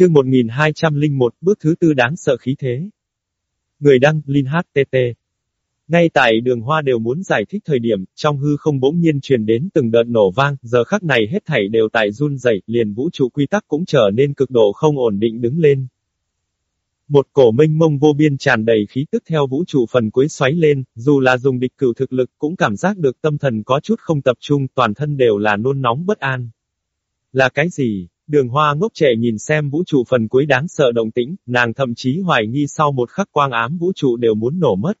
Chương 1201, bước thứ tư đáng sợ khí thế. Người đăng, Linh HTT. Ngay tại đường hoa đều muốn giải thích thời điểm, trong hư không bỗng nhiên truyền đến từng đợt nổ vang, giờ khắc này hết thảy đều tại run rẩy, liền vũ trụ quy tắc cũng trở nên cực độ không ổn định đứng lên. Một cổ minh mông vô biên tràn đầy khí tức theo vũ trụ phần cuối xoáy lên, dù là dùng địch cửu thực lực cũng cảm giác được tâm thần có chút không tập trung, toàn thân đều là nôn nóng bất an. Là cái gì? Đường hoa ngốc trẻ nhìn xem vũ trụ phần cuối đáng sợ động tĩnh, nàng thậm chí hoài nghi sau một khắc quang ám vũ trụ đều muốn nổ mất.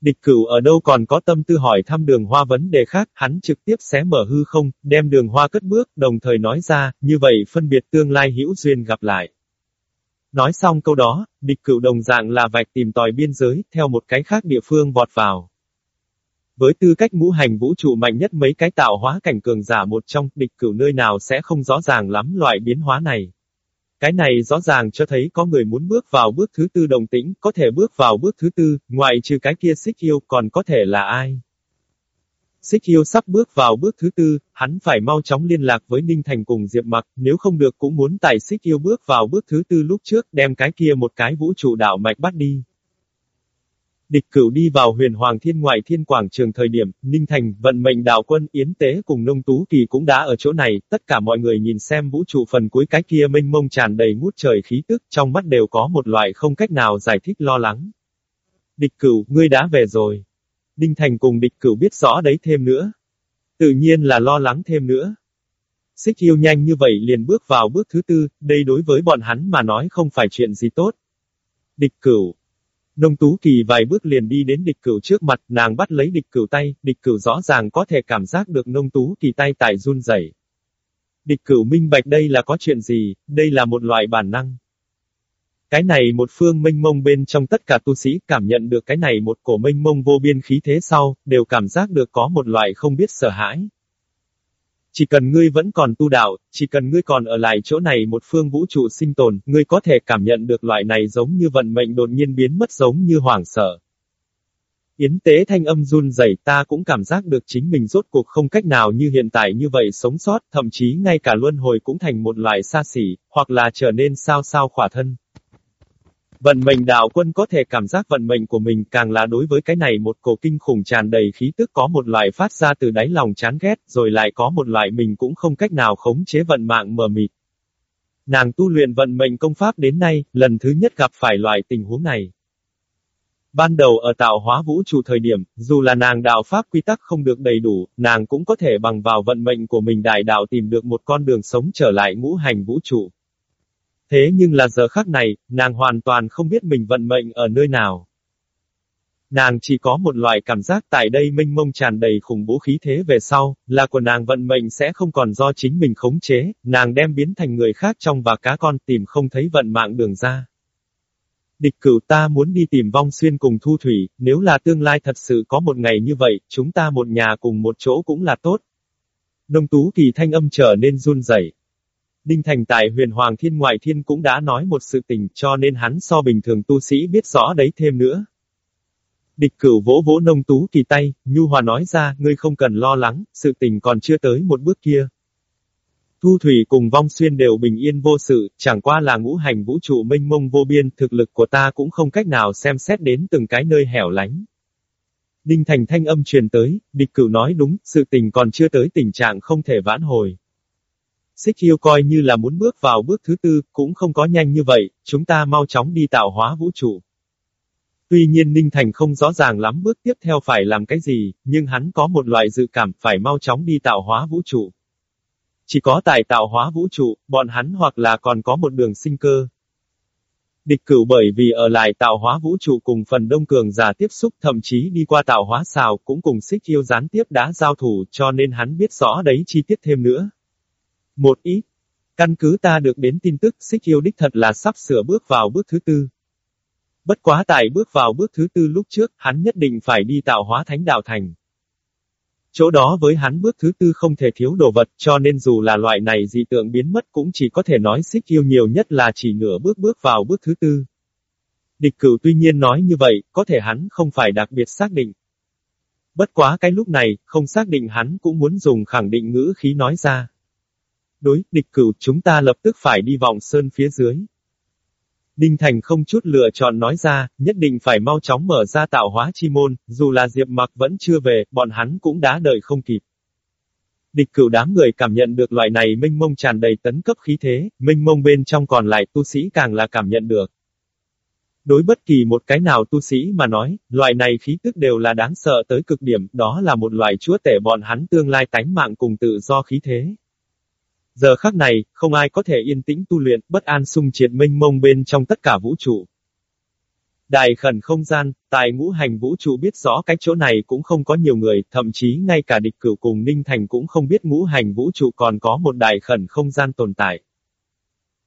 Địch cửu ở đâu còn có tâm tư hỏi thăm đường hoa vấn đề khác, hắn trực tiếp xé mở hư không, đem đường hoa cất bước, đồng thời nói ra, như vậy phân biệt tương lai hữu duyên gặp lại. Nói xong câu đó, địch cửu đồng dạng là vạch tìm tòi biên giới, theo một cái khác địa phương vọt vào. Với tư cách ngũ hành vũ trụ mạnh nhất mấy cái tạo hóa cảnh cường giả một trong, địch cửu nơi nào sẽ không rõ ràng lắm loại biến hóa này. Cái này rõ ràng cho thấy có người muốn bước vào bước thứ tư đồng tĩnh, có thể bước vào bước thứ tư, ngoại trừ cái kia xích yêu còn có thể là ai. Xích yêu sắp bước vào bước thứ tư, hắn phải mau chóng liên lạc với Ninh Thành cùng Diệp Mặc, nếu không được cũng muốn tại xích yêu bước vào bước thứ tư lúc trước đem cái kia một cái vũ trụ đạo mạch bắt đi. Địch cửu đi vào huyền hoàng thiên ngoại thiên quảng trường thời điểm, Ninh Thành, vận mệnh đạo quân, Yến Tế cùng Nông Tú Kỳ cũng đã ở chỗ này, tất cả mọi người nhìn xem vũ trụ phần cuối cái kia mênh mông tràn đầy ngút trời khí tức, trong mắt đều có một loại không cách nào giải thích lo lắng. Địch cửu, ngươi đã về rồi. Ninh Thành cùng địch cửu biết rõ đấy thêm nữa. Tự nhiên là lo lắng thêm nữa. Xích yêu nhanh như vậy liền bước vào bước thứ tư, đây đối với bọn hắn mà nói không phải chuyện gì tốt. Địch cửu, Nông Tú Kỳ vài bước liền đi đến địch cửu trước mặt, nàng bắt lấy địch cửu tay, địch cửu rõ ràng có thể cảm giác được nông Tú Kỳ tay tại run rẩy. Địch cửu minh bạch đây là có chuyện gì, đây là một loại bản năng. Cái này một phương minh mông bên trong tất cả tu sĩ cảm nhận được cái này một cổ minh mông vô biên khí thế sau, đều cảm giác được có một loại không biết sợ hãi. Chỉ cần ngươi vẫn còn tu đạo, chỉ cần ngươi còn ở lại chỗ này một phương vũ trụ sinh tồn, ngươi có thể cảm nhận được loại này giống như vận mệnh đột nhiên biến mất giống như hoảng sợ. Yến tế thanh âm run rẩy ta cũng cảm giác được chính mình rốt cuộc không cách nào như hiện tại như vậy sống sót, thậm chí ngay cả luân hồi cũng thành một loại xa xỉ, hoặc là trở nên sao sao khỏa thân. Vận mệnh đạo quân có thể cảm giác vận mệnh của mình càng là đối với cái này một cổ kinh khủng tràn đầy khí tức có một loại phát ra từ đáy lòng chán ghét, rồi lại có một loại mình cũng không cách nào khống chế vận mạng mờ mịt. Nàng tu luyện vận mệnh công pháp đến nay, lần thứ nhất gặp phải loại tình huống này. Ban đầu ở tạo hóa vũ trụ thời điểm, dù là nàng đạo pháp quy tắc không được đầy đủ, nàng cũng có thể bằng vào vận mệnh của mình đại đạo tìm được một con đường sống trở lại ngũ hành vũ trụ. Thế nhưng là giờ khắc này, nàng hoàn toàn không biết mình vận mệnh ở nơi nào. Nàng chỉ có một loại cảm giác tại đây minh mông tràn đầy khủng bố khí thế về sau, là của nàng vận mệnh sẽ không còn do chính mình khống chế, nàng đem biến thành người khác trong và cá con tìm không thấy vận mạng đường ra. Địch cửu ta muốn đi tìm vong xuyên cùng thu thủy, nếu là tương lai thật sự có một ngày như vậy, chúng ta một nhà cùng một chỗ cũng là tốt. Nông tú kỳ thanh âm trở nên run rẩy. Đinh Thành tại huyền Hoàng Thiên Ngoại Thiên cũng đã nói một sự tình cho nên hắn so bình thường tu sĩ biết rõ đấy thêm nữa. Địch cửu vỗ vỗ nông tú kỳ tay, Nhu Hòa nói ra, ngươi không cần lo lắng, sự tình còn chưa tới một bước kia. Thu Thủy cùng Vong Xuyên đều bình yên vô sự, chẳng qua là ngũ hành vũ trụ mênh mông vô biên, thực lực của ta cũng không cách nào xem xét đến từng cái nơi hẻo lánh. Đinh Thành thanh âm truyền tới, địch cửu nói đúng, sự tình còn chưa tới tình trạng không thể vãn hồi. Xích yêu coi như là muốn bước vào bước thứ tư, cũng không có nhanh như vậy, chúng ta mau chóng đi tạo hóa vũ trụ. Tuy nhiên Ninh Thành không rõ ràng lắm bước tiếp theo phải làm cái gì, nhưng hắn có một loại dự cảm phải mau chóng đi tạo hóa vũ trụ. Chỉ có tại tạo hóa vũ trụ, bọn hắn hoặc là còn có một đường sinh cơ. Địch cửu bởi vì ở lại tạo hóa vũ trụ cùng phần đông cường giả tiếp xúc thậm chí đi qua tạo hóa xào cũng cùng xích yêu gián tiếp đã giao thủ cho nên hắn biết rõ đấy chi tiết thêm nữa. Một ít. Căn cứ ta được đến tin tức xích yêu đích thật là sắp sửa bước vào bước thứ tư. Bất quá tại bước vào bước thứ tư lúc trước, hắn nhất định phải đi tạo hóa thánh đạo thành. Chỗ đó với hắn bước thứ tư không thể thiếu đồ vật, cho nên dù là loại này dị tượng biến mất cũng chỉ có thể nói xích yêu nhiều nhất là chỉ nửa bước bước vào bước thứ tư. Địch cửu tuy nhiên nói như vậy, có thể hắn không phải đặc biệt xác định. Bất quá cái lúc này, không xác định hắn cũng muốn dùng khẳng định ngữ khí nói ra. Đối, địch cửu, chúng ta lập tức phải đi vòng sơn phía dưới. Đinh Thành không chút lựa chọn nói ra, nhất định phải mau chóng mở ra tạo hóa chi môn, dù là Diệp Mặc vẫn chưa về, bọn hắn cũng đã đợi không kịp. Địch cửu đám người cảm nhận được loại này minh mông tràn đầy tấn cấp khí thế, minh mông bên trong còn lại tu sĩ càng là cảm nhận được. Đối bất kỳ một cái nào tu sĩ mà nói, loại này khí tức đều là đáng sợ tới cực điểm, đó là một loại chúa tể bọn hắn tương lai tánh mạng cùng tự do khí thế. Giờ khắc này, không ai có thể yên tĩnh tu luyện, bất an sung triệt minh mông bên trong tất cả vũ trụ. Đại khẩn không gian, tài ngũ hành vũ trụ biết rõ cái chỗ này cũng không có nhiều người, thậm chí ngay cả địch cửu cùng Ninh Thành cũng không biết ngũ hành vũ trụ còn có một đại khẩn không gian tồn tại.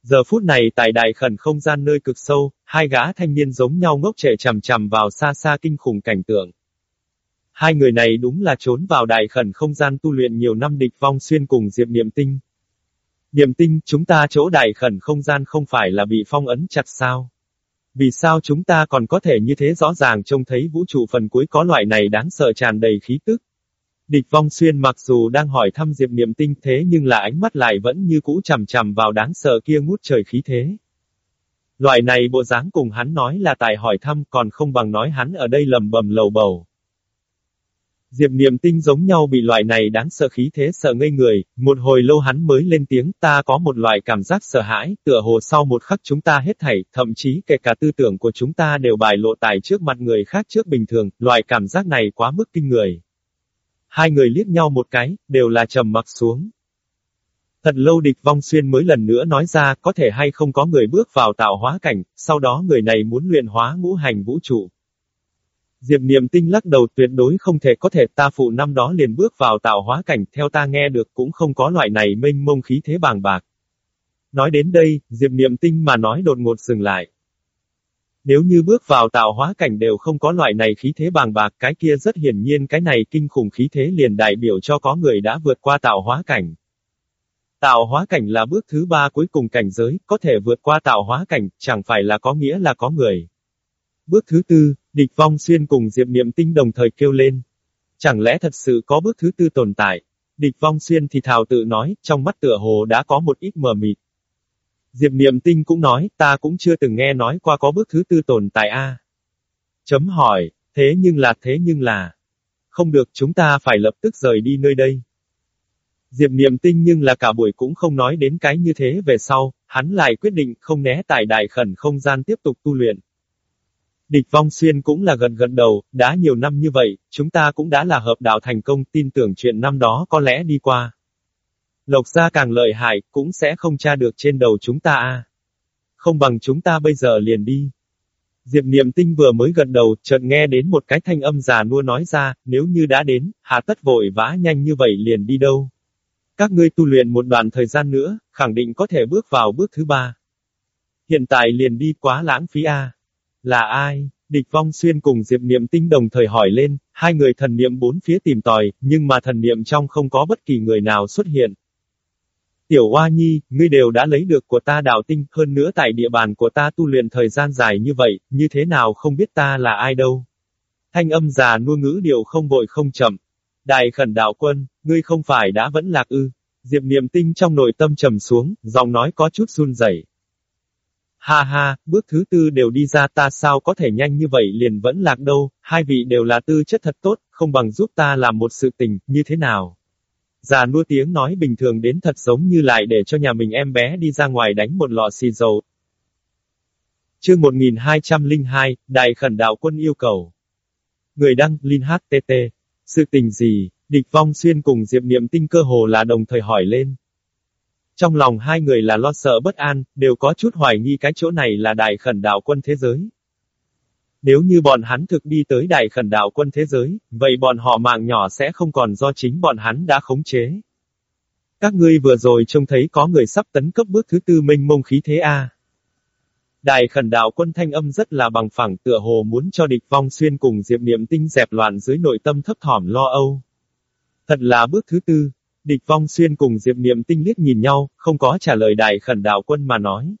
Giờ phút này tại đại khẩn không gian nơi cực sâu, hai gã thanh niên giống nhau ngốc trệ chằm chằm vào xa xa kinh khủng cảnh tượng. Hai người này đúng là trốn vào đại khẩn không gian tu luyện nhiều năm địch vong xuyên cùng Diệp Niệm Tinh. Niệm Tinh, chúng ta chỗ đại khẩn không gian không phải là bị phong ấn chặt sao? Vì sao chúng ta còn có thể như thế rõ ràng trông thấy vũ trụ phần cuối có loại này đáng sợ tràn đầy khí tức? Địch vong xuyên mặc dù đang hỏi thăm Diệp Niệm Tinh thế nhưng là ánh mắt lại vẫn như cũ chằm chằm vào đáng sợ kia ngút trời khí thế. Loại này bộ dáng cùng hắn nói là tài hỏi thăm còn không bằng nói hắn ở đây lầm bầm lầu bầu. Diệp Niệm Tinh giống nhau bị loại này đáng sợ khí thế sợ ngây người, một hồi lâu hắn mới lên tiếng ta có một loại cảm giác sợ hãi, tựa hồ sau một khắc chúng ta hết thảy, thậm chí kể cả tư tưởng của chúng ta đều bài lộ tài trước mặt người khác trước bình thường, loại cảm giác này quá mức kinh người. Hai người liếc nhau một cái, đều là trầm mặc xuống. Thật lâu địch vong xuyên mới lần nữa nói ra có thể hay không có người bước vào tạo hóa cảnh, sau đó người này muốn luyện hóa ngũ hành vũ trụ. Diệp Niệm Tinh lắc đầu tuyệt đối không thể có thể ta phụ năm đó liền bước vào tạo hóa cảnh, theo ta nghe được cũng không có loại này mênh mông khí thế bàng bạc. Nói đến đây, Diệp Niệm Tinh mà nói đột ngột dừng lại. Nếu như bước vào tạo hóa cảnh đều không có loại này khí thế bàng bạc, cái kia rất hiển nhiên cái này kinh khủng khí thế liền đại biểu cho có người đã vượt qua tạo hóa cảnh. Tạo hóa cảnh là bước thứ ba cuối cùng cảnh giới, có thể vượt qua tạo hóa cảnh, chẳng phải là có nghĩa là có người. Bước thứ tư, địch vong xuyên cùng Diệp Niệm Tinh đồng thời kêu lên. Chẳng lẽ thật sự có bước thứ tư tồn tại? Địch vong xuyên thì thào tự nói, trong mắt tựa hồ đã có một ít mờ mịt. Diệp Niệm Tinh cũng nói, ta cũng chưa từng nghe nói qua có bước thứ tư tồn tại a. Chấm hỏi, thế nhưng là thế nhưng là. Không được chúng ta phải lập tức rời đi nơi đây. Diệp Niệm Tinh nhưng là cả buổi cũng không nói đến cái như thế về sau, hắn lại quyết định không né tại đại khẩn không gian tiếp tục tu luyện. Địch vong xuyên cũng là gần gần đầu, đã nhiều năm như vậy, chúng ta cũng đã là hợp đạo thành công, tin tưởng chuyện năm đó có lẽ đi qua. Lộc gia càng lợi hại, cũng sẽ không tra được trên đầu chúng ta a. Không bằng chúng ta bây giờ liền đi. Diệp Niệm Tinh vừa mới gần đầu, chợt nghe đến một cái thanh âm già nua nói ra, nếu như đã đến, hà tất vội vã nhanh như vậy liền đi đâu. Các ngươi tu luyện một đoạn thời gian nữa, khẳng định có thể bước vào bước thứ ba. Hiện tại liền đi quá lãng phí a. Là ai? Địch vong xuyên cùng Diệp Niệm Tinh đồng thời hỏi lên, hai người thần niệm bốn phía tìm tòi, nhưng mà thần niệm trong không có bất kỳ người nào xuất hiện. Tiểu Hoa Nhi, ngươi đều đã lấy được của ta đạo tinh, hơn nữa tại địa bàn của ta tu luyện thời gian dài như vậy, như thế nào không biết ta là ai đâu. Thanh âm già nua ngữ điệu không vội không chậm. Đại khẩn đạo quân, ngươi không phải đã vẫn lạc ư. Diệp niệm tinh trong nội tâm trầm xuống, giọng nói có chút run rẩy. Ha ha, bước thứ tư đều đi ra ta sao có thể nhanh như vậy liền vẫn lạc đâu, hai vị đều là tư chất thật tốt, không bằng giúp ta làm một sự tình, như thế nào? Già nua tiếng nói bình thường đến thật giống như lại để cho nhà mình em bé đi ra ngoài đánh một lọ xì dầu. Chương 1202, Đại khẩn đạo quân yêu cầu. Người đăng, Linh HTT. Sự tình gì, địch vong xuyên cùng Diệp Niệm Tinh cơ hồ là đồng thời hỏi lên. Trong lòng hai người là lo sợ bất an, đều có chút hoài nghi cái chỗ này là đại khẩn đạo quân thế giới. Nếu như bọn hắn thực đi tới đại khẩn đạo quân thế giới, vậy bọn họ mạng nhỏ sẽ không còn do chính bọn hắn đã khống chế. Các ngươi vừa rồi trông thấy có người sắp tấn cấp bước thứ tư minh mông khí thế A. Đại khẩn đạo quân thanh âm rất là bằng phẳng tựa hồ muốn cho địch vong xuyên cùng diệp niệm tinh dẹp loạn dưới nội tâm thấp thỏm lo âu. Thật là bước thứ tư, Địch vong xuyên cùng Diệp Niệm tinh liếc nhìn nhau, không có trả lời đại khẩn đạo quân mà nói.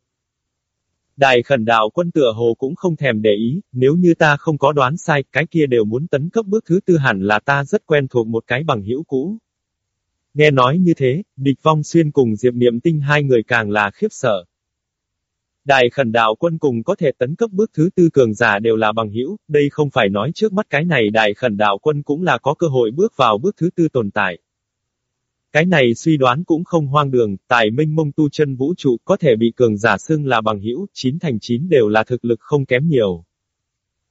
Đại khẩn đạo quân tựa hồ cũng không thèm để ý, nếu như ta không có đoán sai, cái kia đều muốn tấn cấp bước thứ tư hẳn là ta rất quen thuộc một cái bằng hữu cũ. Nghe nói như thế, địch vong xuyên cùng Diệp Niệm Tinh hai người càng là khiếp sợ. Đại khẩn đạo quân cùng có thể tấn cấp bước thứ tư cường giả đều là bằng hữu, đây không phải nói trước mắt cái này đại khẩn đạo quân cũng là có cơ hội bước vào bước thứ tư tồn tại. Cái này suy đoán cũng không hoang đường, tài minh mông tu chân vũ trụ có thể bị cường giả xưng là bằng hữu, chín thành chín đều là thực lực không kém nhiều.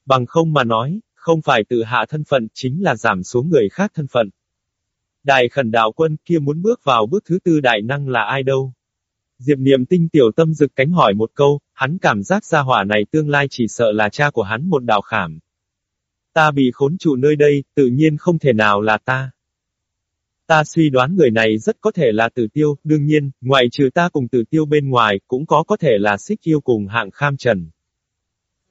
Bằng không mà nói, không phải tự hạ thân phận, chính là giảm xuống người khác thân phận. Đại khẩn đạo quân kia muốn bước vào bước thứ tư đại năng là ai đâu? Diệp niệm tinh tiểu tâm rực cánh hỏi một câu, hắn cảm giác gia hỏa này tương lai chỉ sợ là cha của hắn một đạo khảm. Ta bị khốn trụ nơi đây, tự nhiên không thể nào là ta. Ta suy đoán người này rất có thể là tử tiêu, đương nhiên, ngoại trừ ta cùng tử tiêu bên ngoài, cũng có có thể là xích yêu cùng hạng kham trần.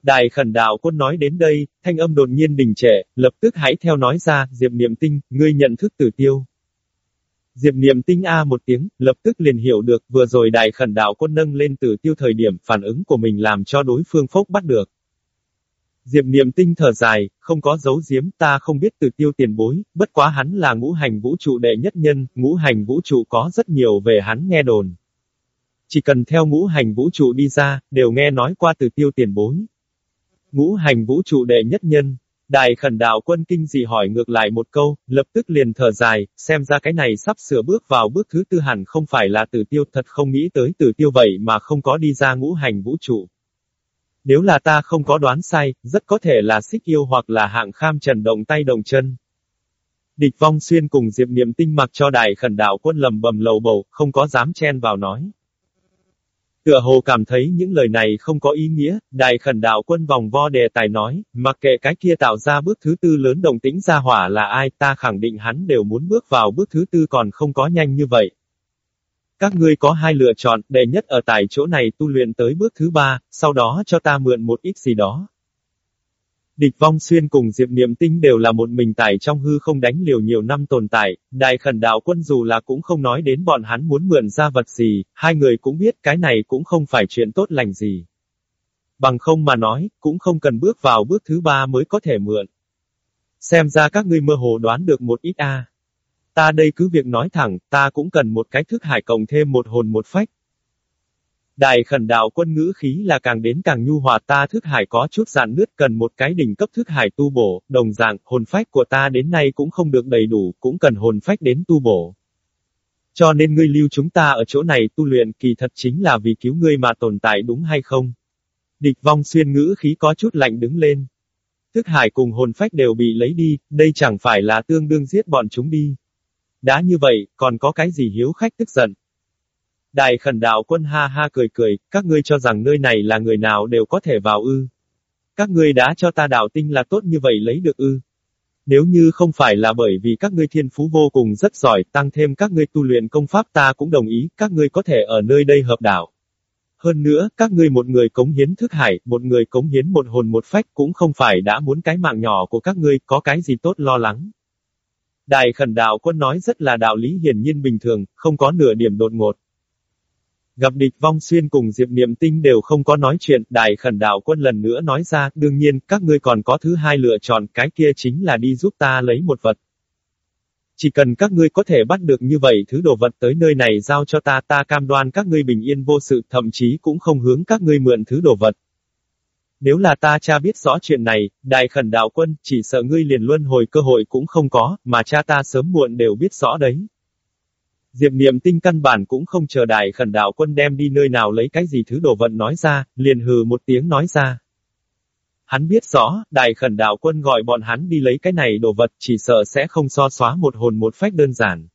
Đại khẩn đạo quân nói đến đây, thanh âm đột nhiên đình trệ, lập tức hãy theo nói ra, Diệp Niệm Tinh, ngươi nhận thức tử tiêu. Diệp Niệm Tinh A một tiếng, lập tức liền hiểu được, vừa rồi đại khẩn đạo quân nâng lên tử tiêu thời điểm, phản ứng của mình làm cho đối phương phốc bắt được. Diệp Niệm Tinh thở dài, không có dấu giếm, ta không biết tử tiêu tiền bối, bất quá hắn là ngũ hành vũ trụ đệ nhất nhân, ngũ hành vũ trụ có rất nhiều về hắn nghe đồn. Chỉ cần theo ngũ hành vũ trụ đi ra, đều nghe nói qua tử tiêu tiền bối. Ngũ hành vũ trụ đệ nhất nhân. Đại khẩn đạo quân kinh dị hỏi ngược lại một câu, lập tức liền thở dài, xem ra cái này sắp sửa bước vào bước thứ tư hẳn không phải là tử tiêu thật không nghĩ tới tử tiêu vậy mà không có đi ra ngũ hành vũ trụ. Nếu là ta không có đoán sai, rất có thể là xích yêu hoặc là hạng kham trần động tay đồng chân. Địch vong xuyên cùng Diệp Niệm Tinh mặc cho đại khẩn đạo quân lầm bầm lầu bầu, không có dám chen vào nói. Tựa hồ cảm thấy những lời này không có ý nghĩa, đại khẩn đạo quân vòng vo đề tài nói, mặc kệ cái kia tạo ra bước thứ tư lớn đồng tĩnh ra hỏa là ai, ta khẳng định hắn đều muốn bước vào bước thứ tư còn không có nhanh như vậy. Các ngươi có hai lựa chọn, đệ nhất ở tại chỗ này tu luyện tới bước thứ ba, sau đó cho ta mượn một ít gì đó. Địch vong xuyên cùng Diệp Niệm Tinh đều là một mình tại trong hư không đánh liều nhiều năm tồn tại, đại khẩn đạo quân dù là cũng không nói đến bọn hắn muốn mượn ra vật gì, hai người cũng biết cái này cũng không phải chuyện tốt lành gì. Bằng không mà nói, cũng không cần bước vào bước thứ ba mới có thể mượn. Xem ra các ngươi mơ hồ đoán được một ít a. Ta đây cứ việc nói thẳng, ta cũng cần một cái thức hải cộng thêm một hồn một phách. Đại khẩn đạo quân ngữ khí là càng đến càng nhu hòa ta thức hải có chút dạn nứt cần một cái đỉnh cấp thức hải tu bổ, đồng dạng, hồn phách của ta đến nay cũng không được đầy đủ, cũng cần hồn phách đến tu bổ. Cho nên ngươi lưu chúng ta ở chỗ này tu luyện kỳ thật chính là vì cứu ngươi mà tồn tại đúng hay không? Địch vong xuyên ngữ khí có chút lạnh đứng lên. Thức hải cùng hồn phách đều bị lấy đi, đây chẳng phải là tương đương giết bọn chúng đi. Đã như vậy, còn có cái gì hiếu khách tức giận? Đại khẩn đạo quân ha ha cười cười, các ngươi cho rằng nơi này là người nào đều có thể vào ư. Các ngươi đã cho ta đạo tinh là tốt như vậy lấy được ư. Nếu như không phải là bởi vì các ngươi thiên phú vô cùng rất giỏi, tăng thêm các ngươi tu luyện công pháp ta cũng đồng ý, các ngươi có thể ở nơi đây hợp đạo. Hơn nữa, các ngươi một người cống hiến thức hải, một người cống hiến một hồn một phách cũng không phải đã muốn cái mạng nhỏ của các ngươi, có cái gì tốt lo lắng. Đại khẩn đạo quân nói rất là đạo lý hiển nhiên bình thường, không có nửa điểm đột ngột. Gặp địch vong xuyên cùng Diệp Niệm Tinh đều không có nói chuyện, đại khẩn đạo quân lần nữa nói ra, đương nhiên, các ngươi còn có thứ hai lựa chọn, cái kia chính là đi giúp ta lấy một vật. Chỉ cần các ngươi có thể bắt được như vậy thứ đồ vật tới nơi này giao cho ta, ta cam đoan các ngươi bình yên vô sự, thậm chí cũng không hướng các ngươi mượn thứ đồ vật. Nếu là ta cha biết rõ chuyện này, đại khẩn đạo quân, chỉ sợ ngươi liền luân hồi cơ hội cũng không có, mà cha ta sớm muộn đều biết rõ đấy. Diệp niệm tinh căn bản cũng không chờ đại khẩn đạo quân đem đi nơi nào lấy cái gì thứ đồ vận nói ra, liền hừ một tiếng nói ra. Hắn biết rõ, đại khẩn đạo quân gọi bọn hắn đi lấy cái này đồ vật chỉ sợ sẽ không so xóa một hồn một phách đơn giản.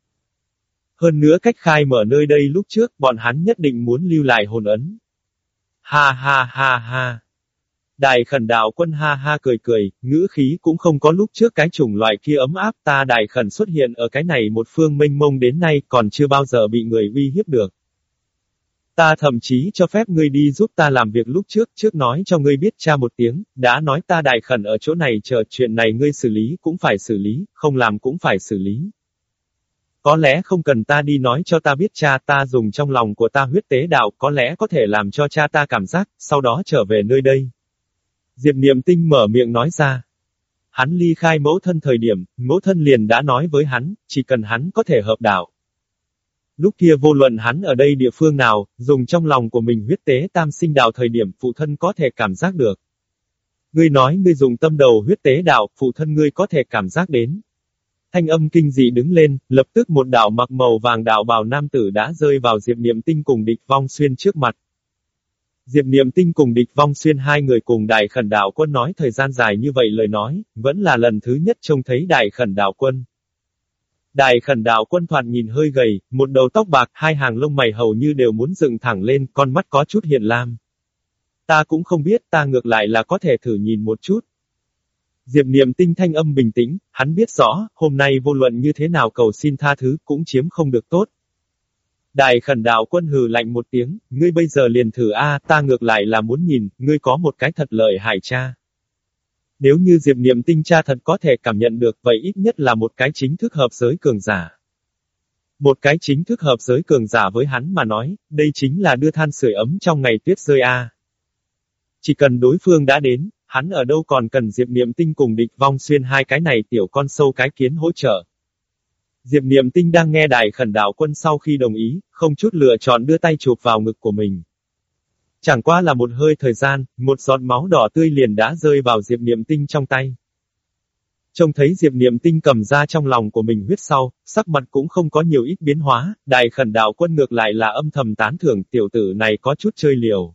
Hơn nữa cách khai mở nơi đây lúc trước, bọn hắn nhất định muốn lưu lại hồn ấn. Ha ha ha ha. Đại khẩn đạo quân ha ha cười cười, ngữ khí cũng không có lúc trước cái chủng loại kia ấm áp ta đại khẩn xuất hiện ở cái này một phương mênh mông đến nay còn chưa bao giờ bị người uy hiếp được. Ta thậm chí cho phép ngươi đi giúp ta làm việc lúc trước, trước nói cho ngươi biết cha một tiếng, đã nói ta đại khẩn ở chỗ này chờ chuyện này ngươi xử lý cũng phải xử lý, không làm cũng phải xử lý. Có lẽ không cần ta đi nói cho ta biết cha ta dùng trong lòng của ta huyết tế đạo có lẽ có thể làm cho cha ta cảm giác, sau đó trở về nơi đây. Diệp Niệm Tinh mở miệng nói ra. Hắn ly khai mẫu thân thời điểm, mẫu thân liền đã nói với hắn, chỉ cần hắn có thể hợp đạo. Lúc kia vô luận hắn ở đây địa phương nào, dùng trong lòng của mình huyết tế tam sinh đạo thời điểm phụ thân có thể cảm giác được. Ngươi nói ngươi dùng tâm đầu huyết tế đạo, phụ thân ngươi có thể cảm giác đến. Thanh âm kinh dị đứng lên, lập tức một đạo mặc màu vàng đạo bào nam tử đã rơi vào Diệp Niệm Tinh cùng địch vong xuyên trước mặt. Diệp Niệm Tinh cùng địch vong xuyên hai người cùng đại khẩn đạo quân nói thời gian dài như vậy lời nói, vẫn là lần thứ nhất trông thấy đại khẩn đạo quân. Đại khẩn đạo quân thoạt nhìn hơi gầy, một đầu tóc bạc, hai hàng lông mày hầu như đều muốn dựng thẳng lên, con mắt có chút hiện lam. Ta cũng không biết, ta ngược lại là có thể thử nhìn một chút. Diệp niệm tinh thanh âm bình tĩnh, hắn biết rõ, hôm nay vô luận như thế nào cầu xin tha thứ, cũng chiếm không được tốt. Đại khẩn đạo quân hừ lạnh một tiếng, ngươi bây giờ liền thử a, ta ngược lại là muốn nhìn, ngươi có một cái thật lợi hại cha. Nếu như Diệp Niệm Tinh cha thật có thể cảm nhận được, vậy ít nhất là một cái chính thức hợp giới cường giả. Một cái chính thức hợp giới cường giả với hắn mà nói, đây chính là đưa than sưởi ấm trong ngày tuyết rơi a. Chỉ cần đối phương đã đến, hắn ở đâu còn cần Diệp Niệm Tinh cùng địch vong xuyên hai cái này tiểu con sâu cái kiến hỗ trợ. Diệp Niệm Tinh đang nghe đại khẩn đạo quân sau khi đồng ý, không chút lựa chọn đưa tay chụp vào ngực của mình. Chẳng qua là một hơi thời gian, một giọt máu đỏ tươi liền đã rơi vào Diệp Niệm Tinh trong tay. Trông thấy Diệp Niệm Tinh cầm ra trong lòng của mình huyết sau, sắc mặt cũng không có nhiều ít biến hóa, đại khẩn đạo quân ngược lại là âm thầm tán thưởng tiểu tử này có chút chơi liều.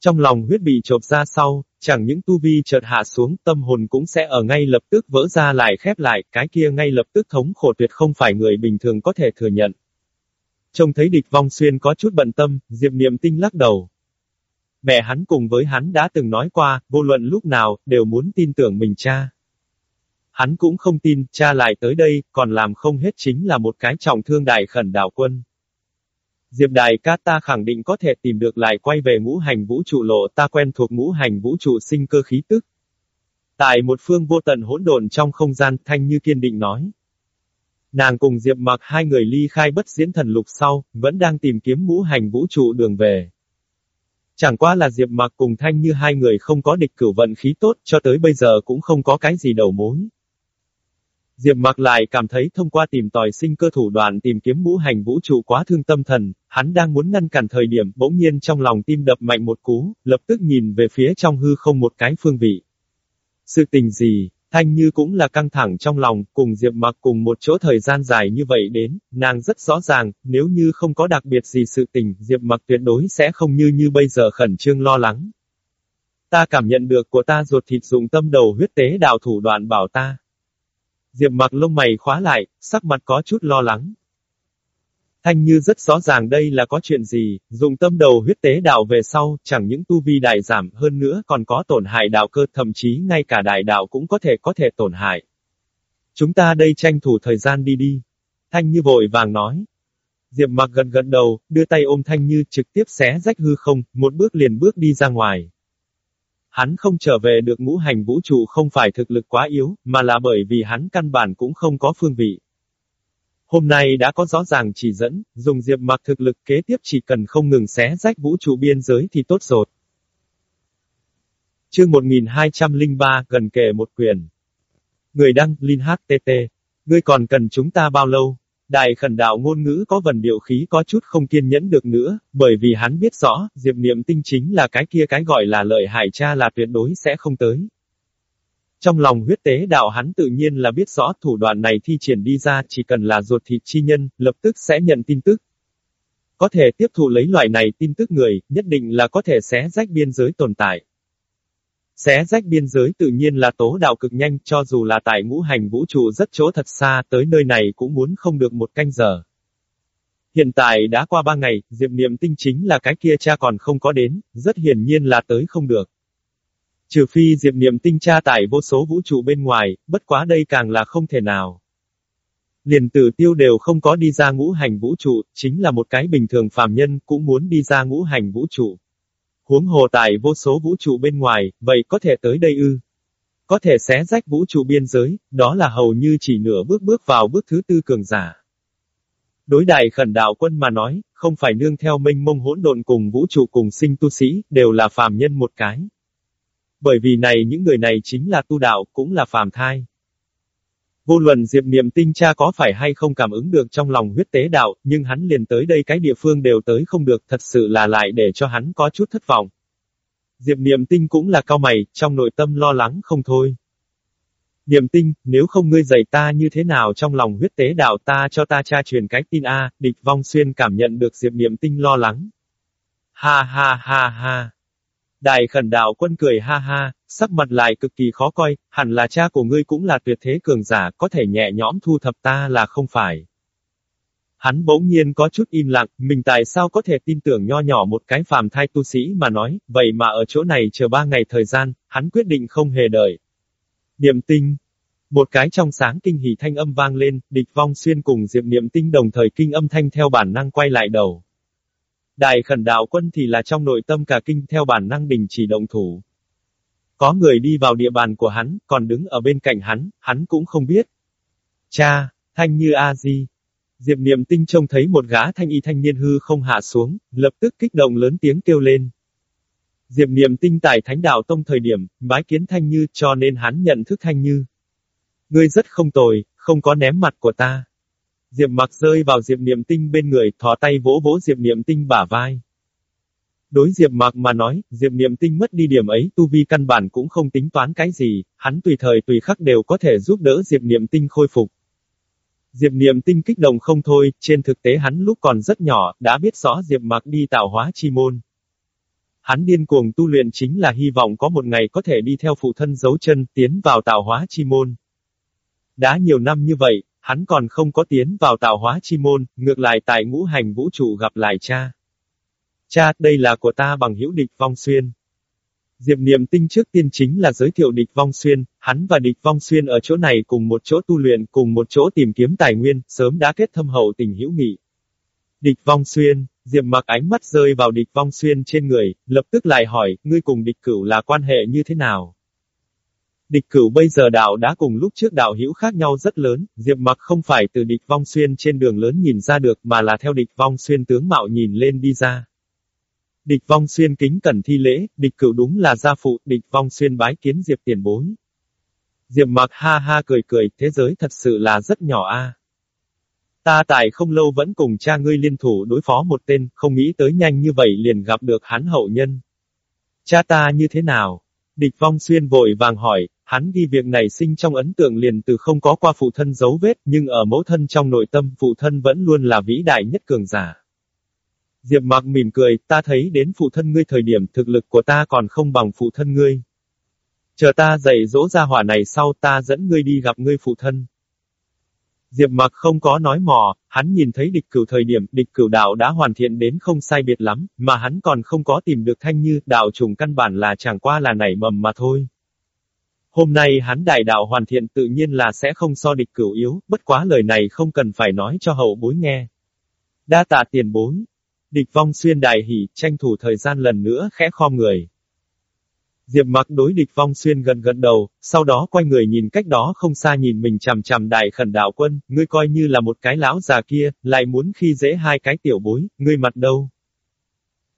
Trong lòng huyết bị chộp ra sau, chẳng những tu vi chợt hạ xuống, tâm hồn cũng sẽ ở ngay lập tức vỡ ra lại khép lại, cái kia ngay lập tức thống khổ tuyệt không phải người bình thường có thể thừa nhận. Trông thấy địch vong xuyên có chút bận tâm, Diệp Niệm Tinh lắc đầu. Mẹ hắn cùng với hắn đã từng nói qua, vô luận lúc nào, đều muốn tin tưởng mình cha. Hắn cũng không tin, cha lại tới đây, còn làm không hết chính là một cái trọng thương đại khẩn đảo quân. Diệp Đại ca ta khẳng định có thể tìm được lại quay về ngũ hành vũ trụ lộ ta quen thuộc ngũ hành vũ trụ sinh cơ khí tức. Tại một phương vô tận hỗn độn trong không gian, Thanh Như kiên định nói. Nàng cùng Diệp mặc hai người ly khai bất diễn thần lục sau, vẫn đang tìm kiếm ngũ hành vũ trụ đường về. Chẳng qua là Diệp mặc cùng Thanh Như hai người không có địch cửu vận khí tốt, cho tới bây giờ cũng không có cái gì đầu mối. Diệp mặc lại cảm thấy thông qua tìm tòi sinh cơ thủ đoạn tìm kiếm ngũ hành vũ trụ quá thương tâm thần, hắn đang muốn ngăn cản thời điểm, bỗng nhiên trong lòng tim đập mạnh một cú, lập tức nhìn về phía trong hư không một cái phương vị. Sự tình gì, Thanh Như cũng là căng thẳng trong lòng, cùng Diệp mặc cùng một chỗ thời gian dài như vậy đến, nàng rất rõ ràng, nếu như không có đặc biệt gì sự tình, Diệp mặc tuyệt đối sẽ không như như bây giờ khẩn trương lo lắng. Ta cảm nhận được của ta ruột thịt dùng tâm đầu huyết tế đạo thủ đoạn bảo ta. Diệp mặc lông mày khóa lại, sắc mặt có chút lo lắng. Thanh Như rất rõ ràng đây là có chuyện gì, dùng tâm đầu huyết tế đạo về sau, chẳng những tu vi đại giảm hơn nữa còn có tổn hại đạo cơ thậm chí ngay cả đại đạo cũng có thể có thể tổn hại. Chúng ta đây tranh thủ thời gian đi đi. Thanh Như vội vàng nói. Diệp mặc gần gần đầu, đưa tay ôm Thanh Như trực tiếp xé rách hư không, một bước liền bước đi ra ngoài. Hắn không trở về được ngũ hành vũ trụ không phải thực lực quá yếu, mà là bởi vì hắn căn bản cũng không có phương vị. Hôm nay đã có rõ ràng chỉ dẫn, dùng diệp mặc thực lực kế tiếp chỉ cần không ngừng xé rách vũ trụ biên giới thì tốt rồi. Chương 1203, gần kề một quyền. Người đăng, Linh HTT. Ngươi còn cần chúng ta bao lâu? Đại khẩn đạo ngôn ngữ có vần điệu khí có chút không kiên nhẫn được nữa, bởi vì hắn biết rõ, Diệp Niệm Tinh chính là cái kia cái gọi là lợi hại cha là tuyệt đối sẽ không tới. Trong lòng huyết tế đạo hắn tự nhiên là biết rõ thủ đoạn này thi triển đi ra chỉ cần là ruột thịt chi nhân, lập tức sẽ nhận tin tức. Có thể tiếp thụ lấy loại này tin tức người, nhất định là có thể xé rách biên giới tồn tại. Xé rách biên giới tự nhiên là tố đạo cực nhanh, cho dù là tại ngũ hành vũ trụ rất chỗ thật xa, tới nơi này cũng muốn không được một canh giờ. Hiện tại đã qua ba ngày, Diệp Niệm Tinh chính là cái kia cha còn không có đến, rất hiển nhiên là tới không được. Trừ phi Diệp Niệm Tinh cha tại vô số vũ trụ bên ngoài, bất quá đây càng là không thể nào. Liền tử tiêu đều không có đi ra ngũ hành vũ trụ, chính là một cái bình thường phàm nhân cũng muốn đi ra ngũ hành vũ trụ. Huống hồ tại vô số vũ trụ bên ngoài, vậy có thể tới đây ư? Có thể xé rách vũ trụ biên giới, đó là hầu như chỉ nửa bước bước vào bước thứ tư cường giả. Đối đại khẩn đạo quân mà nói, không phải nương theo minh mông hỗn độn cùng vũ trụ cùng sinh tu sĩ, đều là phàm nhân một cái. Bởi vì này những người này chính là tu đạo, cũng là phàm thai. Vô luận Diệp Niệm Tinh cha có phải hay không cảm ứng được trong lòng huyết tế đạo, nhưng hắn liền tới đây cái địa phương đều tới không được, thật sự là lại để cho hắn có chút thất vọng. Diệp Niệm Tinh cũng là cao mày, trong nội tâm lo lắng không thôi. Niệm Tinh, nếu không ngươi dạy ta như thế nào trong lòng huyết tế đạo ta cho ta cha truyền cái tin A, địch vong xuyên cảm nhận được Diệp Niệm Tinh lo lắng. Ha ha ha ha. Đại khẩn đạo quân cười ha ha, sắc mặt lại cực kỳ khó coi, hẳn là cha của ngươi cũng là tuyệt thế cường giả, có thể nhẹ nhõm thu thập ta là không phải. Hắn bỗng nhiên có chút im lặng, mình tại sao có thể tin tưởng nho nhỏ một cái phàm thai tu sĩ mà nói, vậy mà ở chỗ này chờ ba ngày thời gian, hắn quyết định không hề đợi. Niệm tinh. Một cái trong sáng kinh hỉ thanh âm vang lên, địch vong xuyên cùng diệp niệm tinh đồng thời kinh âm thanh theo bản năng quay lại đầu. Đại khẩn đạo quân thì là trong nội tâm cả kinh theo bản năng đình chỉ động thủ. Có người đi vào địa bàn của hắn, còn đứng ở bên cạnh hắn, hắn cũng không biết. Cha, thanh như A-di. Diệp niệm tinh trông thấy một gã thanh y thanh niên hư không hạ xuống, lập tức kích động lớn tiếng kêu lên. Diệp niệm tinh tại thánh đạo tông thời điểm, bái kiến thanh như cho nên hắn nhận thức thanh như. Ngươi rất không tồi, không có ném mặt của ta. Diệp mặc rơi vào Diệp Niệm Tinh bên người, thò tay vỗ vỗ Diệp Niệm Tinh bả vai. Đối Diệp mặc mà nói, Diệp Niệm Tinh mất đi điểm ấy, tu vi căn bản cũng không tính toán cái gì, hắn tùy thời tùy khắc đều có thể giúp đỡ Diệp Niệm Tinh khôi phục. Diệp Niệm Tinh kích động không thôi, trên thực tế hắn lúc còn rất nhỏ, đã biết rõ Diệp mặc đi tạo hóa chi môn. Hắn điên cuồng tu luyện chính là hy vọng có một ngày có thể đi theo phụ thân dấu chân, tiến vào tạo hóa chi môn. Đã nhiều năm như vậy, hắn còn không có tiến vào tạo hóa chi môn, ngược lại tại ngũ hành vũ trụ gặp lại cha. Cha, đây là của ta bằng hữu địch vong xuyên. Diệp Niệm Tinh trước tiên chính là giới thiệu địch vong xuyên, hắn và địch vong xuyên ở chỗ này cùng một chỗ tu luyện, cùng một chỗ tìm kiếm tài nguyên, sớm đã kết thâm hậu tình hữu nghị. Địch vong xuyên, Diệp mặc ánh mắt rơi vào địch vong xuyên trên người, lập tức lại hỏi, ngươi cùng địch cửu là quan hệ như thế nào? Địch cửu bây giờ đạo đã cùng lúc trước đạo hữu khác nhau rất lớn, Diệp mặc không phải từ địch vong xuyên trên đường lớn nhìn ra được mà là theo địch vong xuyên tướng mạo nhìn lên đi ra. Địch vong xuyên kính cẩn thi lễ, địch cửu đúng là gia phụ, địch vong xuyên bái kiến Diệp tiền bối. Diệp mặc ha ha cười cười, thế giới thật sự là rất nhỏ a. Ta tại không lâu vẫn cùng cha ngươi liên thủ đối phó một tên, không nghĩ tới nhanh như vậy liền gặp được hắn hậu nhân. Cha ta như thế nào? Địch vong xuyên vội vàng hỏi, hắn ghi việc này sinh trong ấn tượng liền từ không có qua phụ thân dấu vết, nhưng ở mẫu thân trong nội tâm phụ thân vẫn luôn là vĩ đại nhất cường giả. Diệp mặc mỉm cười, ta thấy đến phụ thân ngươi thời điểm thực lực của ta còn không bằng phụ thân ngươi. Chờ ta dạy dỗ ra hỏa này sau ta dẫn ngươi đi gặp ngươi phụ thân. Diệp mặc không có nói mò, hắn nhìn thấy địch cửu thời điểm, địch cửu đạo đã hoàn thiện đến không sai biệt lắm, mà hắn còn không có tìm được thanh như, đạo trùng căn bản là chẳng qua là nảy mầm mà thôi. Hôm nay hắn đại đạo hoàn thiện tự nhiên là sẽ không so địch cửu yếu, bất quá lời này không cần phải nói cho hậu bối nghe. Đa tạ tiền bối. Địch vong xuyên đại hỉ, tranh thủ thời gian lần nữa khẽ khom người. Diệp mặc đối địch vong xuyên gần gần đầu, sau đó quay người nhìn cách đó không xa nhìn mình chằm chằm đại khẩn đạo quân, ngươi coi như là một cái lão già kia, lại muốn khi dễ hai cái tiểu bối, ngươi mặt đâu.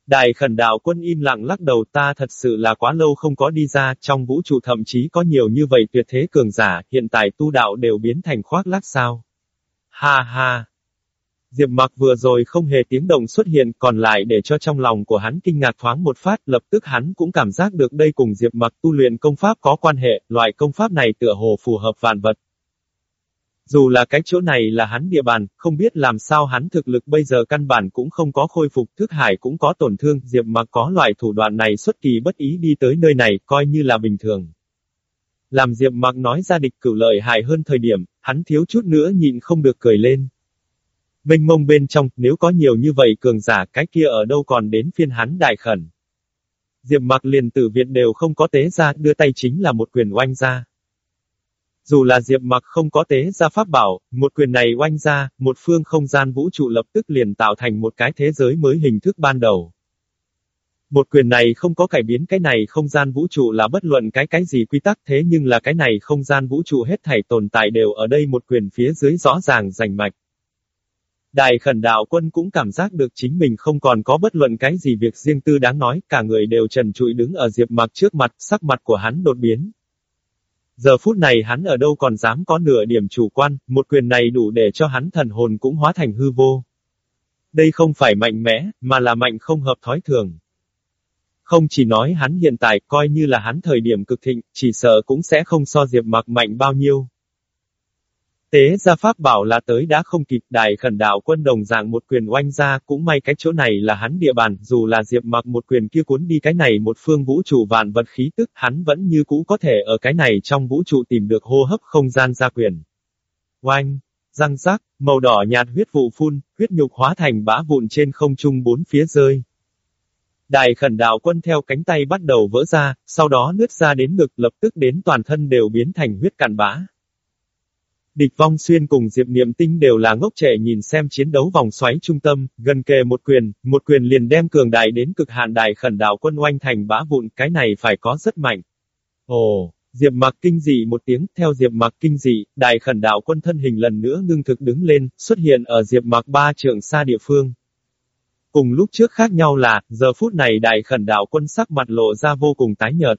Đại khẩn đạo quân im lặng lắc đầu ta thật sự là quá lâu không có đi ra, trong vũ trụ thậm chí có nhiều như vậy tuyệt thế cường giả, hiện tại tu đạo đều biến thành khoác lác sao. Ha ha, Diệp mặc vừa rồi không hề tiếng động xuất hiện, còn lại để cho trong lòng của hắn kinh ngạc thoáng một phát, lập tức hắn cũng cảm giác được đây cùng Diệp mặc tu luyện công pháp có quan hệ, loại công pháp này tựa hồ phù hợp vạn vật. Dù là cái chỗ này là hắn địa bàn, không biết làm sao hắn thực lực bây giờ căn bản cũng không có khôi phục, thức hải cũng có tổn thương, Diệp mặc có loại thủ đoạn này xuất kỳ bất ý đi tới nơi này, coi như là bình thường. Làm Diệp mặc nói ra địch cửu lợi hại hơn thời điểm, hắn thiếu chút nữa nhịn không được cười lên. Mênh mông bên trong, nếu có nhiều như vậy cường giả cái kia ở đâu còn đến phiên hắn đại khẩn. Diệp mặc liền tử viện đều không có tế ra, đưa tay chính là một quyền oanh ra. Dù là Diệp mặc không có tế ra pháp bảo, một quyền này oanh ra, một phương không gian vũ trụ lập tức liền tạo thành một cái thế giới mới hình thức ban đầu. Một quyền này không có cải biến cái này không gian vũ trụ là bất luận cái cái gì quy tắc thế nhưng là cái này không gian vũ trụ hết thảy tồn tại đều ở đây một quyền phía dưới rõ ràng rành mạch. Đại khẩn đạo quân cũng cảm giác được chính mình không còn có bất luận cái gì việc riêng tư đáng nói, cả người đều trần trụi đứng ở diệp mặc trước mặt, sắc mặt của hắn đột biến. Giờ phút này hắn ở đâu còn dám có nửa điểm chủ quan, một quyền này đủ để cho hắn thần hồn cũng hóa thành hư vô. Đây không phải mạnh mẽ, mà là mạnh không hợp thói thường. Không chỉ nói hắn hiện tại, coi như là hắn thời điểm cực thịnh, chỉ sợ cũng sẽ không so Diệp Mặc mạnh bao nhiêu. Tế gia pháp bảo là tới đã không kịp đại khẩn đạo quân đồng dạng một quyền oanh ra, cũng may cái chỗ này là hắn địa bàn, dù là Diệp Mặc một quyền kia cuốn đi cái này một phương vũ trụ vạn vật khí tức, hắn vẫn như cũ có thể ở cái này trong vũ trụ tìm được hô hấp không gian gia quyền. Oanh! Răng rác, màu đỏ nhạt huyết vụ phun, huyết nhục hóa thành bã vụn trên không trung bốn phía rơi. Đại khẩn đạo quân theo cánh tay bắt đầu vỡ ra, sau đó nứt ra đến ngực lập tức đến toàn thân đều biến thành huyết cạn bã. Địch vong xuyên cùng Diệp Niệm Tinh đều là ngốc trẻ nhìn xem chiến đấu vòng xoáy trung tâm, gần kề một quyền, một quyền liền đem cường đại đến cực hạn đại khẩn đạo quân oanh thành bã vụn, cái này phải có rất mạnh. Ồ, Diệp mặc kinh dị một tiếng, theo Diệp mặc kinh dị, đại khẩn đạo quân thân hình lần nữa ngưng thực đứng lên, xuất hiện ở Diệp mặc ba trượng xa địa phương. Cùng lúc trước khác nhau là, giờ phút này đại khẩn đạo quân sắc mặt lộ ra vô cùng tái nhợt.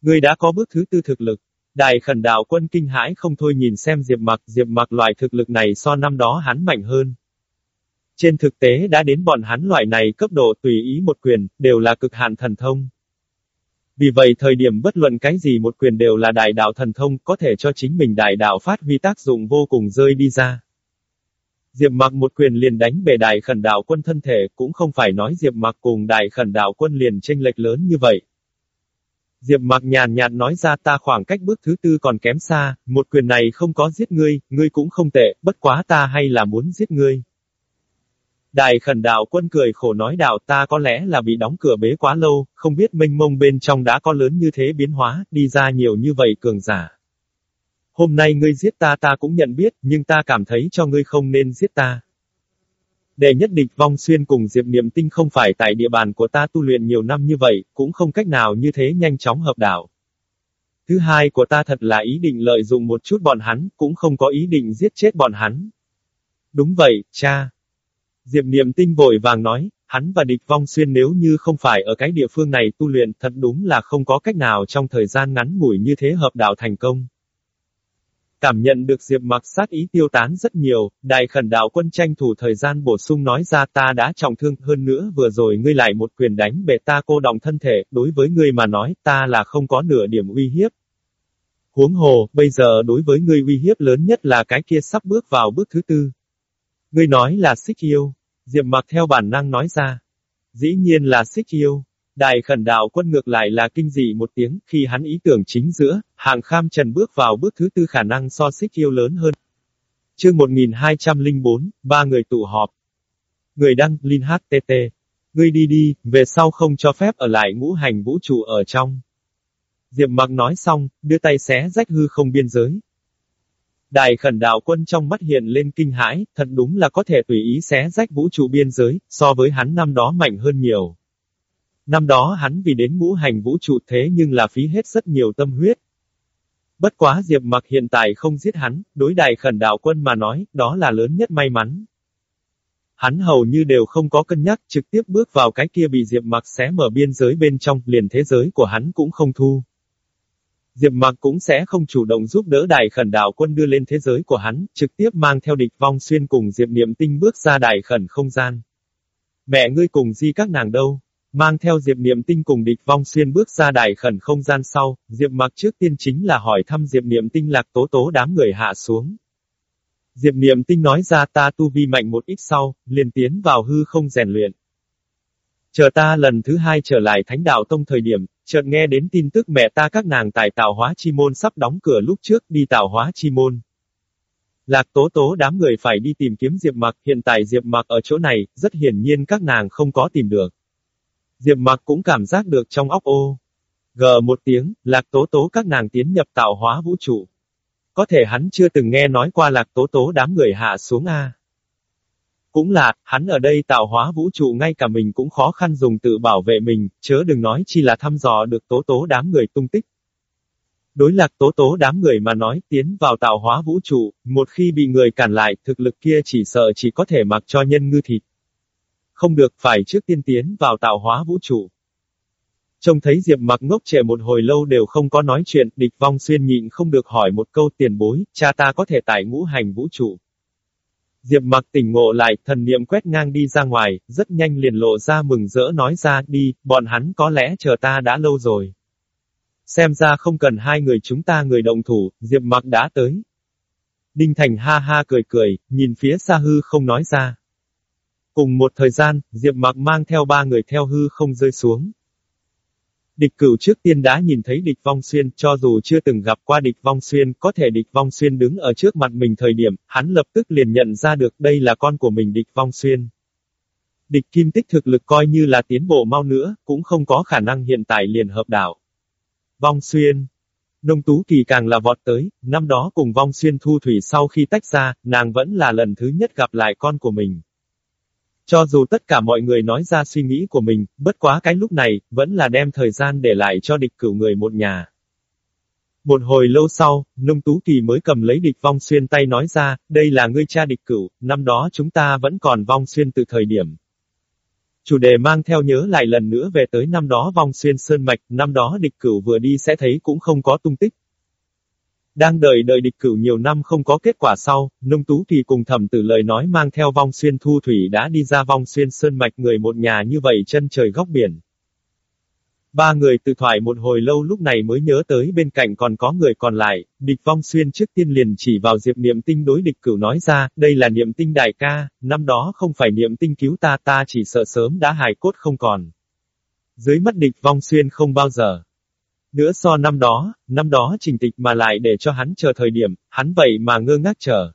Người đã có bước thứ tư thực lực. Đại khẩn đạo quân kinh hãi không thôi nhìn xem Diệp mặc, Diệp mặc loại thực lực này so năm đó hắn mạnh hơn. Trên thực tế đã đến bọn hắn loại này cấp độ tùy ý một quyền, đều là cực hạn thần thông. Vì vậy thời điểm bất luận cái gì một quyền đều là đại đạo thần thông, có thể cho chính mình đại đạo phát huy tác dụng vô cùng rơi đi ra. Diệp mặc một quyền liền đánh bề đại khẩn đạo quân thân thể, cũng không phải nói Diệp mặc cùng đại khẩn đạo quân liền tranh lệch lớn như vậy. Diệp mặc nhàn nhạt nói ra ta khoảng cách bước thứ tư còn kém xa, một quyền này không có giết ngươi, ngươi cũng không tệ, bất quá ta hay là muốn giết ngươi. Đại khẩn đạo quân cười khổ nói đạo ta có lẽ là bị đóng cửa bế quá lâu, không biết mênh mông bên trong đã có lớn như thế biến hóa, đi ra nhiều như vậy cường giả. Hôm nay ngươi giết ta ta cũng nhận biết, nhưng ta cảm thấy cho ngươi không nên giết ta. Đệ nhất địch vong xuyên cùng Diệp Niệm Tinh không phải tại địa bàn của ta tu luyện nhiều năm như vậy, cũng không cách nào như thế nhanh chóng hợp đạo. Thứ hai của ta thật là ý định lợi dụng một chút bọn hắn, cũng không có ý định giết chết bọn hắn. Đúng vậy, cha. Diệp Niệm Tinh vội vàng nói, hắn và địch vong xuyên nếu như không phải ở cái địa phương này tu luyện thật đúng là không có cách nào trong thời gian ngắn ngủi như thế hợp đạo thành công. Cảm nhận được Diệp mặc sát ý tiêu tán rất nhiều, đại khẩn đạo quân tranh thủ thời gian bổ sung nói ra ta đã trọng thương, hơn nữa vừa rồi ngươi lại một quyền đánh bể ta cô động thân thể, đối với ngươi mà nói, ta là không có nửa điểm uy hiếp. Huống hồ, bây giờ đối với ngươi uy hiếp lớn nhất là cái kia sắp bước vào bước thứ tư. Ngươi nói là xích yêu. Diệp mặc theo bản năng nói ra. Dĩ nhiên là xích yêu. Đại khẩn đạo quân ngược lại là kinh dị một tiếng, khi hắn ý tưởng chính giữa, Hạng kham trần bước vào bước thứ tư khả năng so xích yêu lớn hơn. Chương 1204, ba người tụ họp. Người đăng, Linh HTT. Ngươi đi đi, về sau không cho phép ở lại ngũ hành vũ trụ ở trong. Diệp mặc nói xong, đưa tay xé rách hư không biên giới. Đại khẩn đạo quân trong mắt hiện lên kinh hãi, thật đúng là có thể tùy ý xé rách vũ trụ biên giới, so với hắn năm đó mạnh hơn nhiều. Năm đó hắn vì đến ngũ hành vũ trụ thế nhưng là phí hết rất nhiều tâm huyết. Bất quá Diệp mặc hiện tại không giết hắn, đối đại khẩn đạo quân mà nói, đó là lớn nhất may mắn. Hắn hầu như đều không có cân nhắc, trực tiếp bước vào cái kia bị Diệp mặc xé mở biên giới bên trong, liền thế giới của hắn cũng không thu. Diệp mặc cũng sẽ không chủ động giúp đỡ đại khẩn đạo quân đưa lên thế giới của hắn, trực tiếp mang theo địch vong xuyên cùng Diệp niệm tinh bước ra đại khẩn không gian. Mẹ ngươi cùng di các nàng đâu? Mang theo Diệp Niệm Tinh cùng địch vong xuyên bước ra đại khẩn không gian sau, Diệp mặc trước tiên chính là hỏi thăm Diệp Niệm Tinh lạc tố tố đám người hạ xuống. Diệp Niệm Tinh nói ra ta tu vi mạnh một ít sau, liền tiến vào hư không rèn luyện. Chờ ta lần thứ hai trở lại thánh đạo tông thời điểm, chợt nghe đến tin tức mẹ ta các nàng tại tạo hóa chi môn sắp đóng cửa lúc trước đi tạo hóa chi môn. Lạc tố tố đám người phải đi tìm kiếm Diệp mặc, hiện tại Diệp mặc ở chỗ này, rất hiển nhiên các nàng không có tìm được. Diệp mặc cũng cảm giác được trong óc ô. Gờ một tiếng, lạc tố tố các nàng tiến nhập tạo hóa vũ trụ. Có thể hắn chưa từng nghe nói qua lạc tố tố đám người hạ xuống A. Cũng là, hắn ở đây tạo hóa vũ trụ ngay cả mình cũng khó khăn dùng tự bảo vệ mình, chớ đừng nói chi là thăm dò được tố tố đám người tung tích. Đối lạc tố tố đám người mà nói tiến vào tạo hóa vũ trụ, một khi bị người cản lại, thực lực kia chỉ sợ chỉ có thể mặc cho nhân ngư thịt. Không được, phải trước tiên tiến vào tạo hóa vũ trụ. Trông thấy Diệp mặc ngốc trẻ một hồi lâu đều không có nói chuyện, địch vong xuyên nhịn không được hỏi một câu tiền bối, cha ta có thể tải ngũ hành vũ trụ. Diệp mặc tỉnh ngộ lại, thần niệm quét ngang đi ra ngoài, rất nhanh liền lộ ra mừng rỡ nói ra, đi, bọn hắn có lẽ chờ ta đã lâu rồi. Xem ra không cần hai người chúng ta người động thủ, Diệp mặc đã tới. Đinh Thành ha ha cười cười, nhìn phía xa hư không nói ra. Cùng một thời gian, Diệp mặc mang theo ba người theo hư không rơi xuống. Địch cửu trước tiên đã nhìn thấy địch vong xuyên, cho dù chưa từng gặp qua địch vong xuyên, có thể địch vong xuyên đứng ở trước mặt mình thời điểm, hắn lập tức liền nhận ra được đây là con của mình địch vong xuyên. Địch kim tích thực lực coi như là tiến bộ mau nữa, cũng không có khả năng hiện tại liền hợp đạo. Vong xuyên. Nông Tú Kỳ càng là vọt tới, năm đó cùng vong xuyên thu thủy sau khi tách ra, nàng vẫn là lần thứ nhất gặp lại con của mình. Cho dù tất cả mọi người nói ra suy nghĩ của mình, bất quá cái lúc này, vẫn là đem thời gian để lại cho địch cửu người một nhà. Một hồi lâu sau, Nông Tú Kỳ mới cầm lấy địch vong xuyên tay nói ra, đây là ngươi cha địch cửu, năm đó chúng ta vẫn còn vong xuyên từ thời điểm. Chủ đề mang theo nhớ lại lần nữa về tới năm đó vong xuyên sơn mạch, năm đó địch cửu vừa đi sẽ thấy cũng không có tung tích. Đang đợi đợi địch cửu nhiều năm không có kết quả sau, nông tú thì cùng thẩm tử lời nói mang theo vong xuyên thu thủy đã đi ra vong xuyên sơn mạch người một nhà như vậy chân trời góc biển. Ba người tự thoại một hồi lâu lúc này mới nhớ tới bên cạnh còn có người còn lại, địch vong xuyên trước tiên liền chỉ vào diệp niệm tinh đối địch cửu nói ra, đây là niệm tinh đại ca, năm đó không phải niệm tinh cứu ta ta chỉ sợ sớm đã hài cốt không còn. Dưới mắt địch vong xuyên không bao giờ. Nữa so năm đó, năm đó trình tịch mà lại để cho hắn chờ thời điểm, hắn vậy mà ngơ ngác chờ.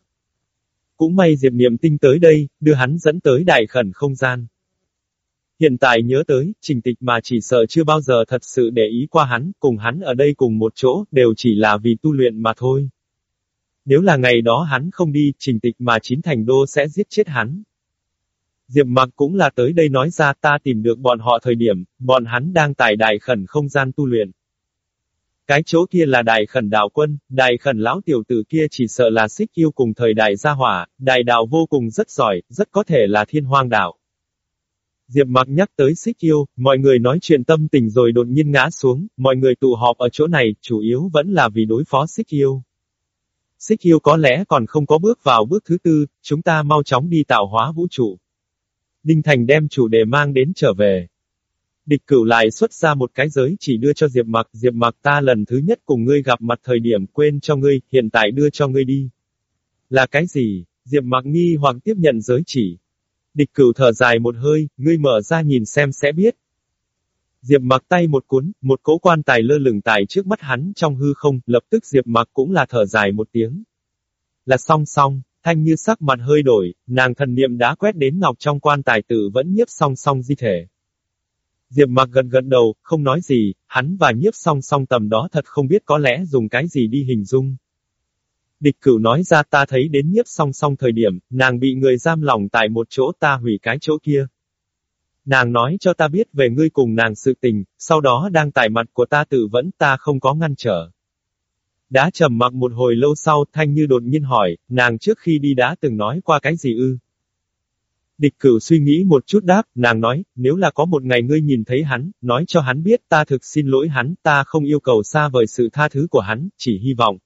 Cũng may Diệp Niệm Tinh tới đây, đưa hắn dẫn tới đại khẩn không gian. Hiện tại nhớ tới, trình tịch mà chỉ sợ chưa bao giờ thật sự để ý qua hắn, cùng hắn ở đây cùng một chỗ, đều chỉ là vì tu luyện mà thôi. Nếu là ngày đó hắn không đi, trình tịch mà chín thành đô sẽ giết chết hắn. Diệp mặc cũng là tới đây nói ra ta tìm được bọn họ thời điểm, bọn hắn đang tại đại khẩn không gian tu luyện. Cái chỗ kia là đại khẩn đạo quân, đại khẩn lão tiểu tử kia chỉ sợ là xích yêu cùng thời đại gia hỏa, đại đạo vô cùng rất giỏi, rất có thể là thiên hoang đạo. Diệp mặc nhắc tới xích yêu, mọi người nói chuyện tâm tình rồi đột nhiên ngã xuống, mọi người tụ họp ở chỗ này, chủ yếu vẫn là vì đối phó xích yêu. Xích yêu có lẽ còn không có bước vào bước thứ tư, chúng ta mau chóng đi tạo hóa vũ trụ. Đinh Thành đem chủ đề mang đến trở về. Địch cửu lại xuất ra một cái giới chỉ đưa cho Diệp Mặc, Diệp Mặc ta lần thứ nhất cùng ngươi gặp mặt thời điểm quên cho ngươi, hiện tại đưa cho ngươi đi. Là cái gì? Diệp Mặc nghi hoặc tiếp nhận giới chỉ. Địch cửu thở dài một hơi, ngươi mở ra nhìn xem sẽ biết. Diệp mặc tay một cuốn, một cỗ quan tài lơ lửng tại trước mắt hắn trong hư không, lập tức Diệp mặc cũng là thở dài một tiếng. Là song song, thanh như sắc mặt hơi đổi, nàng thần niệm đã quét đến ngọc trong quan tài tử vẫn nhiếp song song di thể. Diệp mặc gần gần đầu, không nói gì, hắn và nhiếp song song tầm đó thật không biết có lẽ dùng cái gì đi hình dung. Địch cửu nói ra ta thấy đến nhiếp song song thời điểm, nàng bị người giam lòng tại một chỗ ta hủy cái chỗ kia. Nàng nói cho ta biết về ngươi cùng nàng sự tình, sau đó đang tại mặt của ta tự vẫn ta không có ngăn trở. Đã trầm mặc một hồi lâu sau thanh như đột nhiên hỏi, nàng trước khi đi đã từng nói qua cái gì ư? Địch cửu suy nghĩ một chút đáp, nàng nói, nếu là có một ngày ngươi nhìn thấy hắn, nói cho hắn biết ta thực xin lỗi hắn, ta không yêu cầu xa vời sự tha thứ của hắn, chỉ hy vọng.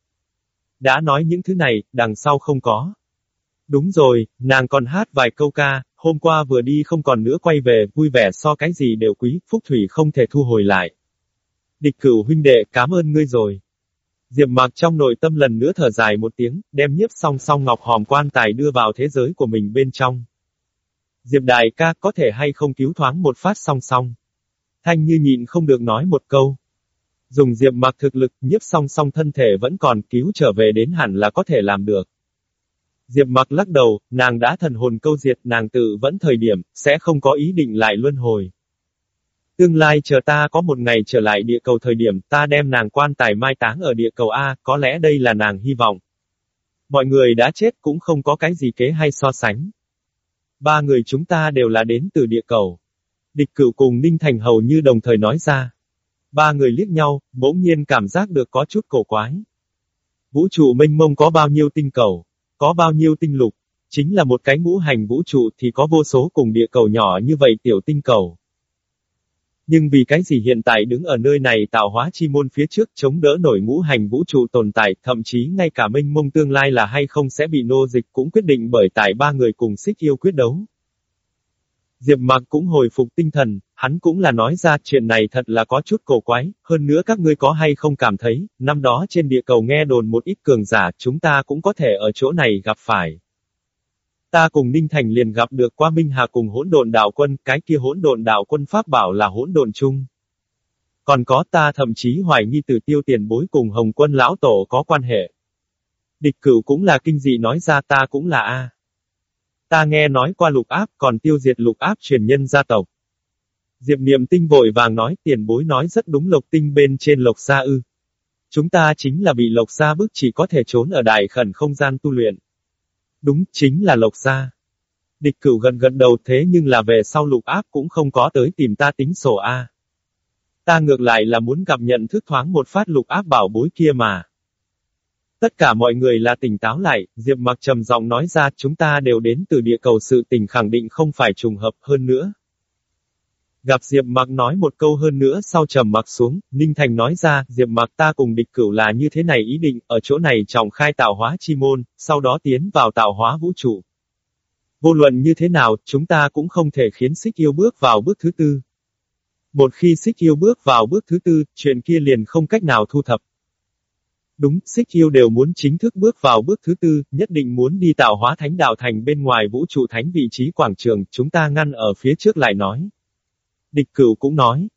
Đã nói những thứ này, đằng sau không có. Đúng rồi, nàng còn hát vài câu ca, hôm qua vừa đi không còn nữa quay về, vui vẻ so cái gì đều quý, phúc thủy không thể thu hồi lại. Địch cửu huynh đệ, cảm ơn ngươi rồi. Diệp Mạc trong nội tâm lần nữa thở dài một tiếng, đem nhiếp song song ngọc hòm quan tài đưa vào thế giới của mình bên trong. Diệp đại ca có thể hay không cứu thoáng một phát song song. Thanh như nhịn không được nói một câu. Dùng diệp mặc thực lực, nhiếp song song thân thể vẫn còn cứu trở về đến hẳn là có thể làm được. Diệp mặc lắc đầu, nàng đã thần hồn câu diệt nàng tự vẫn thời điểm, sẽ không có ý định lại luân hồi. Tương lai chờ ta có một ngày trở lại địa cầu thời điểm ta đem nàng quan tài mai táng ở địa cầu A, có lẽ đây là nàng hy vọng. Mọi người đã chết cũng không có cái gì kế hay so sánh. Ba người chúng ta đều là đến từ địa cầu. Địch cửu cùng Ninh Thành hầu như đồng thời nói ra. Ba người liếc nhau, bỗng nhiên cảm giác được có chút cổ quái. Vũ trụ mênh mông có bao nhiêu tinh cầu, có bao nhiêu tinh lục, chính là một cái ngũ hành vũ trụ thì có vô số cùng địa cầu nhỏ như vậy tiểu tinh cầu. Nhưng vì cái gì hiện tại đứng ở nơi này tạo hóa chi môn phía trước chống đỡ nổi ngũ hành vũ trụ tồn tại, thậm chí ngay cả minh mông tương lai là hay không sẽ bị nô dịch cũng quyết định bởi tại ba người cùng xích yêu quyết đấu. Diệp Mạc cũng hồi phục tinh thần, hắn cũng là nói ra chuyện này thật là có chút cổ quái, hơn nữa các ngươi có hay không cảm thấy, năm đó trên địa cầu nghe đồn một ít cường giả chúng ta cũng có thể ở chỗ này gặp phải. Ta cùng Ninh Thành liền gặp được qua Minh Hà cùng hỗn độn đạo quân, cái kia hỗn độn đạo quân pháp bảo là hỗn độn chung. Còn có ta thậm chí hoài nghi từ tiêu tiền bối cùng Hồng quân lão tổ có quan hệ. Địch cửu cũng là kinh dị nói ra ta cũng là A. Ta nghe nói qua lục áp còn tiêu diệt lục áp truyền nhân gia tộc. Diệp niệm tinh vội vàng nói tiền bối nói rất đúng lộc tinh bên trên lộc xa ư. Chúng ta chính là bị lộc xa bức chỉ có thể trốn ở đại khẩn không gian tu luyện. Đúng, chính là lộc gia, Địch cửu gần gần đầu thế nhưng là về sau lục áp cũng không có tới tìm ta tính sổ A. Ta ngược lại là muốn gặp nhận thức thoáng một phát lục áp bảo bối kia mà. Tất cả mọi người là tỉnh táo lại, Diệp mặc trầm giọng nói ra chúng ta đều đến từ địa cầu sự tình khẳng định không phải trùng hợp hơn nữa. Gặp Diệp mặc nói một câu hơn nữa sau trầm mặc xuống, Ninh Thành nói ra, Diệp mặc ta cùng địch cửu là như thế này ý định, ở chỗ này trọng khai tạo hóa chi môn, sau đó tiến vào tạo hóa vũ trụ. Vô luận như thế nào, chúng ta cũng không thể khiến xích yêu bước vào bước thứ tư. Một khi xích yêu bước vào bước thứ tư, chuyện kia liền không cách nào thu thập. Đúng, xích yêu đều muốn chính thức bước vào bước thứ tư, nhất định muốn đi tạo hóa thánh đạo thành bên ngoài vũ trụ thánh vị trí quảng trường, chúng ta ngăn ở phía trước lại nói. Địch cửu cũng nói,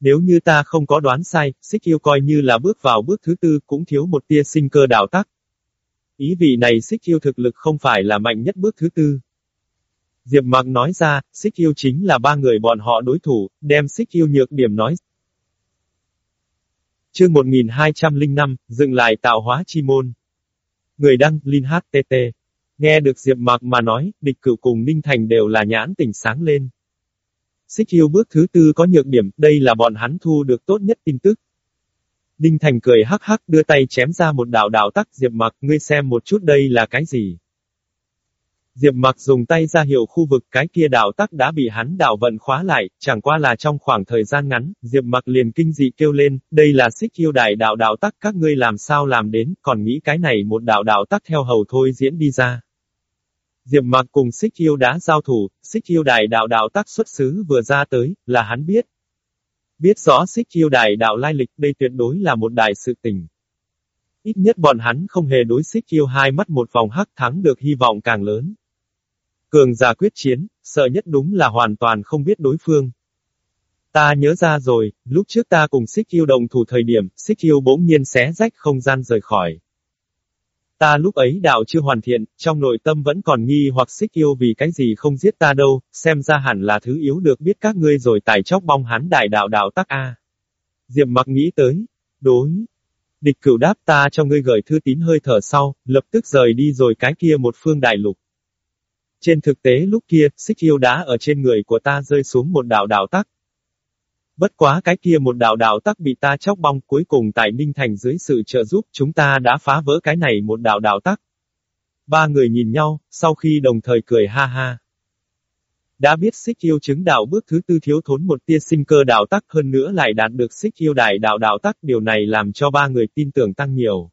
nếu như ta không có đoán sai, xích yêu coi như là bước vào bước thứ tư cũng thiếu một tia sinh cơ đạo tắc. Ý vị này xích yêu thực lực không phải là mạnh nhất bước thứ tư. Diệp Mặc nói ra, xích yêu chính là ba người bọn họ đối thủ, đem xích yêu nhược điểm nói. Chương 1205, dừng lại tạo hóa chi môn. Người đăng, Linh HTT. Nghe được Diệp Mặc mà nói, địch cửu cùng Ninh Thành đều là nhãn tỉnh sáng lên. Xích yêu bước thứ tư có nhược điểm, đây là bọn hắn thu được tốt nhất tin tức. Đinh Thành cười hắc hắc đưa tay chém ra một đạo đạo tắc Diệp Mặc, ngươi xem một chút đây là cái gì. Diệp Mặc dùng tay ra hiệu khu vực cái kia đạo tắc đã bị hắn đạo vận khóa lại, chẳng qua là trong khoảng thời gian ngắn, Diệp Mặc liền kinh dị kêu lên, đây là xích yêu đại đạo đạo tắc các ngươi làm sao làm đến, còn nghĩ cái này một đạo đạo tắc theo hầu thôi diễn đi ra. Diệp Mặc cùng Xích Yêu đã giao thủ, Xích Yêu Đại đạo đạo tác xuất xứ vừa ra tới, là hắn biết. Biết rõ Xích Yêu Đại đạo lai lịch, đây tuyệt đối là một đại sự tình. Ít nhất bọn hắn không hề đối Xích Yêu hai mắt một vòng hắc thắng được hy vọng càng lớn. Cường giả quyết chiến, sợ nhất đúng là hoàn toàn không biết đối phương. Ta nhớ ra rồi, lúc trước ta cùng Xích Yêu đồng thủ thời điểm, Xích Yêu bỗng nhiên xé rách không gian rời khỏi. Ta lúc ấy đạo chưa hoàn thiện, trong nội tâm vẫn còn nghi hoặc xích yêu vì cái gì không giết ta đâu, xem ra hẳn là thứ yếu được biết các ngươi rồi tài chóc bong hắn đại đạo đạo tắc A. Diệp mặc nghĩ tới. Đối. Địch cửu đáp ta cho ngươi gửi thư tín hơi thở sau, lập tức rời đi rồi cái kia một phương đại lục. Trên thực tế lúc kia, xích yêu đã ở trên người của ta rơi xuống một đạo đạo tắc. Bất quá cái kia một đạo đạo tắc bị ta chóc bong cuối cùng tại Ninh Thành dưới sự trợ giúp chúng ta đã phá vỡ cái này một đạo đạo tắc. Ba người nhìn nhau, sau khi đồng thời cười ha ha. Đã biết xích yêu chứng đạo bước thứ tư thiếu thốn một tia sinh cơ đạo tắc hơn nữa lại đạt được xích yêu đại đạo đạo tắc điều này làm cho ba người tin tưởng tăng nhiều.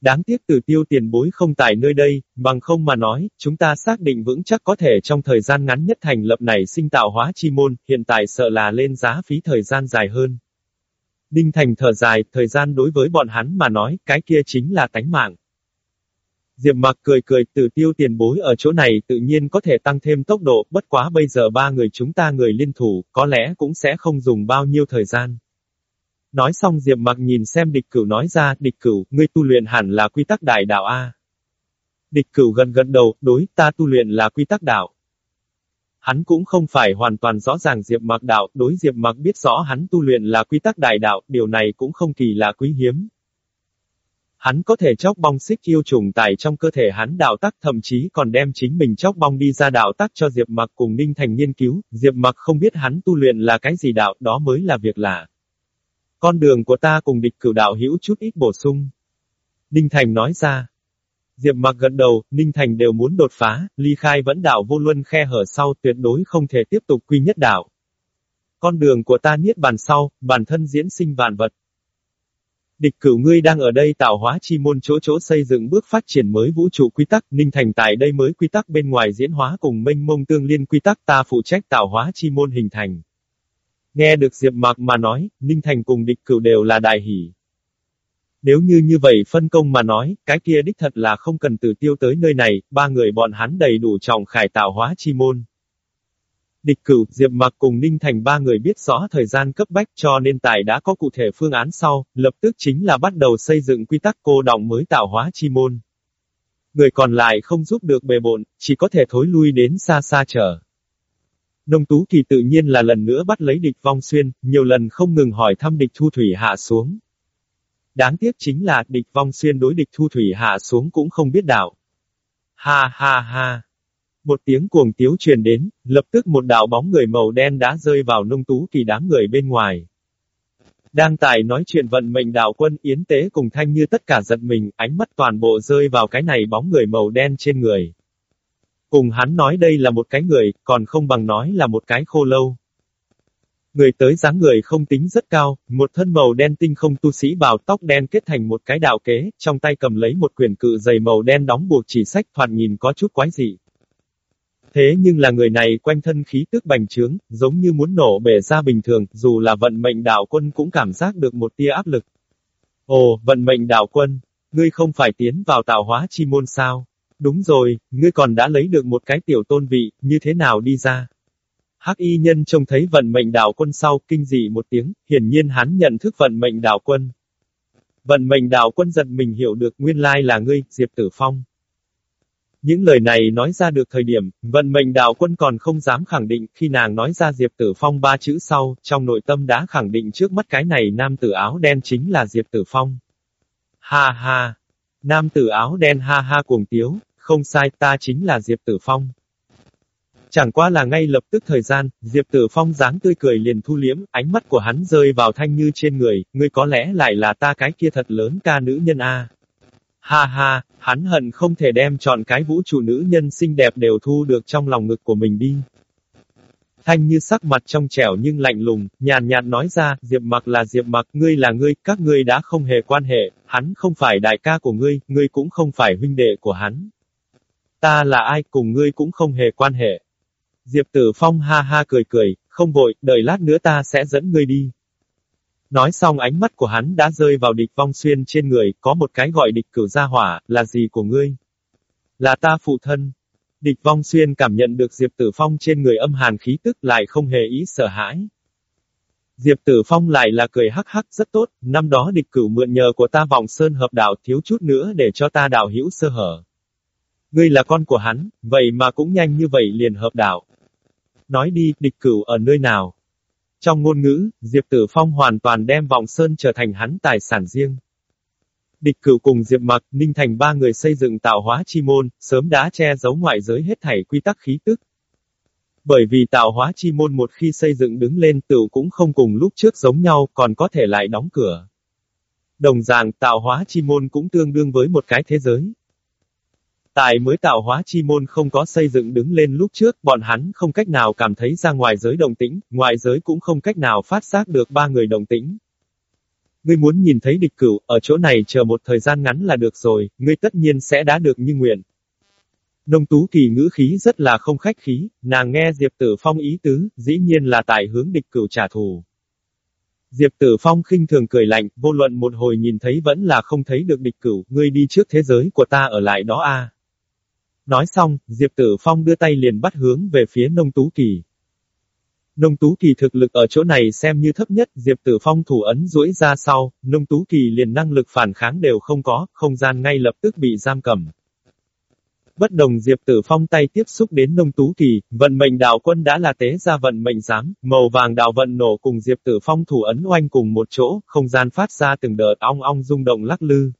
Đáng tiếc từ tiêu tiền bối không tại nơi đây, bằng không mà nói, chúng ta xác định vững chắc có thể trong thời gian ngắn nhất thành lập này sinh tạo hóa chi môn, hiện tại sợ là lên giá phí thời gian dài hơn. Đinh Thành thở dài, thời gian đối với bọn hắn mà nói, cái kia chính là tánh mạng. Diệp mặc cười cười, từ tiêu tiền bối ở chỗ này tự nhiên có thể tăng thêm tốc độ, bất quá bây giờ ba người chúng ta người liên thủ, có lẽ cũng sẽ không dùng bao nhiêu thời gian. Nói xong Diệp mặc nhìn xem địch cửu nói ra, địch cửu, ngươi tu luyện hẳn là quy tắc đại đạo A. Địch cửu gần gần đầu, đối, ta tu luyện là quy tắc đạo. Hắn cũng không phải hoàn toàn rõ ràng Diệp mặc đạo, đối Diệp mặc biết rõ hắn tu luyện là quy tắc đại đạo, điều này cũng không kỳ là quý hiếm. Hắn có thể chóc bong xích yêu trùng tại trong cơ thể hắn đạo tắc thậm chí còn đem chính mình chóc bong đi ra đạo tắc cho Diệp mặc cùng Ninh Thành nghiên cứu, Diệp mặc không biết hắn tu luyện là cái gì đạo, đó mới là việc lạ. Con đường của ta cùng địch cửu đạo hữu chút ít bổ sung. Ninh Thành nói ra. Diệp mặc gật đầu, Ninh Thành đều muốn đột phá, ly khai vẫn đạo vô luân khe hở sau tuyệt đối không thể tiếp tục quy nhất đạo. Con đường của ta niết bàn sau, bản thân diễn sinh vạn vật. Địch cửu ngươi đang ở đây tạo hóa chi môn chỗ chỗ xây dựng bước phát triển mới vũ trụ quy tắc, ninh thành tại đây mới quy tắc bên ngoài diễn hóa cùng mênh mông tương liên quy tắc ta phụ trách tạo hóa chi môn hình thành. Nghe được Diệp Mạc mà nói, Ninh Thành cùng địch cửu đều là đại hỷ. Nếu như như vậy phân công mà nói, cái kia đích thật là không cần từ tiêu tới nơi này, ba người bọn hắn đầy đủ trọng khải tạo hóa chi môn. Địch cửu, Diệp Mặc cùng Ninh Thành ba người biết rõ thời gian cấp bách cho nên tài đã có cụ thể phương án sau, lập tức chính là bắt đầu xây dựng quy tắc cô động mới tạo hóa chi môn. Người còn lại không giúp được bề bộn, chỉ có thể thối lui đến xa xa chờ. Nông Tú Kỳ tự nhiên là lần nữa bắt lấy địch vong xuyên, nhiều lần không ngừng hỏi thăm địch thu thủy hạ xuống. Đáng tiếc chính là địch vong xuyên đối địch thu thủy hạ xuống cũng không biết đạo. Ha ha ha. Một tiếng cuồng tiếu truyền đến, lập tức một đạo bóng người màu đen đã rơi vào nông tú kỳ đám người bên ngoài. Đang tại nói chuyện vận mệnh đạo quân yến tế cùng thanh như tất cả giật mình, ánh mắt toàn bộ rơi vào cái này bóng người màu đen trên người. Cùng hắn nói đây là một cái người, còn không bằng nói là một cái khô lâu. Người tới dáng người không tính rất cao, một thân màu đen tinh không tu sĩ bào tóc đen kết thành một cái đạo kế, trong tay cầm lấy một quyển cự dày màu đen đóng buộc chỉ sách thoạt nhìn có chút quái dị. Thế nhưng là người này quanh thân khí tức bành trướng, giống như muốn nổ bể ra bình thường, dù là vận mệnh đạo quân cũng cảm giác được một tia áp lực. Ồ, vận mệnh đạo quân, ngươi không phải tiến vào tạo hóa chi môn sao? Đúng rồi, ngươi còn đã lấy được một cái tiểu tôn vị, như thế nào đi ra? Hắc y nhân trông thấy vận mệnh đảo quân sau, kinh dị một tiếng, hiển nhiên hắn nhận thức vận mệnh đảo quân. Vận mệnh đảo quân giận mình hiểu được nguyên lai là ngươi, Diệp Tử Phong. Những lời này nói ra được thời điểm, vận mệnh đảo quân còn không dám khẳng định, khi nàng nói ra Diệp Tử Phong ba chữ sau, trong nội tâm đã khẳng định trước mắt cái này nam tử áo đen chính là Diệp Tử Phong. Ha ha! Nam tử áo đen ha ha cuồng tiếu, không sai ta chính là Diệp Tử Phong. Chẳng qua là ngay lập tức thời gian, Diệp Tử Phong dáng tươi cười liền thu liếm, ánh mắt của hắn rơi vào thanh như trên người, ngươi có lẽ lại là ta cái kia thật lớn ca nữ nhân A. Ha ha, hắn hận không thể đem chọn cái vũ trụ nữ nhân xinh đẹp đều thu được trong lòng ngực của mình đi. Thanh như sắc mặt trong trẻo nhưng lạnh lùng, nhàn nhạt nói ra, Diệp mặc là Diệp mặc, ngươi là ngươi, các ngươi đã không hề quan hệ, hắn không phải đại ca của ngươi, ngươi cũng không phải huynh đệ của hắn. Ta là ai cùng ngươi cũng không hề quan hệ. Diệp Tử Phong ha ha cười cười, không vội, đợi lát nữa ta sẽ dẫn ngươi đi. Nói xong ánh mắt của hắn đã rơi vào địch vong xuyên trên người, có một cái gọi địch cửu gia hỏa, là gì của ngươi? Là ta phụ thân. Địch vong xuyên cảm nhận được Diệp Tử Phong trên người âm hàn khí tức lại không hề ý sợ hãi. Diệp Tử Phong lại là cười hắc hắc rất tốt, năm đó địch cửu mượn nhờ của ta vòng sơn hợp đạo thiếu chút nữa để cho ta đạo hữu sơ hở. Ngươi là con của hắn, vậy mà cũng nhanh như vậy liền hợp đạo. Nói đi, địch cửu ở nơi nào? Trong ngôn ngữ, Diệp Tử Phong hoàn toàn đem vòng sơn trở thành hắn tài sản riêng. Địch cửu cùng Diệp Mặc, Ninh Thành ba người xây dựng tạo hóa chi môn, sớm đã che giấu ngoại giới hết thảy quy tắc khí tức. Bởi vì tạo hóa chi môn một khi xây dựng đứng lên tựu cũng không cùng lúc trước giống nhau, còn có thể lại đóng cửa. Đồng dạng, tạo hóa chi môn cũng tương đương với một cái thế giới. Tại mới tạo hóa chi môn không có xây dựng đứng lên lúc trước, bọn hắn không cách nào cảm thấy ra ngoài giới đồng tĩnh, ngoài giới cũng không cách nào phát giác được ba người đồng tĩnh. Ngươi muốn nhìn thấy địch cửu, ở chỗ này chờ một thời gian ngắn là được rồi, ngươi tất nhiên sẽ đã được như nguyện. Nông tú kỳ ngữ khí rất là không khách khí, nàng nghe Diệp Tử Phong ý tứ, dĩ nhiên là tại hướng địch cửu trả thù. Diệp Tử Phong khinh thường cười lạnh, vô luận một hồi nhìn thấy vẫn là không thấy được địch cửu, ngươi đi trước thế giới của ta ở lại đó a. Nói xong, Diệp Tử Phong đưa tay liền bắt hướng về phía nông tú kỳ. Nông tú kỳ thực lực ở chỗ này xem như thấp nhất, Diệp Tử Phong thủ ấn duỗi ra sau, nông tú kỳ liền năng lực phản kháng đều không có, không gian ngay lập tức bị giam cầm. Bất đồng Diệp Tử Phong tay tiếp xúc đến nông tú kỳ, vận mệnh đạo quân đã là tế ra vận mệnh giám, màu vàng đạo vận nổ cùng Diệp Tử Phong thủ ấn oanh cùng một chỗ, không gian phát ra từng đợt ong ong rung động lắc lư.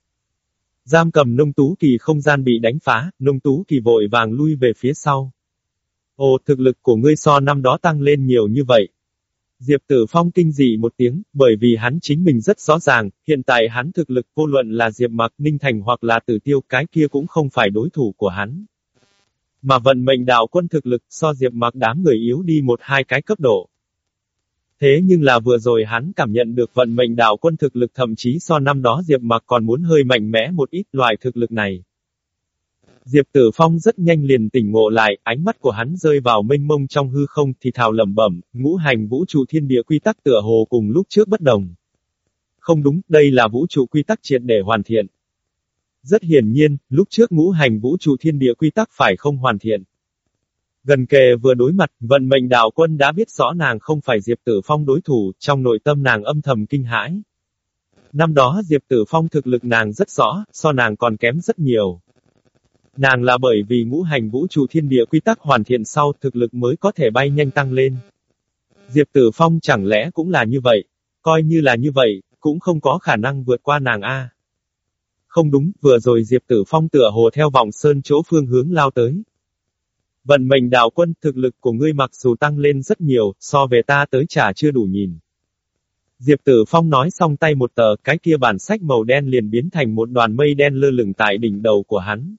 Giam cầm nông tú kỳ không gian bị đánh phá, nông tú kỳ vội vàng lui về phía sau. Ồ, thực lực của ngươi so năm đó tăng lên nhiều như vậy. Diệp Tử Phong kinh dị một tiếng, bởi vì hắn chính mình rất rõ ràng, hiện tại hắn thực lực vô luận là Diệp Mặc Ninh Thành hoặc là Tử Tiêu cái kia cũng không phải đối thủ của hắn. Mà vận mệnh đạo quân thực lực so Diệp Mặc đám người yếu đi một hai cái cấp độ. Thế nhưng là vừa rồi hắn cảm nhận được vận mệnh đạo quân thực lực thậm chí so năm đó Diệp Mặc còn muốn hơi mạnh mẽ một ít loại thực lực này. Diệp Tử Phong rất nhanh liền tỉnh ngộ lại, ánh mắt của hắn rơi vào mênh mông trong hư không thì thào lẩm bẩm, ngũ hành vũ trụ thiên địa quy tắc tựa hồ cùng lúc trước bất đồng. Không đúng, đây là vũ trụ quy tắc triệt để hoàn thiện. Rất hiển nhiên, lúc trước ngũ hành vũ trụ thiên địa quy tắc phải không hoàn thiện. Gần kề vừa đối mặt, vận mệnh đạo quân đã biết rõ nàng không phải Diệp Tử Phong đối thủ, trong nội tâm nàng âm thầm kinh hãi. Năm đó Diệp Tử Phong thực lực nàng rất rõ, so nàng còn kém rất nhiều. Nàng là bởi vì ngũ hành vũ trụ thiên địa quy tắc hoàn thiện sau thực lực mới có thể bay nhanh tăng lên. Diệp Tử Phong chẳng lẽ cũng là như vậy? Coi như là như vậy, cũng không có khả năng vượt qua nàng A. Không đúng, vừa rồi Diệp Tử Phong tựa hồ theo vòng sơn chỗ phương hướng lao tới. Vận mệnh đạo quân, thực lực của ngươi mặc dù tăng lên rất nhiều, so về ta tới trả chưa đủ nhìn. Diệp Tử Phong nói xong tay một tờ, cái kia bản sách màu đen liền biến thành một đoàn mây đen lơ lửng tại đỉnh đầu của hắn.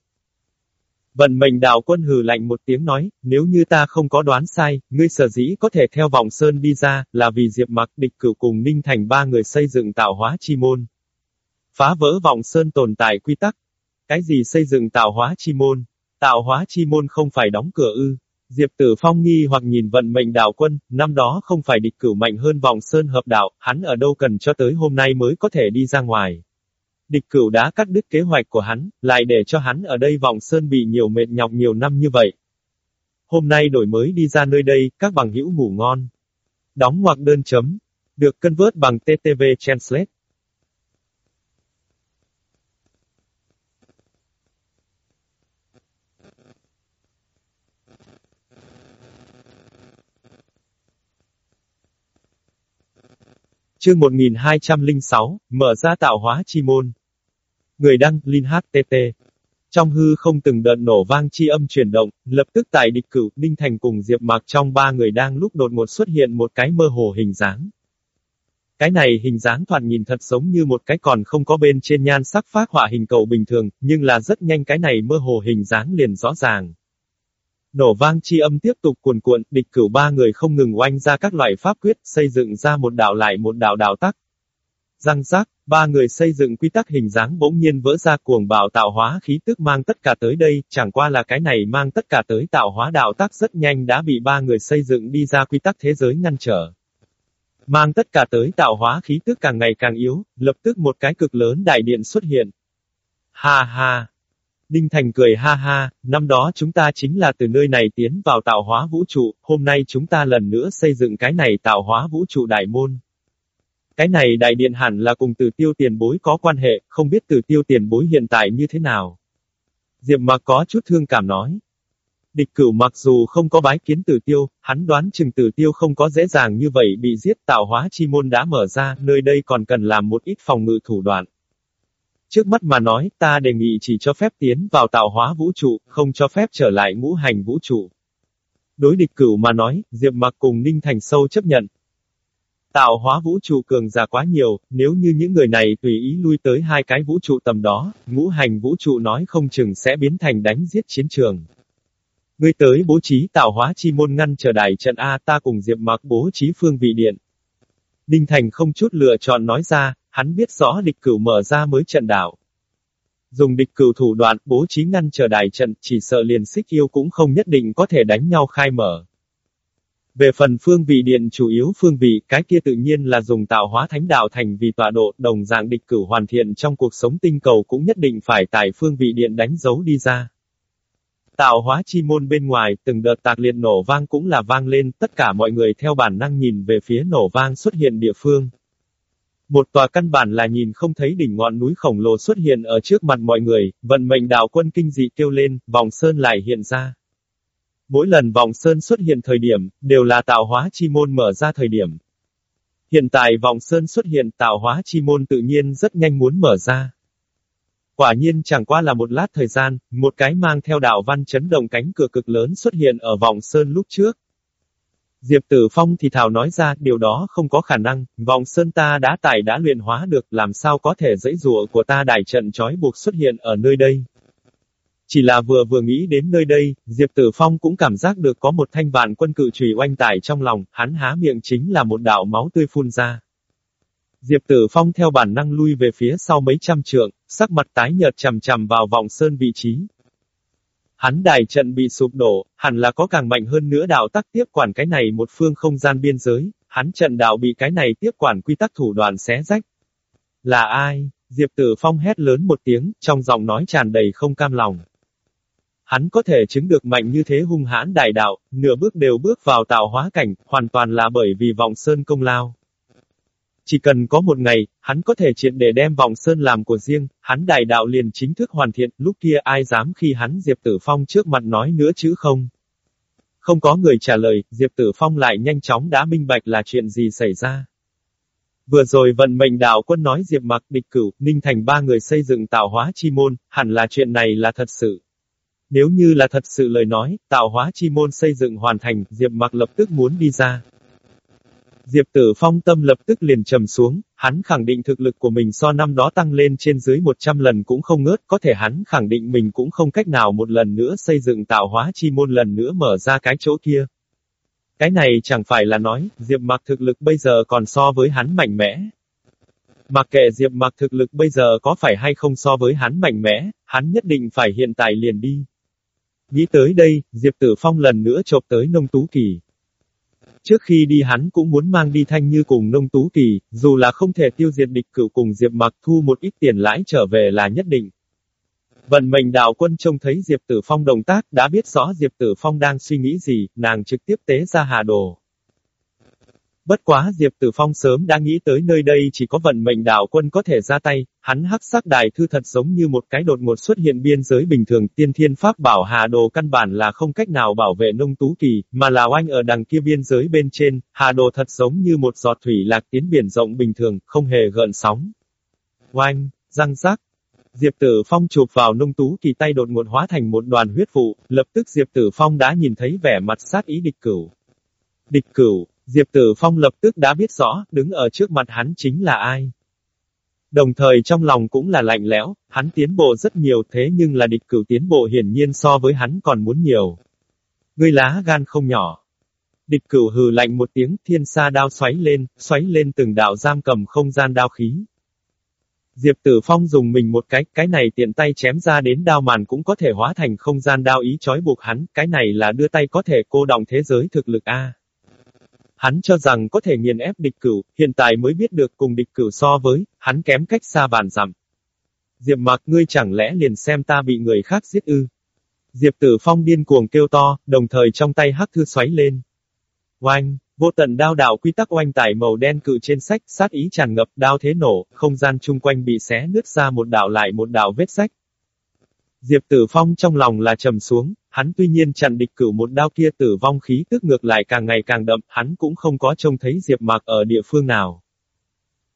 Vận mệnh đạo quân hừ lạnh một tiếng nói, nếu như ta không có đoán sai, ngươi sở dĩ có thể theo vòng sơn đi ra, là vì Diệp Mặc địch cử cùng Ninh Thành ba người xây dựng tạo hóa chi môn. Phá vỡ vòng sơn tồn tại quy tắc. Cái gì xây dựng tạo hóa chi môn? Tạo hóa chi môn không phải đóng cửa ư. Diệp Tử Phong nghi hoặc nhìn vận mệnh đạo quân, năm đó không phải địch cử mạnh hơn vòng sơn hợp đạo, hắn ở đâu cần cho tới hôm nay mới có thể đi ra ngoài. Địch cửu đã cắt đứt kế hoạch của hắn, lại để cho hắn ở đây vòng sơn bị nhiều mệt nhọc nhiều năm như vậy. Hôm nay đổi mới đi ra nơi đây, các bằng hữu ngủ ngon. Đóng hoặc đơn chấm. Được cân vớt bằng TTV Translate. Chương 1206, mở ra tạo hóa chi môn. Người đăng, Linh HTT. Trong hư không từng đợt nổ vang chi âm chuyển động, lập tức tại địch cửu, Ninh Thành cùng Diệp Mạc trong ba người đang lúc đột ngột xuất hiện một cái mơ hồ hình dáng. Cái này hình dáng thoạt nhìn thật giống như một cái còn không có bên trên nhan sắc phát họa hình cầu bình thường, nhưng là rất nhanh cái này mơ hồ hình dáng liền rõ ràng. Nổ vang chi âm tiếp tục cuồn cuộn, địch cửu ba người không ngừng oanh ra các loại pháp quyết, xây dựng ra một đạo lại một đạo đạo tắc. Răng rác, ba người xây dựng quy tắc hình dáng bỗng nhiên vỡ ra cuồng bạo tạo hóa khí tức mang tất cả tới đây, chẳng qua là cái này mang tất cả tới tạo hóa đạo tác rất nhanh đã bị ba người xây dựng đi ra quy tắc thế giới ngăn trở. Mang tất cả tới tạo hóa khí tức càng ngày càng yếu, lập tức một cái cực lớn đại điện xuất hiện. Ha ha, Đinh Thành cười ha ha, năm đó chúng ta chính là từ nơi này tiến vào tạo hóa vũ trụ, hôm nay chúng ta lần nữa xây dựng cái này tạo hóa vũ trụ đại môn. Cái này đại điện hẳn là cùng từ tiêu tiền bối có quan hệ, không biết từ tiêu tiền bối hiện tại như thế nào. Diệp mặc có chút thương cảm nói. Địch cửu mặc dù không có bái kiến tử tiêu, hắn đoán chừng tử tiêu không có dễ dàng như vậy bị giết tạo hóa chi môn đã mở ra, nơi đây còn cần làm một ít phòng ngự thủ đoạn. Trước mắt mà nói, ta đề nghị chỉ cho phép tiến vào tạo hóa vũ trụ, không cho phép trở lại ngũ hành vũ trụ. Đối địch cửu mà nói, Diệp Mặc cùng Ninh Thành sâu chấp nhận. Tạo hóa vũ trụ cường giả quá nhiều, nếu như những người này tùy ý lui tới hai cái vũ trụ tầm đó, ngũ hành vũ trụ nói không chừng sẽ biến thành đánh giết chiến trường. Ngươi tới bố trí tạo hóa chi môn ngăn trở đại trận A ta cùng Diệp Mặc bố trí phương vị điện. Ninh Thành không chút lựa chọn nói ra, hắn biết rõ địch cửu mở ra mới trận đảo. Dùng địch cửu thủ đoạn bố trí ngăn trở đại trận, chỉ sợ liền xích yêu cũng không nhất định có thể đánh nhau khai mở. Về phần phương vị điện chủ yếu phương vị, cái kia tự nhiên là dùng tạo hóa thánh đạo thành vì tọa độ, đồng dạng địch cử hoàn thiện trong cuộc sống tinh cầu cũng nhất định phải tại phương vị điện đánh dấu đi ra. Tạo hóa chi môn bên ngoài, từng đợt tạc liệt nổ vang cũng là vang lên, tất cả mọi người theo bản năng nhìn về phía nổ vang xuất hiện địa phương. Một tòa căn bản là nhìn không thấy đỉnh ngọn núi khổng lồ xuất hiện ở trước mặt mọi người, vận mệnh đạo quân kinh dị kêu lên, vòng sơn lại hiện ra. Mỗi lần vòng sơn xuất hiện thời điểm, đều là tạo hóa chi môn mở ra thời điểm. Hiện tại vòng sơn xuất hiện tạo hóa chi môn tự nhiên rất nhanh muốn mở ra. Quả nhiên chẳng qua là một lát thời gian, một cái mang theo đạo văn chấn động cánh cửa cực lớn xuất hiện ở vòng sơn lúc trước. Diệp Tử Phong thì thào nói ra, điều đó không có khả năng, vòng sơn ta đã tải đã luyện hóa được, làm sao có thể dãy rùa của ta đại trận trói buộc xuất hiện ở nơi đây. Chỉ là vừa vừa nghĩ đến nơi đây, Diệp Tử Phong cũng cảm giác được có một thanh vạn quân cự trùy oanh tải trong lòng, hắn há miệng chính là một đạo máu tươi phun ra. Diệp Tử Phong theo bản năng lui về phía sau mấy trăm trượng, sắc mặt tái nhợt chầm chầm vào vòng sơn vị trí. Hắn đài trận bị sụp đổ, hẳn là có càng mạnh hơn nữa đạo tắc tiếp quản cái này một phương không gian biên giới, hắn trận đạo bị cái này tiếp quản quy tắc thủ đoàn xé rách. Là ai? Diệp Tử Phong hét lớn một tiếng, trong giọng nói tràn đầy không cam lòng. Hắn có thể chứng được mạnh như thế hung hãn đại đạo, nửa bước đều bước vào tạo hóa cảnh, hoàn toàn là bởi vì vọng sơn công lao. Chỉ cần có một ngày, hắn có thể triệt để đem vọng sơn làm của riêng, hắn đại đạo liền chính thức hoàn thiện, lúc kia ai dám khi hắn Diệp Tử Phong trước mặt nói nữa chứ không. Không có người trả lời, Diệp Tử Phong lại nhanh chóng đã minh bạch là chuyện gì xảy ra. Vừa rồi vận mệnh đạo quân nói Diệp Mặc địch cửu, Ninh Thành ba người xây dựng tạo hóa chi môn, hẳn là chuyện này là thật sự. Nếu như là thật sự lời nói, tạo hóa chi môn xây dựng hoàn thành, Diệp Mặc lập tức muốn đi ra. Diệp Tử Phong tâm lập tức liền trầm xuống, hắn khẳng định thực lực của mình so năm đó tăng lên trên dưới 100 lần cũng không ngớt, có thể hắn khẳng định mình cũng không cách nào một lần nữa xây dựng tạo hóa chi môn lần nữa mở ra cái chỗ kia. Cái này chẳng phải là nói, Diệp Mặc thực lực bây giờ còn so với hắn mạnh mẽ. Mặc kệ Diệp Mặc thực lực bây giờ có phải hay không so với hắn mạnh mẽ, hắn nhất định phải hiện tại liền đi. Nghĩ tới đây, Diệp Tử Phong lần nữa chộp tới nông tú kỳ. Trước khi đi hắn cũng muốn mang đi thanh như cùng nông tú kỳ, dù là không thể tiêu diệt địch cửu cùng Diệp Mặc thu một ít tiền lãi trở về là nhất định. Vận mệnh đạo quân trông thấy Diệp Tử Phong động tác đã biết rõ Diệp Tử Phong đang suy nghĩ gì, nàng trực tiếp tế ra hà đồ. Bất quá Diệp Tử Phong sớm đã nghĩ tới nơi đây chỉ có vận mệnh đạo quân có thể ra tay, hắn hắc sắc đài thư thật giống như một cái đột ngột xuất hiện biên giới bình thường tiên thiên pháp bảo hà đồ căn bản là không cách nào bảo vệ nông tú kỳ, mà là oanh ở đằng kia biên giới bên trên, hà đồ thật giống như một giọt thủy lạc tiến biển rộng bình thường, không hề gợn sóng. Oanh, răng rác, Diệp Tử Phong chụp vào nông tú kỳ tay đột ngột hóa thành một đoàn huyết vụ, lập tức Diệp Tử Phong đã nhìn thấy vẻ mặt sát ý địch cửu. Địch cửu, Diệp Tử Phong lập tức đã biết rõ, đứng ở trước mặt hắn chính là ai. Đồng thời trong lòng cũng là lạnh lẽo, hắn tiến bộ rất nhiều thế nhưng là địch cửu tiến bộ hiển nhiên so với hắn còn muốn nhiều. Ngươi lá gan không nhỏ. Địch cửu hừ lạnh một tiếng thiên sa đao xoáy lên, xoáy lên từng đạo giam cầm không gian đao khí. Diệp Tử Phong dùng mình một cái, cái này tiện tay chém ra đến đao màn cũng có thể hóa thành không gian đao ý chói buộc hắn, cái này là đưa tay có thể cô động thế giới thực lực A. Hắn cho rằng có thể nghiền ép địch cửu, hiện tại mới biết được cùng địch cửu so với, hắn kém cách xa bàn dặm. Diệp mặc ngươi chẳng lẽ liền xem ta bị người khác giết ư. Diệp tử phong điên cuồng kêu to, đồng thời trong tay hắc thư xoáy lên. Oanh, vô tận đao đạo quy tắc oanh tải màu đen cự trên sách, sát ý tràn ngập, đao thế nổ, không gian chung quanh bị xé nứt ra một đạo lại một đạo vết sách. Diệp tử phong trong lòng là trầm xuống, Hắn tuy nhiên chặn địch cửu một đao kia tử vong khí tức ngược lại càng ngày càng đậm, hắn cũng không có trông thấy Diệp Mạc ở địa phương nào.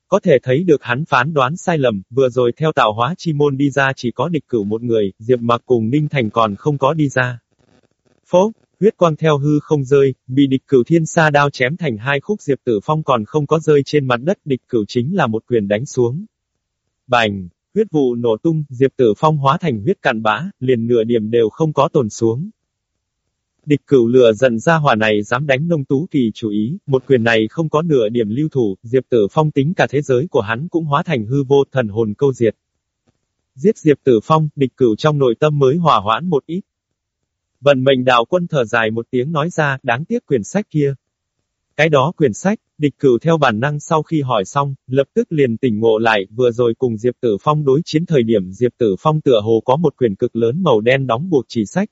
Có thể thấy được hắn phán đoán sai lầm, vừa rồi theo tạo hóa chi môn đi ra chỉ có địch cửu một người, Diệp Mạc cùng Ninh Thành còn không có đi ra. Phố, huyết quang theo hư không rơi, bị địch cửu thiên sa đao chém thành hai khúc Diệp Tử Phong còn không có rơi trên mặt đất, địch cửu chính là một quyền đánh xuống. Bành, Huyết vụ nổ tung, Diệp Tử Phong hóa thành huyết cạn bã, liền nửa điểm đều không có tồn xuống. Địch cửu lửa giận ra hỏa này dám đánh nông tú kỳ chủ ý, một quyền này không có nửa điểm lưu thủ, Diệp Tử Phong tính cả thế giới của hắn cũng hóa thành hư vô thần hồn câu diệt. Giết Diệp Tử Phong, địch cửu trong nội tâm mới hòa hoãn một ít. Vận mệnh đạo quân thở dài một tiếng nói ra, đáng tiếc quyển sách kia. Cái đó quyển sách, địch cửu theo bản năng sau khi hỏi xong, lập tức liền tỉnh ngộ lại, vừa rồi cùng Diệp Tử Phong đối chiến thời điểm Diệp Tử Phong tựa hồ có một quyển cực lớn màu đen đóng buộc chỉ sách.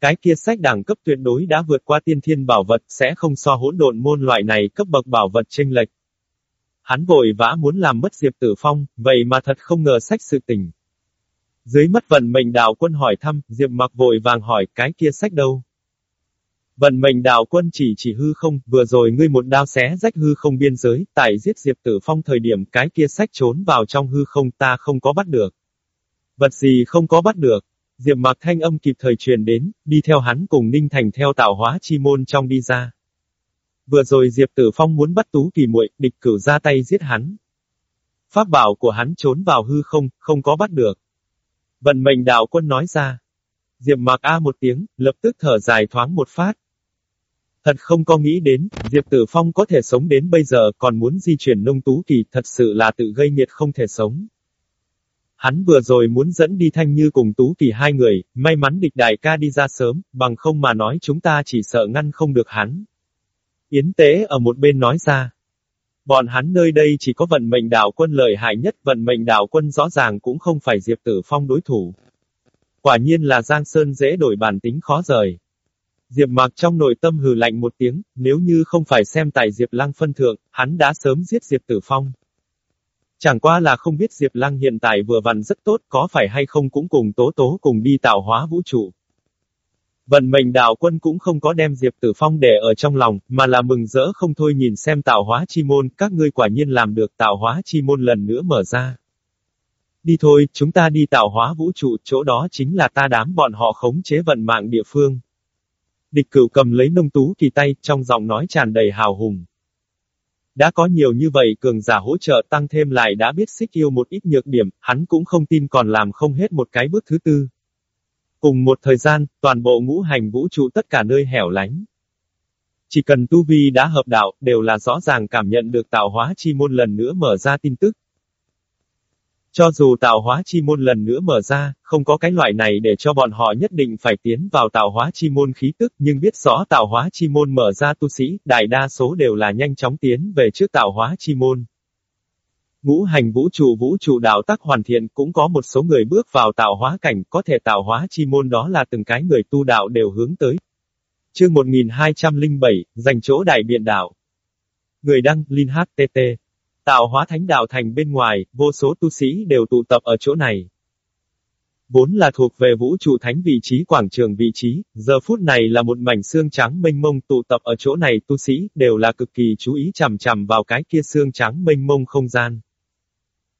Cái kia sách đẳng cấp tuyệt đối đã vượt qua tiên thiên bảo vật, sẽ không so hỗn độn môn loại này cấp bậc bảo vật chênh lệch. Hắn vội vã muốn làm mất Diệp Tử Phong, vậy mà thật không ngờ sách sự tình. Dưới mất vận mệnh đạo quân hỏi thăm, Diệp mặc vội vàng hỏi, cái kia sách đâu? Vận mệnh đạo quân chỉ chỉ hư không, vừa rồi ngươi một đao xé rách hư không biên giới, tại giết Diệp Tử Phong thời điểm cái kia sách trốn vào trong hư không ta không có bắt được. Vật gì không có bắt được? Diệp Mạc thanh âm kịp thời truyền đến, đi theo hắn cùng Ninh Thành theo tạo hóa chi môn trong đi ra. Vừa rồi Diệp Tử Phong muốn bắt Tú Kỳ muội, địch cửu ra tay giết hắn. Pháp bảo của hắn trốn vào hư không, không có bắt được. Vận mệnh đạo quân nói ra. Diệp Mạc A một tiếng, lập tức thở dài thoáng một phát. Thật không có nghĩ đến, Diệp Tử Phong có thể sống đến bây giờ còn muốn di chuyển nông tú kỳ thật sự là tự gây nghiệt không thể sống. Hắn vừa rồi muốn dẫn đi Thanh Như cùng Tú Kỳ hai người, may mắn địch đại ca đi ra sớm, bằng không mà nói chúng ta chỉ sợ ngăn không được hắn. Yến Tế ở một bên nói ra. Bọn hắn nơi đây chỉ có vận mệnh đảo quân lợi hại nhất, vận mệnh đảo quân rõ ràng cũng không phải Diệp Tử Phong đối thủ. Quả nhiên là Giang Sơn dễ đổi bản tính khó rời. Diệp Mạc trong nội tâm hừ lạnh một tiếng, nếu như không phải xem tại Diệp Lăng phân thượng, hắn đã sớm giết Diệp Tử Phong. Chẳng qua là không biết Diệp Lăng hiện tại vừa vặn rất tốt, có phải hay không cũng cùng tố tố cùng đi tạo hóa vũ trụ. Vận mệnh đạo quân cũng không có đem Diệp Tử Phong để ở trong lòng, mà là mừng rỡ không thôi nhìn xem tạo hóa chi môn, các ngươi quả nhiên làm được tạo hóa chi môn lần nữa mở ra. Đi thôi, chúng ta đi tạo hóa vũ trụ, chỗ đó chính là ta đám bọn họ khống chế vận mạng địa phương. Địch cửu cầm lấy nông tú kỳ tay, trong giọng nói tràn đầy hào hùng. Đã có nhiều như vậy cường giả hỗ trợ tăng thêm lại đã biết xích yêu một ít nhược điểm, hắn cũng không tin còn làm không hết một cái bước thứ tư. Cùng một thời gian, toàn bộ ngũ hành vũ trụ tất cả nơi hẻo lánh. Chỉ cần tu vi đã hợp đạo, đều là rõ ràng cảm nhận được tạo hóa chi môn lần nữa mở ra tin tức. Cho dù tạo hóa chi môn lần nữa mở ra, không có cái loại này để cho bọn họ nhất định phải tiến vào tạo hóa chi môn khí tức, nhưng biết rõ tạo hóa chi môn mở ra tu sĩ, đại đa số đều là nhanh chóng tiến về trước tạo hóa chi môn. Ngũ hành vũ trụ vũ trụ đạo tắc hoàn thiện cũng có một số người bước vào tạo hóa cảnh, có thể tạo hóa chi môn đó là từng cái người tu đạo đều hướng tới. Chương 1207, dành chỗ đại biện đạo. Người đăng, Linh HTT. Tạo hóa thánh đạo thành bên ngoài, vô số tu sĩ đều tụ tập ở chỗ này. Vốn là thuộc về vũ trụ thánh vị trí quảng trường vị trí, giờ phút này là một mảnh xương trắng mênh mông tụ tập ở chỗ này tu sĩ, đều là cực kỳ chú ý chằm chằm vào cái kia xương trắng mênh mông không gian.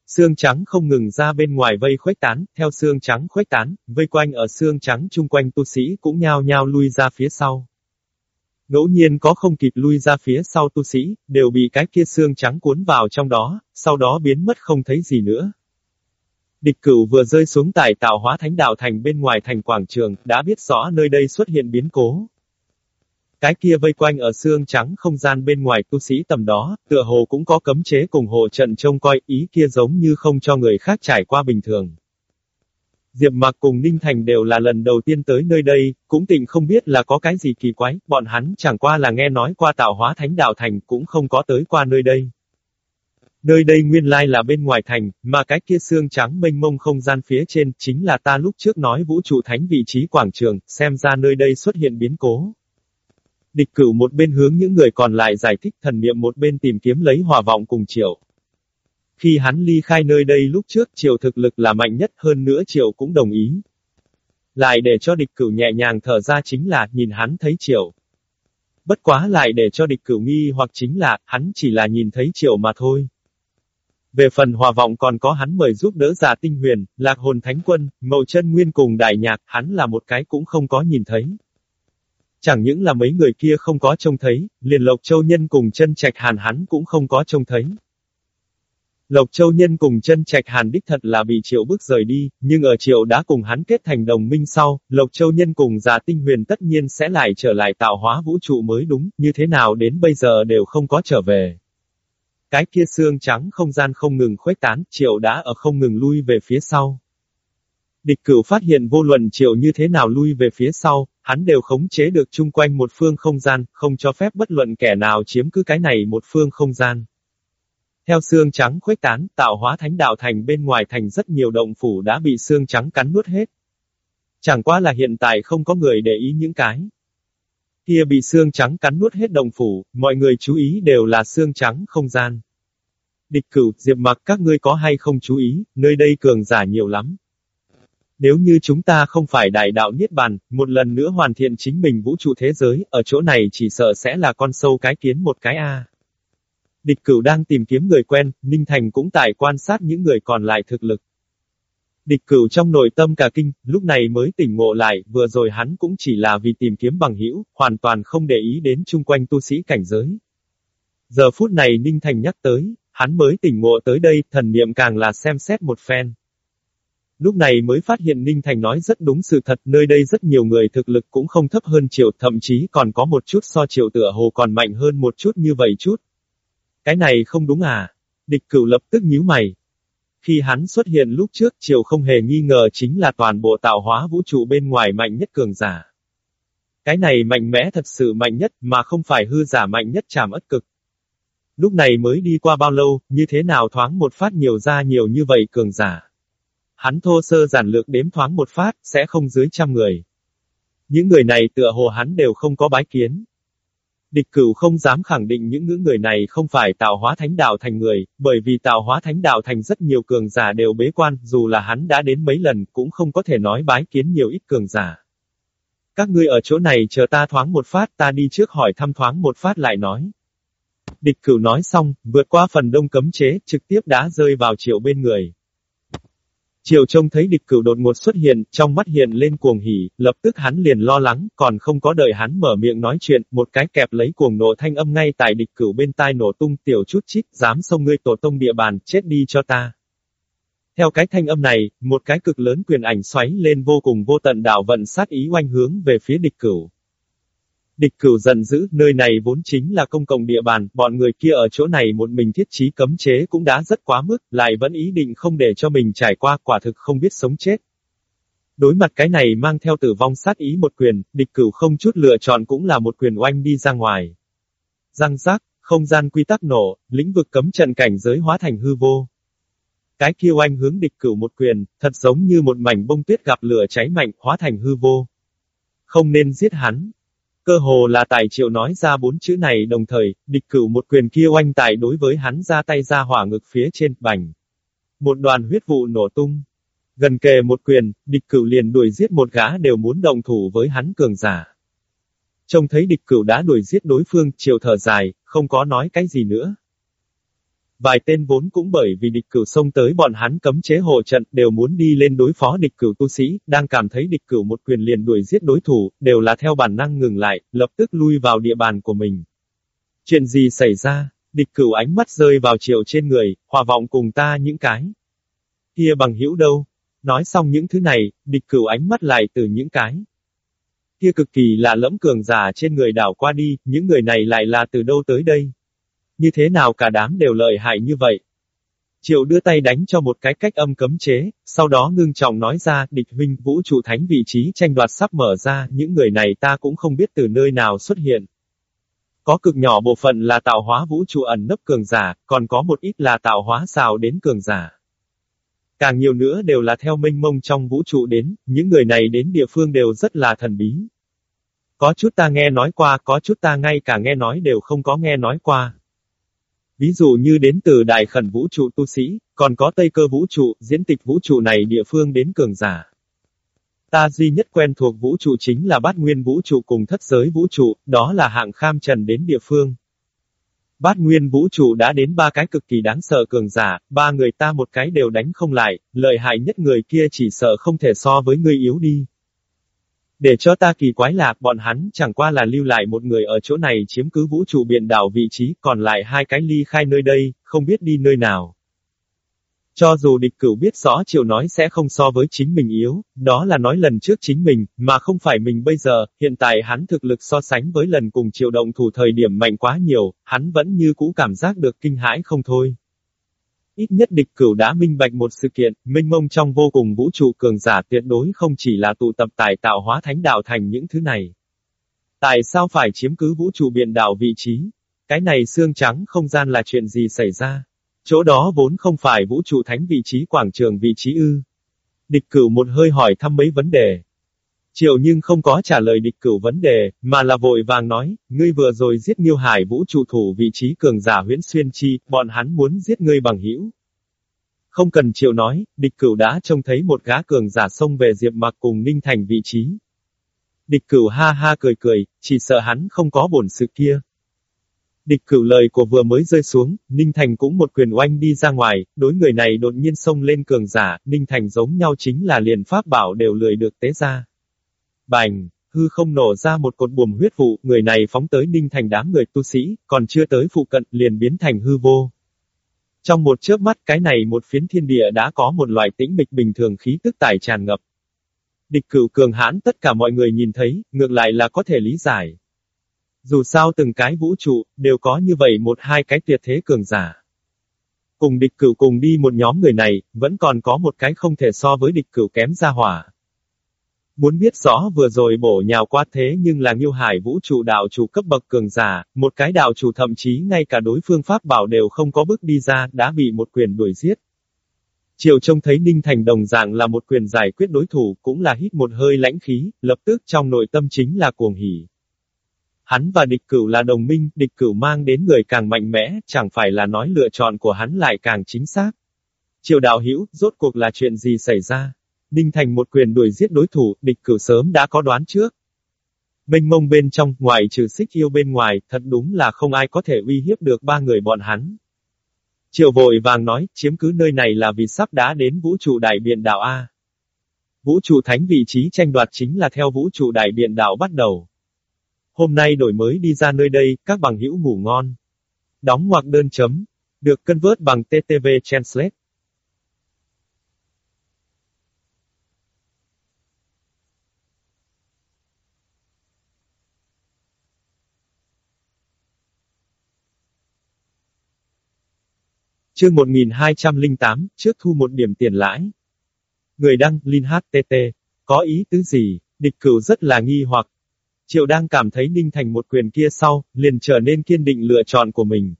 Xương trắng không ngừng ra bên ngoài vây khuếch tán, theo xương trắng khuếch tán, vây quanh ở xương trắng chung quanh tu sĩ cũng nhao nhao lui ra phía sau. Ngẫu nhiên có không kịp lui ra phía sau tu sĩ, đều bị cái kia xương trắng cuốn vào trong đó, sau đó biến mất không thấy gì nữa. Địch cửu vừa rơi xuống tại tạo hóa thánh đạo thành bên ngoài thành quảng trường, đã biết rõ nơi đây xuất hiện biến cố. Cái kia vây quanh ở xương trắng không gian bên ngoài tu sĩ tầm đó, tựa hồ cũng có cấm chế cùng hộ trận trông coi, ý kia giống như không cho người khác trải qua bình thường. Diệp Mạc cùng Ninh Thành đều là lần đầu tiên tới nơi đây, cũng tình không biết là có cái gì kỳ quái, bọn hắn chẳng qua là nghe nói qua tạo hóa thánh đạo thành cũng không có tới qua nơi đây. Nơi đây nguyên lai là bên ngoài thành, mà cái kia xương trắng mênh mông không gian phía trên, chính là ta lúc trước nói vũ trụ thánh vị trí quảng trường, xem ra nơi đây xuất hiện biến cố. Địch cửu một bên hướng những người còn lại giải thích thần niệm một bên tìm kiếm lấy hòa vọng cùng triệu. Khi hắn ly khai nơi đây lúc trước triệu thực lực là mạnh nhất hơn nữa triệu cũng đồng ý. Lại để cho địch cửu nhẹ nhàng thở ra chính là nhìn hắn thấy triệu. Bất quá lại để cho địch cửu nghi hoặc chính là hắn chỉ là nhìn thấy triệu mà thôi. Về phần hòa vọng còn có hắn mời giúp đỡ giả tinh huyền, lạc hồn thánh quân, mậu chân nguyên cùng đại nhạc, hắn là một cái cũng không có nhìn thấy. Chẳng những là mấy người kia không có trông thấy, liền Lộc Châu Nhân cùng chân trạch hàn hắn cũng không có trông thấy. Lộc Châu Nhân cùng chân trạch hàn đích thật là bị triệu bước rời đi, nhưng ở triệu đã cùng hắn kết thành đồng minh sau, Lộc Châu Nhân cùng già tinh huyền tất nhiên sẽ lại trở lại tạo hóa vũ trụ mới đúng, như thế nào đến bây giờ đều không có trở về. Cái kia xương trắng không gian không ngừng khuếch tán, triệu đã ở không ngừng lui về phía sau. Địch cửu phát hiện vô luận triệu như thế nào lui về phía sau, hắn đều khống chế được chung quanh một phương không gian, không cho phép bất luận kẻ nào chiếm cứ cái này một phương không gian. Theo xương trắng khuếch tán, tạo hóa thánh đạo thành bên ngoài thành rất nhiều động phủ đã bị xương trắng cắn nuốt hết. Chẳng qua là hiện tại không có người để ý những cái. Kia bị xương trắng cắn nuốt hết đồng phủ, mọi người chú ý đều là xương trắng không gian. Địch cửu, diệp mặc các ngươi có hay không chú ý, nơi đây cường giả nhiều lắm. Nếu như chúng ta không phải đại đạo Niết Bàn, một lần nữa hoàn thiện chính mình vũ trụ thế giới, ở chỗ này chỉ sợ sẽ là con sâu cái kiến một cái A. Địch cửu đang tìm kiếm người quen, Ninh Thành cũng tại quan sát những người còn lại thực lực. Địch cửu trong nội tâm cả kinh, lúc này mới tỉnh ngộ lại, vừa rồi hắn cũng chỉ là vì tìm kiếm bằng hữu, hoàn toàn không để ý đến chung quanh tu sĩ cảnh giới. Giờ phút này Ninh Thành nhắc tới, hắn mới tỉnh ngộ tới đây, thần niệm càng là xem xét một phen. Lúc này mới phát hiện Ninh Thành nói rất đúng sự thật, nơi đây rất nhiều người thực lực cũng không thấp hơn triệu, thậm chí còn có một chút so triệu tựa hồ còn mạnh hơn một chút như vậy chút. Cái này không đúng à? Địch cửu lập tức nhíu mày. Khi hắn xuất hiện lúc trước triều không hề nghi ngờ chính là toàn bộ tạo hóa vũ trụ bên ngoài mạnh nhất cường giả. Cái này mạnh mẽ thật sự mạnh nhất mà không phải hư giả mạnh nhất chảm ất cực. Lúc này mới đi qua bao lâu, như thế nào thoáng một phát nhiều ra nhiều như vậy cường giả. Hắn thô sơ giản lược đếm thoáng một phát, sẽ không dưới trăm người. Những người này tựa hồ hắn đều không có bái kiến. Địch cửu không dám khẳng định những ngữ người này không phải tạo hóa thánh đạo thành người, bởi vì tạo hóa thánh đạo thành rất nhiều cường giả đều bế quan, dù là hắn đã đến mấy lần cũng không có thể nói bái kiến nhiều ít cường giả. Các ngươi ở chỗ này chờ ta thoáng một phát ta đi trước hỏi thăm thoáng một phát lại nói. Địch cửu nói xong, vượt qua phần đông cấm chế, trực tiếp đã rơi vào triệu bên người. Triều trông thấy địch cửu đột ngột xuất hiện, trong mắt hiện lên cuồng hỉ, lập tức hắn liền lo lắng, còn không có đợi hắn mở miệng nói chuyện, một cái kẹp lấy cuồng nộ thanh âm ngay tại địch cửu bên tai nổ tung tiểu chút chít, dám xông ngươi tổ tông địa bàn, chết đi cho ta. Theo cái thanh âm này, một cái cực lớn quyền ảnh xoáy lên vô cùng vô tận đảo vận sát ý oanh hướng về phía địch cửu. Địch cửu giận dữ, nơi này vốn chính là công cộng địa bàn, bọn người kia ở chỗ này một mình thiết trí cấm chế cũng đã rất quá mức, lại vẫn ý định không để cho mình trải qua, quả thực không biết sống chết. Đối mặt cái này mang theo tử vong sát ý một quyền, địch cửu không chút lựa chọn cũng là một quyền oanh đi ra ngoài. Răng rác, không gian quy tắc nổ, lĩnh vực cấm trận cảnh giới hóa thành hư vô. Cái kia oanh hướng địch cửu một quyền, thật giống như một mảnh bông tuyết gặp lửa cháy mạnh, hóa thành hư vô. Không nên giết hắn, Cơ hồ là tài triệu nói ra bốn chữ này đồng thời, địch cửu một quyền kia oanh tài đối với hắn ra tay ra hỏa ngực phía trên, bành. Một đoàn huyết vụ nổ tung. Gần kề một quyền, địch cửu liền đuổi giết một gã đều muốn đồng thủ với hắn cường giả. Trông thấy địch cửu đã đuổi giết đối phương, triệu thở dài, không có nói cái gì nữa. Vài tên vốn cũng bởi vì địch cửu xông tới bọn hắn cấm chế hộ trận, đều muốn đi lên đối phó địch cửu tu sĩ, đang cảm thấy địch cửu một quyền liền đuổi giết đối thủ, đều là theo bản năng ngừng lại, lập tức lui vào địa bàn của mình. Chuyện gì xảy ra? Địch cửu ánh mắt rơi vào triệu trên người, hòa vọng cùng ta những cái. Kia bằng hữu đâu? Nói xong những thứ này, địch cửu ánh mắt lại từ những cái. Kia cực kỳ là lẫm cường giả trên người đảo qua đi, những người này lại là từ đâu tới đây? Như thế nào cả đám đều lợi hại như vậy? Triệu đưa tay đánh cho một cái cách âm cấm chế, sau đó ngưng trọng nói ra, địch huynh vũ trụ thánh vị trí tranh đoạt sắp mở ra, những người này ta cũng không biết từ nơi nào xuất hiện. Có cực nhỏ bộ phận là tạo hóa vũ trụ ẩn nấp cường giả, còn có một ít là tạo hóa xào đến cường giả. Càng nhiều nữa đều là theo minh mông trong vũ trụ đến, những người này đến địa phương đều rất là thần bí. Có chút ta nghe nói qua, có chút ta ngay cả nghe nói đều không có nghe nói qua. Ví dụ như đến từ đại khẩn vũ trụ tu sĩ, còn có tây cơ vũ trụ, diễn tịch vũ trụ này địa phương đến cường giả. Ta duy nhất quen thuộc vũ trụ chính là bát nguyên vũ trụ cùng thất giới vũ trụ, đó là hạng kham trần đến địa phương. Bát nguyên vũ trụ đã đến ba cái cực kỳ đáng sợ cường giả, ba người ta một cái đều đánh không lại, lợi hại nhất người kia chỉ sợ không thể so với người yếu đi. Để cho ta kỳ quái là, bọn hắn chẳng qua là lưu lại một người ở chỗ này chiếm cứ vũ trụ biển đảo vị trí, còn lại hai cái ly khai nơi đây, không biết đi nơi nào. Cho dù địch cửu biết rõ chiều nói sẽ không so với chính mình yếu, đó là nói lần trước chính mình, mà không phải mình bây giờ, hiện tại hắn thực lực so sánh với lần cùng triệu động thủ thời điểm mạnh quá nhiều, hắn vẫn như cũ cảm giác được kinh hãi không thôi. Ít nhất địch cửu đã minh bạch một sự kiện, minh mông trong vô cùng vũ trụ cường giả tuyệt đối không chỉ là tụ tập tài tạo hóa thánh đạo thành những thứ này. Tại sao phải chiếm cứ vũ trụ biển đảo vị trí? Cái này xương trắng không gian là chuyện gì xảy ra? Chỗ đó vốn không phải vũ trụ thánh vị trí quảng trường vị trí ư. Địch cửu một hơi hỏi thăm mấy vấn đề. Triệu nhưng không có trả lời địch cửu vấn đề, mà là vội vàng nói, ngươi vừa rồi giết Nghiêu Hải vũ trụ thủ vị trí cường giả huyễn xuyên chi, bọn hắn muốn giết ngươi bằng hữu. Không cần triệu nói, địch cửu đã trông thấy một gã cường giả xông về Diệp Mặc cùng Ninh Thành vị trí. Địch cửu ha ha cười cười, chỉ sợ hắn không có bổn sự kia. Địch cửu lời của vừa mới rơi xuống, Ninh Thành cũng một quyền oanh đi ra ngoài, đối người này đột nhiên xông lên cường giả, Ninh Thành giống nhau chính là liền pháp bảo đều lười được tế ra. Bành, hư không nổ ra một cột buồm huyết vụ, người này phóng tới ninh thành đám người tu sĩ, còn chưa tới phụ cận, liền biến thành hư vô. Trong một chớp mắt cái này một phiến thiên địa đã có một loại tĩnh mịch bình thường khí tức tải tràn ngập. Địch cửu cường hãn tất cả mọi người nhìn thấy, ngược lại là có thể lý giải. Dù sao từng cái vũ trụ, đều có như vậy một hai cái tuyệt thế cường giả. Cùng địch cửu cùng đi một nhóm người này, vẫn còn có một cái không thể so với địch cửu kém ra hỏa. Muốn biết rõ vừa rồi bổ nhào qua thế nhưng là Nghiêu Hải vũ trụ đạo chủ cấp bậc cường giả, một cái đạo chủ thậm chí ngay cả đối phương pháp bảo đều không có bước đi ra, đã bị một quyền đuổi giết. Triều trông thấy Ninh Thành đồng dạng là một quyền giải quyết đối thủ, cũng là hít một hơi lãnh khí, lập tức trong nội tâm chính là cuồng hỉ. Hắn và địch cửu là đồng minh, địch cửu mang đến người càng mạnh mẽ, chẳng phải là nói lựa chọn của hắn lại càng chính xác. Triều đạo hữu rốt cuộc là chuyện gì xảy ra? Đinh Thành một quyền đuổi giết đối thủ, địch cửu sớm đã có đoán trước. Mênh mông bên trong, ngoài trừ xích yêu bên ngoài, thật đúng là không ai có thể uy hiếp được ba người bọn hắn. Triệu vội vàng nói, chiếm cứ nơi này là vì sắp đã đến vũ trụ đại biện đạo A. Vũ trụ thánh vị trí tranh đoạt chính là theo vũ trụ đại biện đạo bắt đầu. Hôm nay đổi mới đi ra nơi đây, các bằng hữu ngủ ngon. Đóng ngoặc đơn chấm. Được cân vớt bằng TTV Translate. Chương 1208, trước thu một điểm tiền lãi. Người đăng, Linh HTT. Có ý tứ gì? Địch cửu rất là nghi hoặc. Triệu đang cảm thấy Ninh Thành một quyền kia sau, liền trở nên kiên định lựa chọn của mình.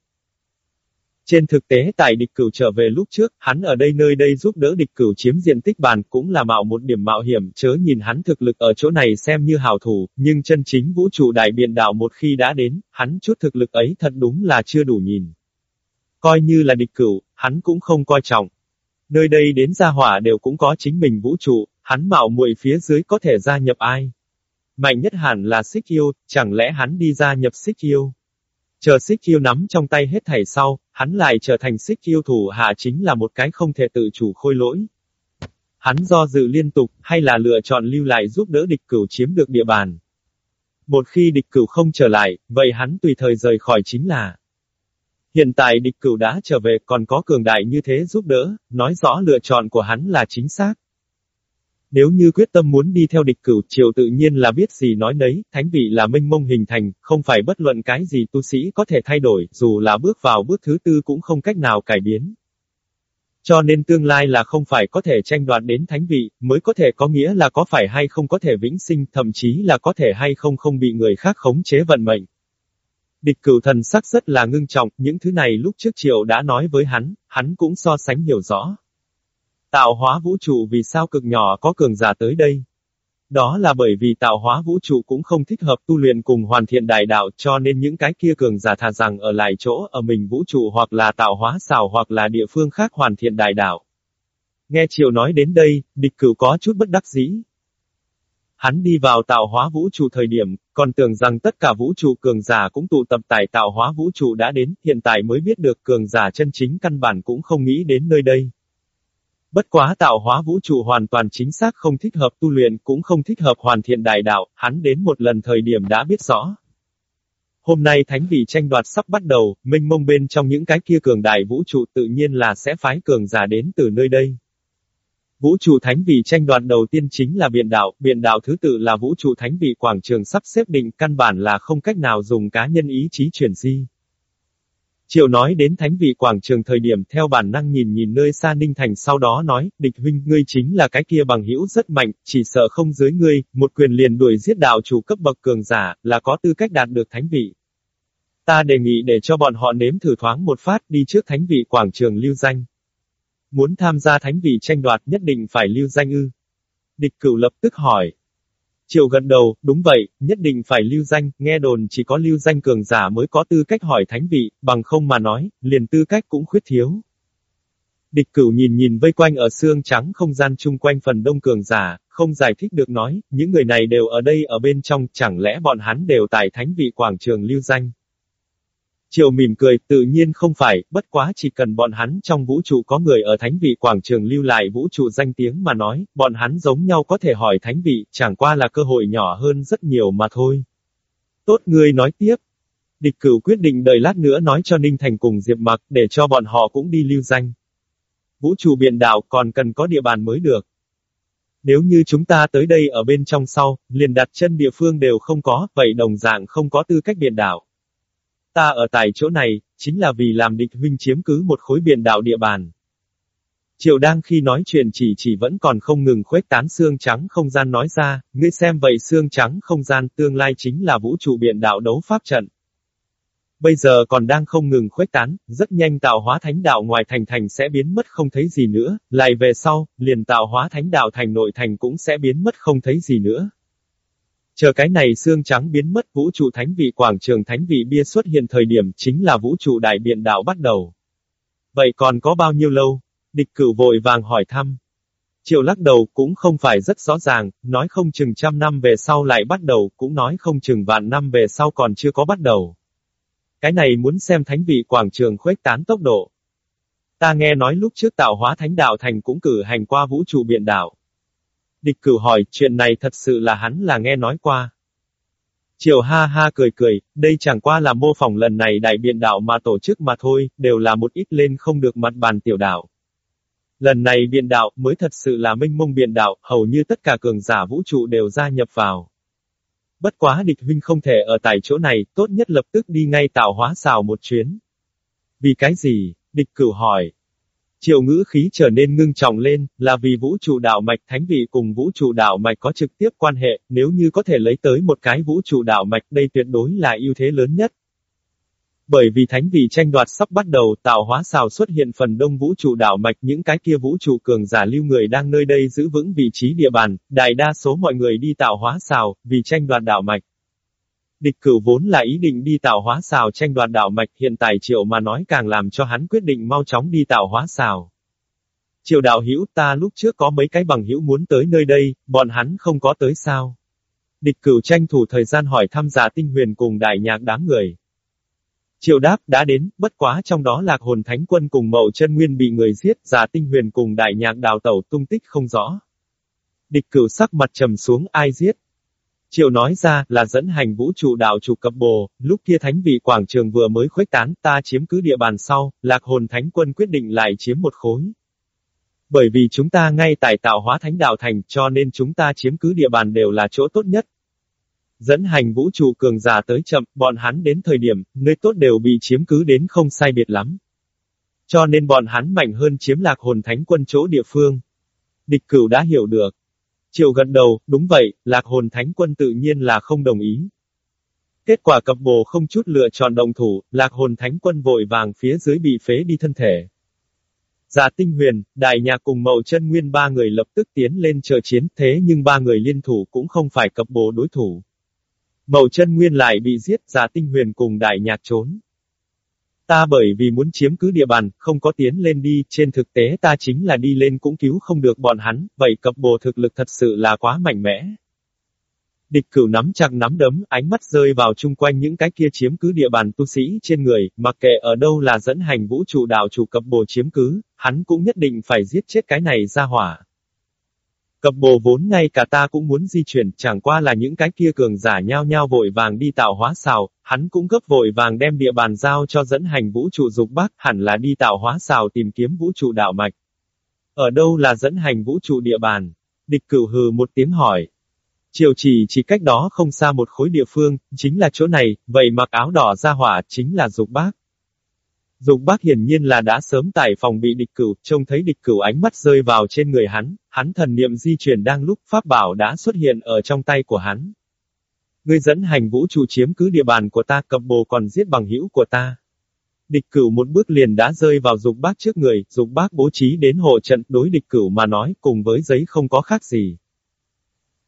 Trên thực tế tại địch cửu trở về lúc trước, hắn ở đây nơi đây giúp đỡ địch cửu chiếm diện tích bàn cũng là mạo một điểm mạo hiểm, chớ nhìn hắn thực lực ở chỗ này xem như hào thủ, nhưng chân chính vũ trụ đại biện đạo một khi đã đến, hắn chút thực lực ấy thật đúng là chưa đủ nhìn. Coi như là địch cửu, hắn cũng không coi trọng. Nơi đây đến gia hỏa đều cũng có chính mình vũ trụ, hắn mạo muội phía dưới có thể gia nhập ai. Mạnh nhất hẳn là xích yêu, chẳng lẽ hắn đi gia nhập xích yêu. Chờ xích yêu nắm trong tay hết thảy sau, hắn lại trở thành xích yêu thủ hạ chính là một cái không thể tự chủ khôi lỗi. Hắn do dự liên tục, hay là lựa chọn lưu lại giúp đỡ địch cửu chiếm được địa bàn. Một khi địch cửu không trở lại, vậy hắn tùy thời rời khỏi chính là. Hiện tại địch cửu đã trở về còn có cường đại như thế giúp đỡ, nói rõ lựa chọn của hắn là chính xác. Nếu như quyết tâm muốn đi theo địch cửu triều tự nhiên là biết gì nói nấy, thánh vị là minh mông hình thành, không phải bất luận cái gì tu sĩ có thể thay đổi, dù là bước vào bước thứ tư cũng không cách nào cải biến. Cho nên tương lai là không phải có thể tranh đoạt đến thánh vị, mới có thể có nghĩa là có phải hay không có thể vĩnh sinh, thậm chí là có thể hay không không bị người khác khống chế vận mệnh. Địch cửu thần sắc rất là ngưng trọng, những thứ này lúc trước triệu đã nói với hắn, hắn cũng so sánh hiểu rõ. Tạo hóa vũ trụ vì sao cực nhỏ có cường giả tới đây? Đó là bởi vì tạo hóa vũ trụ cũng không thích hợp tu luyện cùng hoàn thiện đại đạo cho nên những cái kia cường giả thà rằng ở lại chỗ ở mình vũ trụ hoặc là tạo hóa xảo hoặc là địa phương khác hoàn thiện đại đạo. Nghe Triệu nói đến đây, địch cửu có chút bất đắc dĩ. Hắn đi vào tạo hóa vũ trụ thời điểm, còn tưởng rằng tất cả vũ trụ cường giả cũng tụ tập tại tạo hóa vũ trụ đã đến, hiện tại mới biết được cường giả chân chính căn bản cũng không nghĩ đến nơi đây. Bất quá tạo hóa vũ trụ hoàn toàn chính xác không thích hợp tu luyện cũng không thích hợp hoàn thiện đại đạo, hắn đến một lần thời điểm đã biết rõ. Hôm nay thánh vị tranh đoạt sắp bắt đầu, minh mông bên trong những cái kia cường đại vũ trụ tự nhiên là sẽ phái cường giả đến từ nơi đây. Vũ trụ thánh vị tranh đoạt đầu tiên chính là biện đạo, biện đạo thứ tự là vũ trụ thánh vị quảng trường sắp xếp định căn bản là không cách nào dùng cá nhân ý chí chuyển di. Triệu nói đến thánh vị quảng trường thời điểm theo bản năng nhìn nhìn nơi xa Ninh Thành sau đó nói, địch huynh ngươi chính là cái kia bằng hữu rất mạnh, chỉ sợ không dưới ngươi, một quyền liền đuổi giết đạo chủ cấp bậc cường giả, là có tư cách đạt được thánh vị. Ta đề nghị để cho bọn họ nếm thử thoáng một phát đi trước thánh vị quảng trường lưu danh. Muốn tham gia thánh vị tranh đoạt nhất định phải lưu danh ư. Địch cửu lập tức hỏi, Triệu gần đầu, đúng vậy, nhất định phải lưu danh, nghe đồn chỉ có lưu danh cường giả mới có tư cách hỏi thánh vị, bằng không mà nói, liền tư cách cũng khuyết thiếu. Địch cửu nhìn nhìn vây quanh ở xương trắng không gian chung quanh phần đông cường giả, không giải thích được nói, những người này đều ở đây ở bên trong, chẳng lẽ bọn hắn đều tại thánh vị quảng trường lưu danh. Triệu mỉm cười, tự nhiên không phải, bất quá chỉ cần bọn hắn trong vũ trụ có người ở thánh vị quảng trường lưu lại vũ trụ danh tiếng mà nói, bọn hắn giống nhau có thể hỏi thánh vị, chẳng qua là cơ hội nhỏ hơn rất nhiều mà thôi. Tốt người nói tiếp. Địch cửu quyết định đợi lát nữa nói cho Ninh Thành cùng Diệp Mặc, để cho bọn họ cũng đi lưu danh. Vũ trụ biển đảo còn cần có địa bàn mới được. Nếu như chúng ta tới đây ở bên trong sau, liền đặt chân địa phương đều không có, vậy đồng dạng không có tư cách biển đảo. Ta ở tại chỗ này, chính là vì làm địch huynh chiếm cứ một khối biển đạo địa bàn. Triệu đang khi nói chuyện chỉ chỉ vẫn còn không ngừng khuếch tán xương trắng không gian nói ra, ngươi xem vậy xương trắng không gian tương lai chính là vũ trụ biển đạo đấu pháp trận. Bây giờ còn đang không ngừng khuếch tán, rất nhanh tạo hóa thánh đạo ngoài thành thành sẽ biến mất không thấy gì nữa, lại về sau, liền tạo hóa thánh đạo thành nội thành cũng sẽ biến mất không thấy gì nữa. Chờ cái này xương trắng biến mất vũ trụ thánh vị quảng trường thánh vị bia xuất hiện thời điểm chính là vũ trụ đại biện đạo bắt đầu. Vậy còn có bao nhiêu lâu? Địch cửu vội vàng hỏi thăm. Triệu lắc đầu cũng không phải rất rõ ràng, nói không chừng trăm năm về sau lại bắt đầu, cũng nói không chừng vạn năm về sau còn chưa có bắt đầu. Cái này muốn xem thánh vị quảng trường khuếch tán tốc độ. Ta nghe nói lúc trước tạo hóa thánh đạo thành cũng cử hành qua vũ trụ biện đạo. Địch cửu hỏi, chuyện này thật sự là hắn là nghe nói qua. Triều ha ha cười cười, đây chẳng qua là mô phỏng lần này đại biện đạo mà tổ chức mà thôi, đều là một ít lên không được mặt bàn tiểu đạo. Lần này biện đạo mới thật sự là minh mông biện đạo, hầu như tất cả cường giả vũ trụ đều gia nhập vào. Bất quá địch huynh không thể ở tại chỗ này, tốt nhất lập tức đi ngay tạo hóa xào một chuyến. Vì cái gì? Địch cửu hỏi. Triệu ngữ khí trở nên ngưng trọng lên, là vì vũ trụ đạo mạch thánh vị cùng vũ trụ đạo mạch có trực tiếp quan hệ, nếu như có thể lấy tới một cái vũ trụ đạo mạch đây tuyệt đối là ưu thế lớn nhất. Bởi vì thánh vị tranh đoạt sắp bắt đầu tạo hóa xào xuất hiện phần đông vũ trụ đảo mạch những cái kia vũ trụ cường giả lưu người đang nơi đây giữ vững vị trí địa bàn, đại đa số mọi người đi tạo hóa xào, vì tranh đoạt đảo mạch. Địch cửu vốn là ý định đi tạo hóa xào tranh đoạt đảo mạch hiện tại triệu mà nói càng làm cho hắn quyết định mau chóng đi tạo hóa xào. Triệu đạo hữu ta lúc trước có mấy cái bằng hữu muốn tới nơi đây, bọn hắn không có tới sao. Địch cửu tranh thủ thời gian hỏi thăm giả tinh huyền cùng đại nhạc đám người. Triệu đáp, đã đến, bất quá trong đó lạc hồn thánh quân cùng mậu chân nguyên bị người giết, giả tinh huyền cùng đại nhạc đào tẩu tung tích không rõ. Địch cửu sắc mặt trầm xuống, ai giết? Triệu nói ra, là dẫn hành vũ trụ đạo chủ cập bồ, lúc kia thánh vị quảng trường vừa mới khuếch tán, ta chiếm cứ địa bàn sau, lạc hồn thánh quân quyết định lại chiếm một khối. Bởi vì chúng ta ngay tại tạo hóa thánh đạo thành, cho nên chúng ta chiếm cứ địa bàn đều là chỗ tốt nhất, Dẫn hành vũ trụ cường giả tới chậm, bọn hắn đến thời điểm, nơi tốt đều bị chiếm cứ đến không sai biệt lắm. Cho nên bọn hắn mạnh hơn chiếm lạc hồn thánh quân chỗ địa phương. Địch cửu đã hiểu được. Triều gật đầu, đúng vậy, lạc hồn thánh quân tự nhiên là không đồng ý. Kết quả cập bồ không chút lựa chọn đồng thủ, lạc hồn thánh quân vội vàng phía dưới bị phế đi thân thể. Giả tinh huyền, đại nhạc cùng mậu chân nguyên ba người lập tức tiến lên chờ chiến, thế nhưng ba người liên thủ cũng không phải cập bồ đối thủ. Mậu chân nguyên lại bị giết, giả tinh huyền cùng đại nhạc trốn. Ta bởi vì muốn chiếm cứ địa bàn, không có tiến lên đi, trên thực tế ta chính là đi lên cũng cứu không được bọn hắn, vậy cập bồ thực lực thật sự là quá mạnh mẽ. Địch cửu nắm chặt nắm đấm, ánh mắt rơi vào chung quanh những cái kia chiếm cứ địa bàn tu sĩ trên người, mặc kệ ở đâu là dẫn hành vũ trụ đạo chủ cập bồ chiếm cứ, hắn cũng nhất định phải giết chết cái này ra hỏa. Cập bồ vốn ngay cả ta cũng muốn di chuyển, chẳng qua là những cái kia cường giả nhao nhao vội vàng đi tạo hóa xào, hắn cũng gấp vội vàng đem địa bàn giao cho dẫn hành vũ trụ dục bắc, hẳn là đi tạo hóa xào tìm kiếm vũ trụ đạo mạch. Ở đâu là dẫn hành vũ trụ địa bàn? Địch cửu hừ một tiếng hỏi. Triều chỉ chỉ cách đó không xa một khối địa phương, chính là chỗ này, vậy mặc áo đỏ ra hỏa, chính là dục bác. Dục bác hiển nhiên là đã sớm tại phòng bị địch cửu, trông thấy địch cửu ánh mắt rơi vào trên người hắn, hắn thần niệm di chuyển đang lúc pháp bảo đã xuất hiện ở trong tay của hắn. Ngươi dẫn hành vũ trụ chiếm cứ địa bàn của ta cập bồ còn giết bằng hữu của ta. Địch cửu một bước liền đã rơi vào dục bác trước người, dục bác bố trí đến hộ trận đối địch cửu mà nói cùng với giấy không có khác gì.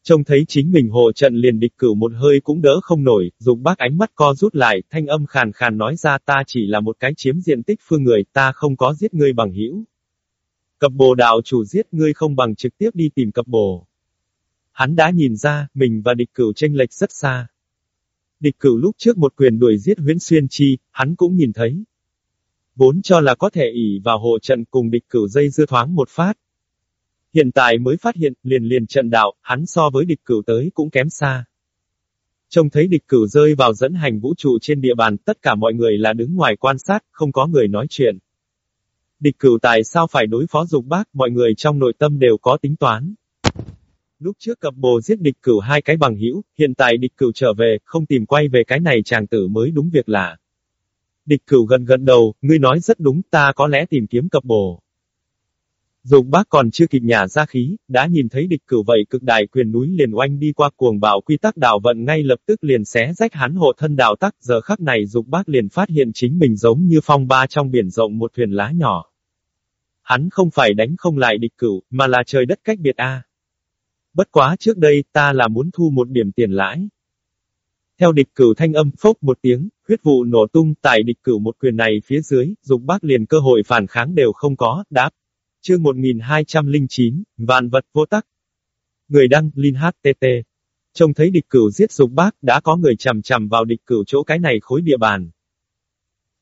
Trông thấy chính mình hộ trận liền địch cửu một hơi cũng đỡ không nổi, dùng bác ánh mắt co rút lại, thanh âm khàn khàn nói ra ta chỉ là một cái chiếm diện tích phương người, ta không có giết ngươi bằng hữu. Cập bồ đạo chủ giết ngươi không bằng trực tiếp đi tìm cập bồ. Hắn đã nhìn ra, mình và địch cửu tranh lệch rất xa. Địch cửu lúc trước một quyền đuổi giết huyễn xuyên chi, hắn cũng nhìn thấy. Vốn cho là có thể ỉ vào hộ trận cùng địch cửu dây dưa thoáng một phát, Hiện tại mới phát hiện, liền liền trận đạo, hắn so với địch cửu tới cũng kém xa. Trông thấy địch cửu rơi vào dẫn hành vũ trụ trên địa bàn, tất cả mọi người là đứng ngoài quan sát, không có người nói chuyện. Địch cửu tại sao phải đối phó dục bác, mọi người trong nội tâm đều có tính toán. Lúc trước cập bồ giết địch cửu hai cái bằng hữu, hiện tại địch cửu trở về, không tìm quay về cái này chàng tử mới đúng việc lạ. Địch cửu gần gần đầu, ngươi nói rất đúng, ta có lẽ tìm kiếm cập bồ. Dục bác còn chưa kịp nhả ra khí, đã nhìn thấy địch cử vậy cực đại quyền núi liền oanh đi qua cuồng bạo quy tắc đạo vận ngay lập tức liền xé rách hắn hộ thân đạo tắc, giờ khắc này dục bác liền phát hiện chính mình giống như phong ba trong biển rộng một thuyền lá nhỏ. Hắn không phải đánh không lại địch cửu, mà là trời đất cách biệt a. Bất quá trước đây, ta là muốn thu một điểm tiền lãi. Theo địch cửu thanh âm phốc một tiếng, huyết vụ nổ tung tại địch cửu một quyền này phía dưới, dục bác liền cơ hội phản kháng đều không có, đáp. Chương 1209, Vạn vật vô tắc. Người đăng, Linh HTT. Trông thấy địch cửu giết dục bác, đã có người chầm chầm vào địch cửu chỗ cái này khối địa bàn.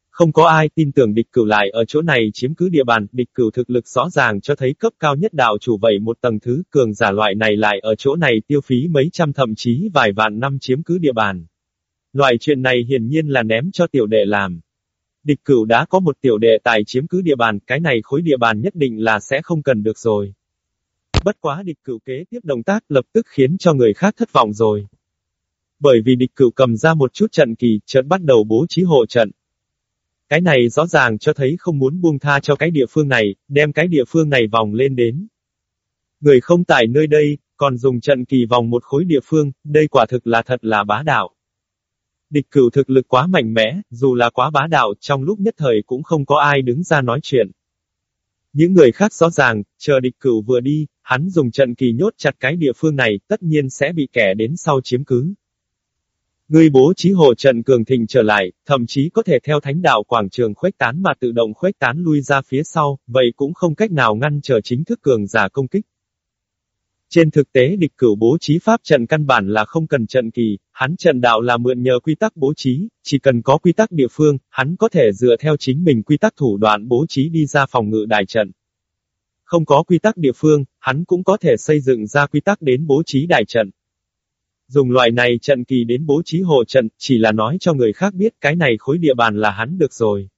Không có ai tin tưởng địch cửu lại ở chỗ này chiếm cứ địa bàn, địch cửu thực lực rõ ràng cho thấy cấp cao nhất đạo chủ vậy một tầng thứ cường giả loại này lại ở chỗ này tiêu phí mấy trăm thậm chí vài vạn năm chiếm cứ địa bàn. Loại chuyện này hiển nhiên là ném cho tiểu đệ làm. Địch cửu đã có một tiểu đệ tài chiếm cứ địa bàn, cái này khối địa bàn nhất định là sẽ không cần được rồi. Bất quá địch cửu kế tiếp động tác lập tức khiến cho người khác thất vọng rồi. Bởi vì địch cửu cầm ra một chút trận kỳ, chợt bắt đầu bố trí hộ trận. Cái này rõ ràng cho thấy không muốn buông tha cho cái địa phương này, đem cái địa phương này vòng lên đến. Người không tại nơi đây, còn dùng trận kỳ vòng một khối địa phương, đây quả thực là thật là bá đạo. Địch cửu thực lực quá mạnh mẽ, dù là quá bá đạo, trong lúc nhất thời cũng không có ai đứng ra nói chuyện. Những người khác rõ ràng, chờ địch cửu vừa đi, hắn dùng trận kỳ nhốt chặt cái địa phương này, tất nhiên sẽ bị kẻ đến sau chiếm cứ. Ngươi bố trí hồ trận cường thịnh trở lại, thậm chí có thể theo thánh đạo quảng trường khuếch tán mà tự động khuếch tán lui ra phía sau, vậy cũng không cách nào ngăn trở chính thức cường giả công kích. Trên thực tế địch cửu bố trí pháp trận căn bản là không cần trận kỳ, hắn trận đạo là mượn nhờ quy tắc bố trí, chỉ cần có quy tắc địa phương, hắn có thể dựa theo chính mình quy tắc thủ đoạn bố trí đi ra phòng ngự đại trận. Không có quy tắc địa phương, hắn cũng có thể xây dựng ra quy tắc đến bố trí đại trận. Dùng loại này trận kỳ đến bố trí hộ trận, chỉ là nói cho người khác biết cái này khối địa bàn là hắn được rồi.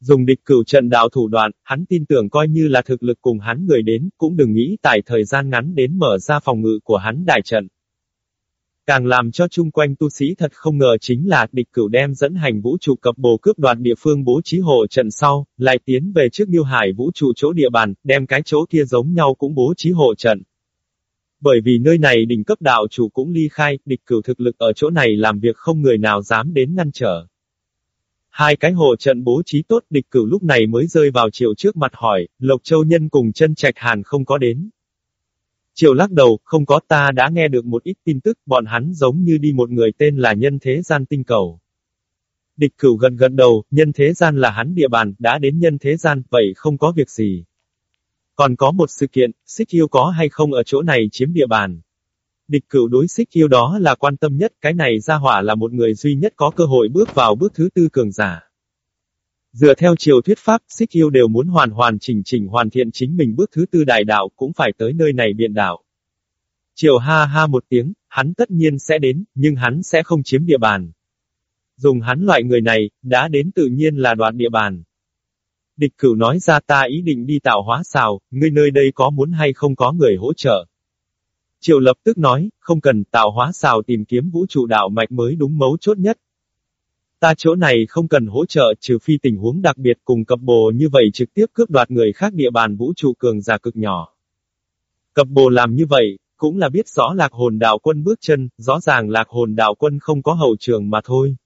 Dùng địch cửu trận đạo thủ đoạn, hắn tin tưởng coi như là thực lực cùng hắn người đến, cũng đừng nghĩ tại thời gian ngắn đến mở ra phòng ngự của hắn đại trận. Càng làm cho chung quanh tu sĩ thật không ngờ chính là địch cửu đem dẫn hành vũ trụ cập bồ cướp đoạt địa phương bố trí hộ trận sau, lại tiến về trước Niêu Hải vũ trụ chỗ địa bàn, đem cái chỗ kia giống nhau cũng bố trí hộ trận. Bởi vì nơi này đỉnh cấp đạo chủ cũng ly khai, địch cửu thực lực ở chỗ này làm việc không người nào dám đến ngăn trở. Hai cái hộ trận bố trí tốt địch cửu lúc này mới rơi vào triệu trước mặt hỏi, Lộc Châu Nhân cùng chân trạch hàn không có đến. Triệu lắc đầu, không có ta đã nghe được một ít tin tức, bọn hắn giống như đi một người tên là nhân thế gian tinh cầu. Địch cửu gần gần đầu, nhân thế gian là hắn địa bàn, đã đến nhân thế gian, vậy không có việc gì. Còn có một sự kiện, xích yêu có hay không ở chỗ này chiếm địa bàn. Địch cửu đối xích yêu đó là quan tâm nhất, cái này ra hỏa là một người duy nhất có cơ hội bước vào bước thứ tư cường giả. Dựa theo chiều thuyết pháp, xích yêu đều muốn hoàn hoàn chỉnh chỉnh hoàn thiện chính mình bước thứ tư đại đạo cũng phải tới nơi này biện đạo. Triều ha ha một tiếng, hắn tất nhiên sẽ đến, nhưng hắn sẽ không chiếm địa bàn. Dùng hắn loại người này, đã đến tự nhiên là đoạt địa bàn. Địch cửu nói ra ta ý định đi tạo hóa xào, ngươi nơi đây có muốn hay không có người hỗ trợ. Triệu lập tức nói, không cần tạo hóa xào tìm kiếm vũ trụ đạo mạch mới đúng mấu chốt nhất. Ta chỗ này không cần hỗ trợ trừ phi tình huống đặc biệt cùng cập bồ như vậy trực tiếp cướp đoạt người khác địa bàn vũ trụ cường giả cực nhỏ. Cập bồ làm như vậy, cũng là biết rõ lạc hồn đạo quân bước chân, rõ ràng lạc hồn đạo quân không có hậu trường mà thôi.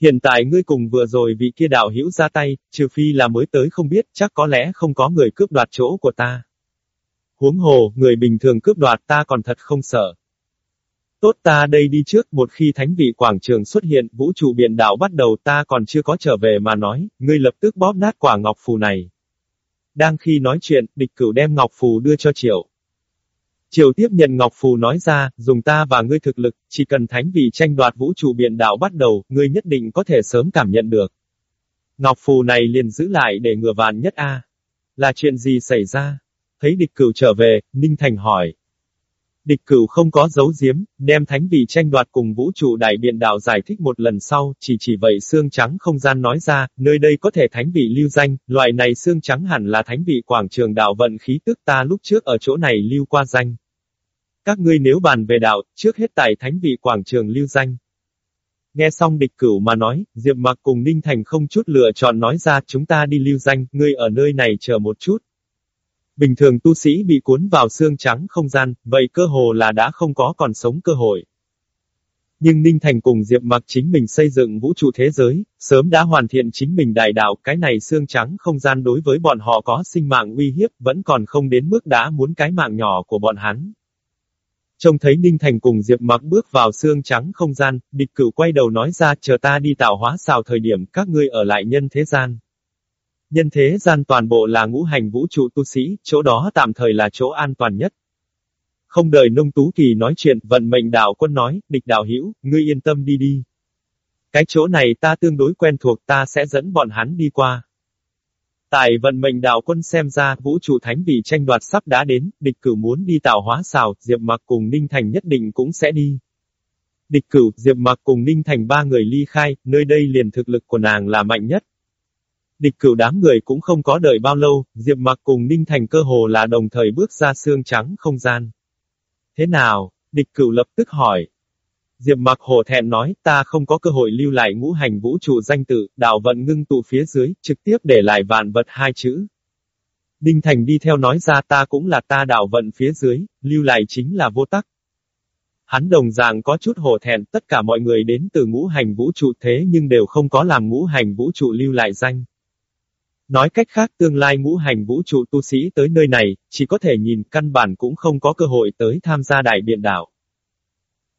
Hiện tại ngươi cùng vừa rồi vị kia đạo hữu ra tay, trừ phi là mới tới không biết, chắc có lẽ không có người cướp đoạt chỗ của ta. Huống hồ, người bình thường cướp đoạt ta còn thật không sợ. Tốt ta đây đi trước, một khi thánh vị quảng trường xuất hiện, vũ trụ Biển Đảo bắt đầu ta còn chưa có trở về mà nói, ngươi lập tức bóp nát quả ngọc phù này. Đang khi nói chuyện, địch cửu đem ngọc phù đưa cho triệu. Triều tiếp nhận Ngọc Phù nói ra, dùng ta và ngươi thực lực, chỉ cần thánh vị tranh đoạt vũ trụ Biển đạo bắt đầu, ngươi nhất định có thể sớm cảm nhận được. Ngọc Phù này liền giữ lại để ngừa vạn nhất a. Là chuyện gì xảy ra? Thấy địch cửu trở về, Ninh Thành hỏi. Địch cửu không có giấu giếm, đem thánh vị tranh đoạt cùng vũ trụ đại biện đạo giải thích một lần sau, chỉ chỉ vậy xương trắng không gian nói ra, nơi đây có thể thánh vị lưu danh, loại này xương trắng hẳn là thánh vị quảng trường đạo vận khí tức ta lúc trước ở chỗ này lưu qua danh. Các ngươi nếu bàn về đạo, trước hết tại thánh vị quảng trường lưu danh. Nghe xong địch cửu mà nói, Diệp Mặc cùng Ninh Thành không chút lựa chọn nói ra chúng ta đi lưu danh, ngươi ở nơi này chờ một chút. Bình thường tu sĩ bị cuốn vào xương trắng không gian, vậy cơ hồ là đã không có còn sống cơ hội. Nhưng Ninh Thành cùng Diệp Mặc chính mình xây dựng vũ trụ thế giới, sớm đã hoàn thiện chính mình đại đạo, cái này xương trắng không gian đối với bọn họ có sinh mạng uy hiếp, vẫn còn không đến mức đã muốn cái mạng nhỏ của bọn hắn. Trông thấy Ninh Thành cùng Diệp Mặc bước vào xương trắng không gian, địch cửu quay đầu nói ra chờ ta đi tạo hóa xào thời điểm các ngươi ở lại nhân thế gian. Nhân thế gian toàn bộ là ngũ hành vũ trụ tu sĩ, chỗ đó tạm thời là chỗ an toàn nhất. Không đợi nông tú kỳ nói chuyện, vận mệnh đạo quân nói, địch đạo hữu ngươi yên tâm đi đi. Cái chỗ này ta tương đối quen thuộc ta sẽ dẫn bọn hắn đi qua. Tại vận mệnh đạo quân xem ra, vũ trụ thánh vị tranh đoạt sắp đã đến, địch cửu muốn đi tạo hóa xào, Diệp Mặc cùng Ninh Thành nhất định cũng sẽ đi. Địch cửu, Diệp Mặc cùng Ninh Thành ba người ly khai, nơi đây liền thực lực của nàng là mạnh nhất. Địch cửu đám người cũng không có đợi bao lâu, Diệp Mặc cùng Ninh Thành cơ hồ là đồng thời bước ra xương trắng không gian. Thế nào? Địch cửu lập tức hỏi. Diệp Mặc hồ thẹn nói, ta không có cơ hội lưu lại ngũ hành vũ trụ danh tự, đạo vận ngưng tụ phía dưới, trực tiếp để lại vạn vật hai chữ. Đinh Thành đi theo nói ra ta cũng là ta đạo vận phía dưới, lưu lại chính là vô tắc. Hắn đồng dạng có chút hổ thẹn, tất cả mọi người đến từ ngũ hành vũ trụ thế nhưng đều không có làm ngũ hành vũ trụ lưu lại danh. Nói cách khác tương lai ngũ hành vũ trụ tu sĩ tới nơi này, chỉ có thể nhìn căn bản cũng không có cơ hội tới tham gia đại biện đạo.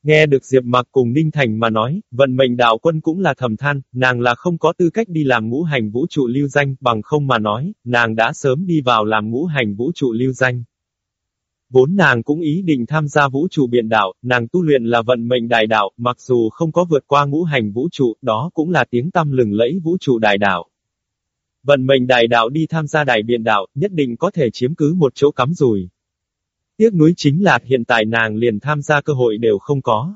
Nghe được Diệp Mặc cùng Ninh Thành mà nói, vận mệnh đạo quân cũng là thầm than, nàng là không có tư cách đi làm ngũ hành vũ trụ lưu danh, bằng không mà nói, nàng đã sớm đi vào làm ngũ hành vũ trụ lưu danh. Vốn nàng cũng ý định tham gia vũ trụ biện đạo, nàng tu luyện là vận mệnh đại đạo, mặc dù không có vượt qua ngũ hành vũ trụ, đó cũng là tiếng tăm lừng lẫy vũ trụ đại đạo. Vận mệnh đại đạo đi tham gia đại biện đạo, nhất định có thể chiếm cứ một chỗ cắm rùi. Tiếc núi chính là hiện tại nàng liền tham gia cơ hội đều không có.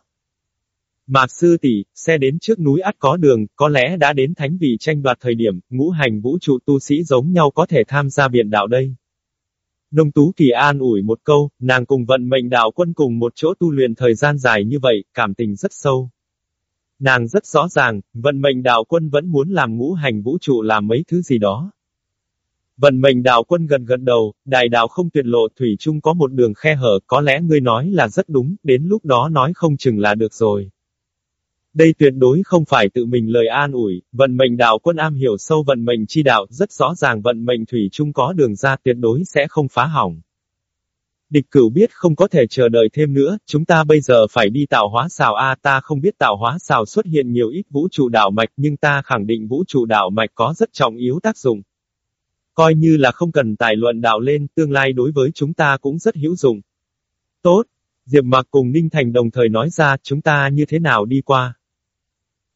Mạc sư tỷ, xe đến trước núi ắt có đường, có lẽ đã đến thánh vị tranh đoạt thời điểm, ngũ hành vũ trụ tu sĩ giống nhau có thể tham gia biện đạo đây. Nông Tú Kỳ an ủi một câu, nàng cùng vận mệnh đạo quân cùng một chỗ tu luyện thời gian dài như vậy, cảm tình rất sâu. Nàng rất rõ ràng, vận mệnh đạo quân vẫn muốn làm ngũ hành vũ trụ làm mấy thứ gì đó. Vận mệnh đạo quân gần gần đầu, đại đạo không tuyệt lộ thủy chung có một đường khe hở, có lẽ ngươi nói là rất đúng, đến lúc đó nói không chừng là được rồi. Đây tuyệt đối không phải tự mình lời an ủi, vận mệnh đạo quân am hiểu sâu vận mệnh chi đạo, rất rõ ràng vận mệnh thủy chung có đường ra tuyệt đối sẽ không phá hỏng. Địch cửu biết không có thể chờ đợi thêm nữa, chúng ta bây giờ phải đi tạo hóa xào A ta không biết tạo hóa xào xuất hiện nhiều ít vũ trụ đạo mạch nhưng ta khẳng định vũ trụ đạo mạch có rất trọng yếu tác dụng. Coi như là không cần tài luận đạo lên, tương lai đối với chúng ta cũng rất hữu dụng. Tốt. Diệp Mạc cùng Ninh Thành đồng thời nói ra chúng ta như thế nào đi qua.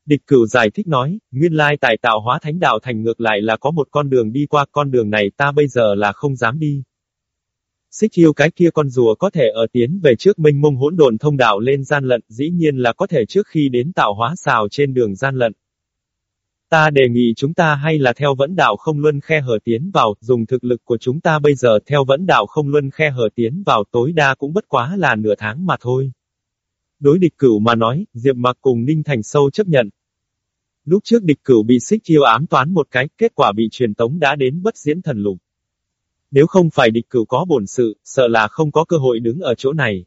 Địch cửu giải thích nói, nguyên lai tại tạo hóa thánh đạo thành ngược lại là có một con đường đi qua, con đường này ta bây giờ là không dám đi. Xích yêu cái kia con rùa có thể ở tiến về trước minh mông hỗn độn thông đạo lên gian lận, dĩ nhiên là có thể trước khi đến tạo hóa xào trên đường gian lận. Ta đề nghị chúng ta hay là theo vẫn đạo không luân khe hở tiến vào, dùng thực lực của chúng ta bây giờ theo vẫn đạo không luân khe hở tiến vào tối đa cũng bất quá là nửa tháng mà thôi. Đối địch cửu mà nói, Diệp Mặc cùng Ninh Thành sâu chấp nhận. Lúc trước địch cửu bị xích yêu ám toán một cái, kết quả bị truyền tống đã đến bất diễn thần lục. Nếu không phải địch cửu có bổn sự, sợ là không có cơ hội đứng ở chỗ này.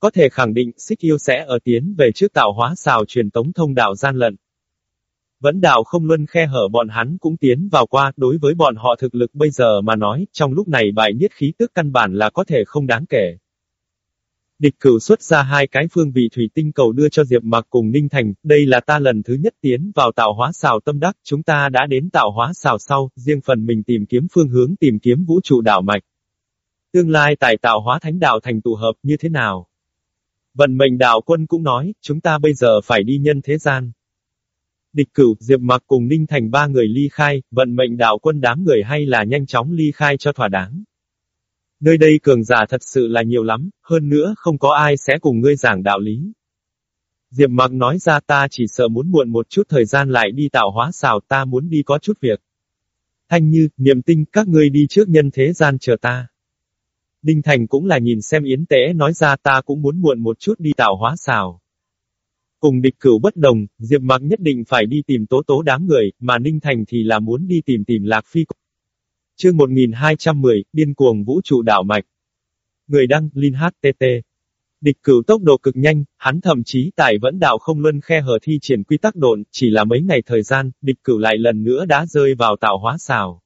Có thể khẳng định, xích yêu sẽ ở tiến về trước tạo hóa xào truyền tống thông đạo gian lận. Vẫn đạo không luân khe hở bọn hắn cũng tiến vào qua, đối với bọn họ thực lực bây giờ mà nói, trong lúc này bại nhiết khí tức căn bản là có thể không đáng kể. Địch cửu xuất ra hai cái phương vị thủy tinh cầu đưa cho Diệp Mặc cùng Ninh Thành, đây là ta lần thứ nhất tiến vào tạo hóa xào tâm đắc, chúng ta đã đến tạo hóa xào sau, riêng phần mình tìm kiếm phương hướng tìm kiếm vũ trụ đảo mạch. Tương lai tại tạo hóa thánh đạo thành tụ hợp như thế nào? Vận mệnh đạo quân cũng nói, chúng ta bây giờ phải đi nhân thế gian. Địch cửu, Diệp Mặc cùng Ninh Thành ba người ly khai, vận mệnh đạo quân đám người hay là nhanh chóng ly khai cho thỏa đáng. Nơi đây cường giả thật sự là nhiều lắm, hơn nữa không có ai sẽ cùng ngươi giảng đạo lý. Diệp mặc nói ra ta chỉ sợ muốn muộn một chút thời gian lại đi tạo hóa xào ta muốn đi có chút việc. Thanh như, niệm tinh, các ngươi đi trước nhân thế gian chờ ta. Đinh Thành cũng là nhìn xem Yến Tế nói ra ta cũng muốn muộn một chút đi tạo hóa xào. Cùng địch cửu bất đồng, Diệp Mặc nhất định phải đi tìm tố tố đám người, mà Ninh Thành thì là muốn đi tìm tìm Lạc Phi. Chương 1210, Điên cuồng vũ trụ đảo mạch. Người đăng, Linh HTT. Địch cửu tốc độ cực nhanh, hắn thậm chí tại vẫn đạo không luân khe hở thi triển quy tắc độn, chỉ là mấy ngày thời gian, địch cửu lại lần nữa đã rơi vào tạo hóa xào.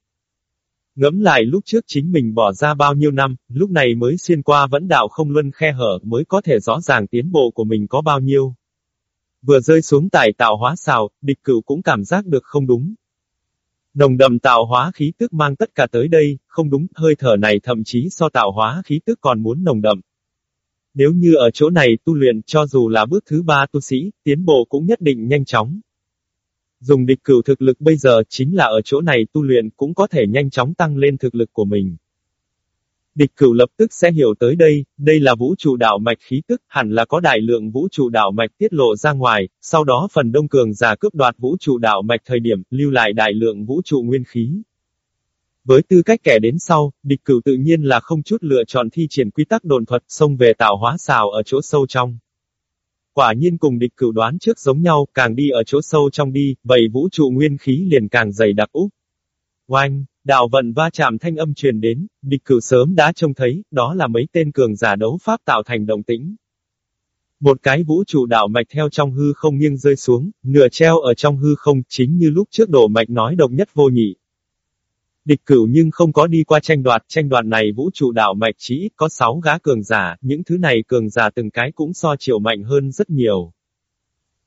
Ngẫm lại lúc trước chính mình bỏ ra bao nhiêu năm, lúc này mới xuyên qua vẫn đạo không luân khe hở mới có thể rõ ràng tiến bộ của mình có bao nhiêu. Vừa rơi xuống tại tạo hóa xào, địch cửu cũng cảm giác được không đúng. Nồng đậm tạo hóa khí tức mang tất cả tới đây, không đúng, hơi thở này thậm chí so tạo hóa khí tức còn muốn nồng đậm. Nếu như ở chỗ này tu luyện cho dù là bước thứ ba tu sĩ, tiến bộ cũng nhất định nhanh chóng. Dùng địch cửu thực lực bây giờ chính là ở chỗ này tu luyện cũng có thể nhanh chóng tăng lên thực lực của mình. Địch cửu lập tức sẽ hiểu tới đây, đây là vũ trụ đạo mạch khí tức, hẳn là có đại lượng vũ trụ đạo mạch tiết lộ ra ngoài, sau đó phần đông cường giả cướp đoạt vũ trụ đạo mạch thời điểm, lưu lại đại lượng vũ trụ nguyên khí. Với tư cách kẻ đến sau, địch cửu tự nhiên là không chút lựa chọn thi triển quy tắc đồn thuật xông về tạo hóa xào ở chỗ sâu trong. Quả nhiên cùng địch cửu đoán trước giống nhau, càng đi ở chỗ sâu trong đi, vậy vũ trụ nguyên khí liền càng dày đặc úp. Oanh, đạo vận va chạm thanh âm truyền đến, địch cử sớm đã trông thấy, đó là mấy tên cường giả đấu pháp tạo thành động tĩnh. Một cái vũ trụ đạo mạch theo trong hư không nghiêng rơi xuống, nửa treo ở trong hư không, chính như lúc trước đổ mạch nói độc nhất vô nhị. Địch cửu nhưng không có đi qua tranh đoạt, tranh đoạt này vũ trụ đạo mạch chỉ ít có 6 gá cường giả, những thứ này cường giả từng cái cũng so triệu mạnh hơn rất nhiều.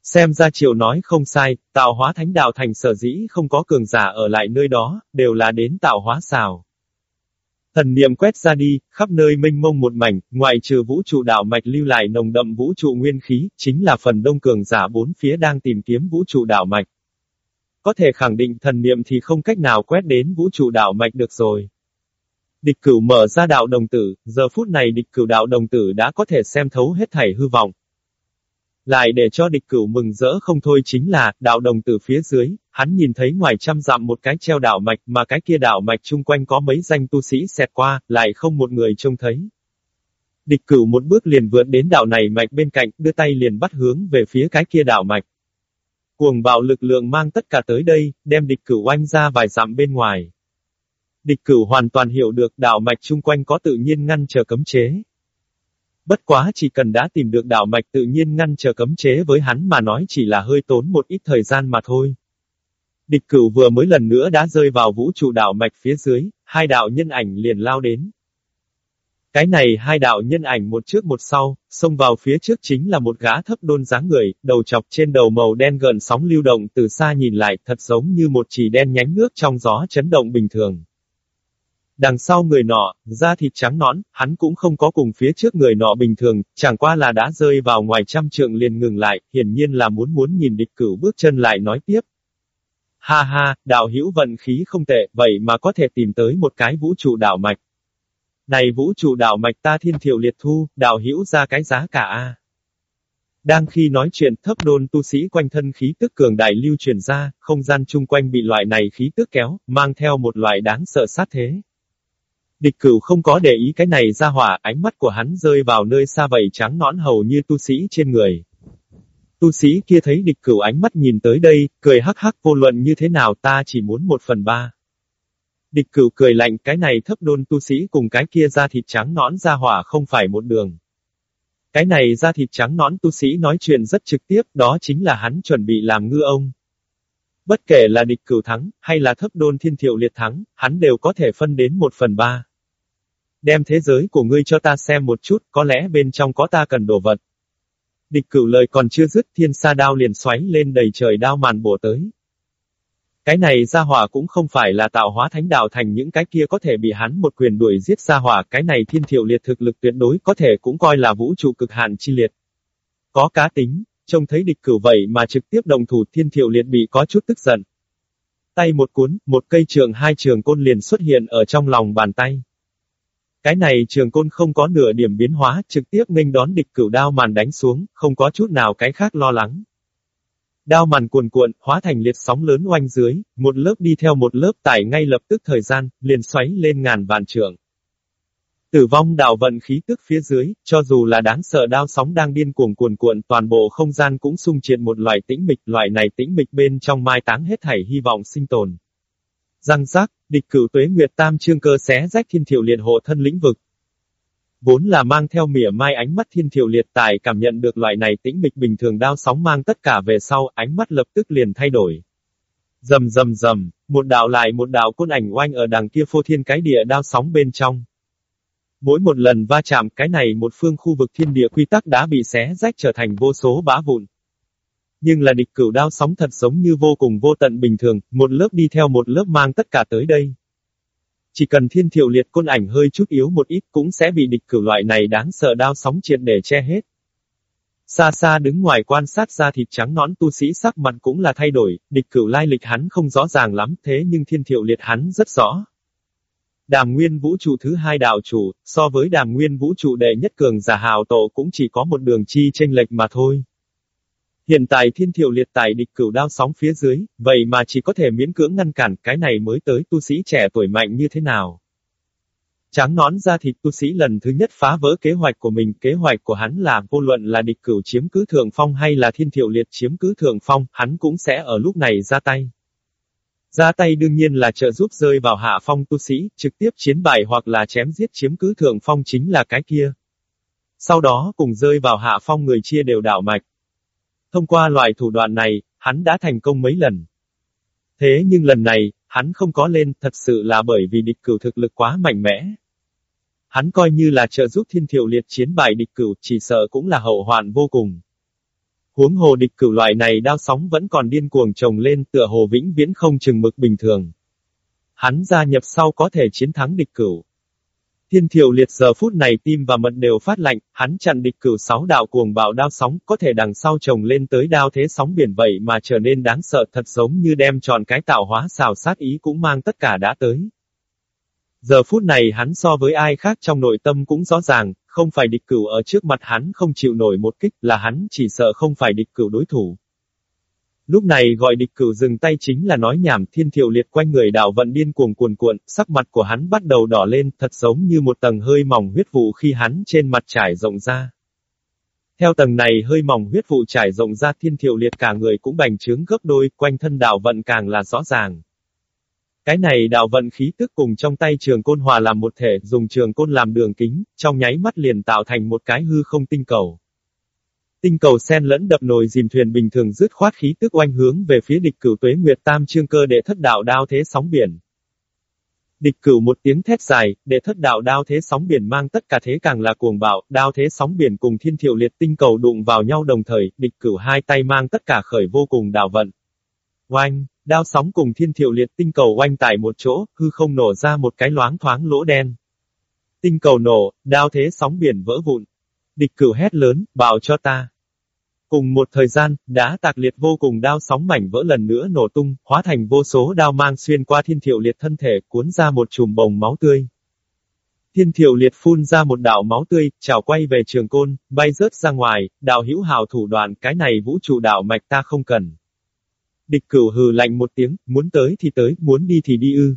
Xem ra triệu nói không sai, tạo hóa thánh đạo thành sở dĩ không có cường giả ở lại nơi đó, đều là đến tạo hóa xào. Thần niệm quét ra đi, khắp nơi mênh mông một mảnh, ngoại trừ vũ trụ đạo mạch lưu lại nồng đậm vũ trụ nguyên khí, chính là phần đông cường giả bốn phía đang tìm kiếm vũ trụ đạo mạch. Có thể khẳng định thần niệm thì không cách nào quét đến vũ trụ đạo mạch được rồi. Địch cửu mở ra đạo đồng tử, giờ phút này địch cửu đạo đồng tử đã có thể xem thấu hết thảy hư vọng. Lại để cho địch cửu mừng rỡ không thôi chính là, đạo đồng tử phía dưới, hắn nhìn thấy ngoài trăm dặm một cái treo đạo mạch mà cái kia đạo mạch chung quanh có mấy danh tu sĩ xẹt qua, lại không một người trông thấy. Địch cửu một bước liền vượt đến đạo này mạch bên cạnh, đưa tay liền bắt hướng về phía cái kia đạo mạch. Cuồng bạo lực lượng mang tất cả tới đây, đem địch cửu oanh ra vài dặm bên ngoài. Địch cửu hoàn toàn hiểu được đạo mạch chung quanh có tự nhiên ngăn trở cấm chế. Bất quá chỉ cần đã tìm được đạo mạch tự nhiên ngăn trở cấm chế với hắn mà nói chỉ là hơi tốn một ít thời gian mà thôi. Địch cửu vừa mới lần nữa đã rơi vào vũ trụ đạo mạch phía dưới, hai đạo nhân ảnh liền lao đến. Cái này hai đạo nhân ảnh một trước một sau, xông vào phía trước chính là một gã thấp đôn dáng người, đầu chọc trên đầu màu đen gần sóng lưu động từ xa nhìn lại thật giống như một chỉ đen nhánh nước trong gió chấn động bình thường. Đằng sau người nọ, da thịt trắng nõn, hắn cũng không có cùng phía trước người nọ bình thường, chẳng qua là đã rơi vào ngoài trăm trượng liền ngừng lại, hiển nhiên là muốn muốn nhìn địch cửu bước chân lại nói tiếp. Ha ha, đạo hữu vận khí không tệ, vậy mà có thể tìm tới một cái vũ trụ đạo mạch. Này vũ trụ đạo mạch ta thiên thiệu liệt thu, đạo hữu ra cái giá cả a. Đang khi nói chuyện thấp đôn tu sĩ quanh thân khí tức cường đại lưu truyền ra, không gian chung quanh bị loại này khí tức kéo, mang theo một loại đáng sợ sát thế. Địch cửu không có để ý cái này ra hỏa, ánh mắt của hắn rơi vào nơi xa vậy trắng nõn hầu như tu sĩ trên người. Tu sĩ kia thấy địch cửu ánh mắt nhìn tới đây, cười hắc hắc vô luận như thế nào ta chỉ muốn một phần ba. Địch cửu cười lạnh cái này thấp đôn tu sĩ cùng cái kia ra thịt trắng nõn ra hỏa không phải một đường. Cái này ra thịt trắng nõn tu sĩ nói chuyện rất trực tiếp, đó chính là hắn chuẩn bị làm ngư ông. Bất kể là địch cửu thắng, hay là thấp đôn thiên thiệu liệt thắng, hắn đều có thể phân đến một phần ba. Đem thế giới của ngươi cho ta xem một chút, có lẽ bên trong có ta cần đồ vật. Địch cửu lời còn chưa dứt thiên sa đao liền xoáy lên đầy trời đao màn bổ tới. Cái này gia hỏa cũng không phải là tạo hóa thánh đạo thành những cái kia có thể bị hắn một quyền đuổi giết gia hỏa, cái này thiên thiệu liệt thực lực tuyệt đối có thể cũng coi là vũ trụ cực hạn chi liệt. Có cá tính, trông thấy địch cửu vậy mà trực tiếp đồng thủ thiên thiệu liệt bị có chút tức giận. Tay một cuốn, một cây trường hai trường côn liền xuất hiện ở trong lòng bàn tay. Cái này trường côn không có nửa điểm biến hóa, trực tiếp nghênh đón địch cửu đao màn đánh xuống, không có chút nào cái khác lo lắng. Đao màn cuồn cuộn, hóa thành liệt sóng lớn oanh dưới, một lớp đi theo một lớp tải ngay lập tức thời gian, liền xoáy lên ngàn vạn trường. Tử vong đảo vận khí tức phía dưới, cho dù là đáng sợ đao sóng đang điên cuồng cuồn cuộn toàn bộ không gian cũng sung triệt một loại tĩnh mịch, loại này tĩnh mịch bên trong mai táng hết thảy hy vọng sinh tồn. Răng rác, địch cửu tuế nguyệt tam trương cơ xé rách thiên thiểu liệt hộ thân lĩnh vực. Vốn là mang theo mỉa mai ánh mắt thiên thiểu liệt tài cảm nhận được loại này tĩnh mịch bình thường đao sóng mang tất cả về sau, ánh mắt lập tức liền thay đổi. Dầm dầm dầm, một đạo lại một đạo côn ảnh oanh ở đằng kia phô thiên cái địa đao sóng bên trong. Mỗi một lần va chạm cái này một phương khu vực thiên địa quy tắc đã bị xé rách trở thành vô số bá vụn. Nhưng là địch cửu đao sóng thật giống như vô cùng vô tận bình thường, một lớp đi theo một lớp mang tất cả tới đây. Chỉ cần thiên thiệu liệt côn ảnh hơi chút yếu một ít cũng sẽ bị địch cửu loại này đáng sợ đao sóng triệt để che hết. Xa xa đứng ngoài quan sát ra thịt trắng nõn tu sĩ sắc mặt cũng là thay đổi, địch cửu lai lịch hắn không rõ ràng lắm thế nhưng thiên thiệu liệt hắn rất rõ. Đàm nguyên vũ trụ thứ hai đạo chủ, so với đàm nguyên vũ trụ đệ nhất cường giả hào tổ cũng chỉ có một đường chi tranh lệch mà thôi. Hiện tại thiên thiệu liệt tại địch cửu đao sóng phía dưới, vậy mà chỉ có thể miễn cưỡng ngăn cản cái này mới tới tu sĩ trẻ tuổi mạnh như thế nào. Tráng nón ra thịt tu sĩ lần thứ nhất phá vỡ kế hoạch của mình, kế hoạch của hắn là vô luận là địch cửu chiếm cứ thượng phong hay là thiên thiệu liệt chiếm cứ thượng phong, hắn cũng sẽ ở lúc này ra tay. Ra tay đương nhiên là trợ giúp rơi vào hạ phong tu sĩ, trực tiếp chiến bại hoặc là chém giết chiếm cứ thượng phong chính là cái kia. Sau đó cùng rơi vào hạ phong người chia đều đảo mạch. Thông qua loại thủ đoạn này, hắn đã thành công mấy lần. Thế nhưng lần này, hắn không có lên, thật sự là bởi vì địch cửu thực lực quá mạnh mẽ. Hắn coi như là trợ giúp thiên thiệu liệt chiến bại địch cửu, chỉ sợ cũng là hậu hoạn vô cùng. Huống hồ địch cửu loại này đao sóng vẫn còn điên cuồng trồng lên tựa hồ vĩnh viễn không chừng mực bình thường. Hắn gia nhập sau có thể chiến thắng địch cửu. Thiên thiểu liệt giờ phút này tim và mật đều phát lạnh, hắn chặn địch cửu sáu đạo cuồng bạo đao sóng, có thể đằng sau trồng lên tới đao thế sóng biển vậy mà trở nên đáng sợ thật giống như đem tròn cái tạo hóa xào sát ý cũng mang tất cả đã tới. Giờ phút này hắn so với ai khác trong nội tâm cũng rõ ràng, không phải địch cửu ở trước mặt hắn không chịu nổi một kích là hắn chỉ sợ không phải địch cửu đối thủ. Lúc này gọi địch cửu dừng tay chính là nói nhảm thiên thiệu liệt quanh người đạo vận điên cuồng cuồn cuộn, sắc mặt của hắn bắt đầu đỏ lên, thật giống như một tầng hơi mỏng huyết vụ khi hắn trên mặt trải rộng ra. Theo tầng này hơi mỏng huyết vụ trải rộng ra thiên thiệu liệt cả người cũng bành trướng gấp đôi, quanh thân đạo vận càng là rõ ràng. Cái này đạo vận khí tức cùng trong tay trường côn hòa làm một thể, dùng trường côn làm đường kính, trong nháy mắt liền tạo thành một cái hư không tinh cầu. Tinh cầu sen lẫn đập nồi dìm thuyền bình thường dứt khoát khí tức oanh hướng về phía địch cửu tuế nguyệt tam trương cơ để thất đạo đao thế sóng biển. Địch cửu một tiếng thét dài, để thất đạo đao thế sóng biển mang tất cả thế càng là cuồng bạo, đao thế sóng biển cùng thiên thiệu liệt tinh cầu đụng vào nhau đồng thời, địch cửu hai tay mang tất cả khởi vô cùng đạo vận. Oanh, đao sóng cùng thiên thiệu liệt tinh cầu oanh tại một chỗ, hư không nổ ra một cái loáng thoáng lỗ đen. Tinh cầu nổ, đao thế sóng biển vỡ vụn. Địch cửu hét lớn, bảo cho ta. Cùng một thời gian, đá tạc liệt vô cùng đao sóng mảnh vỡ lần nữa nổ tung, hóa thành vô số đao mang xuyên qua thiên thiệu liệt thân thể, cuốn ra một chùm bồng máu tươi. Thiên thiệu liệt phun ra một đạo máu tươi, chào quay về trường côn, bay rớt ra ngoài, đạo hữu hào thủ đoạn, cái này vũ trụ đạo mạch ta không cần. Địch cửu hừ lạnh một tiếng, muốn tới thì tới, muốn đi thì đi ư.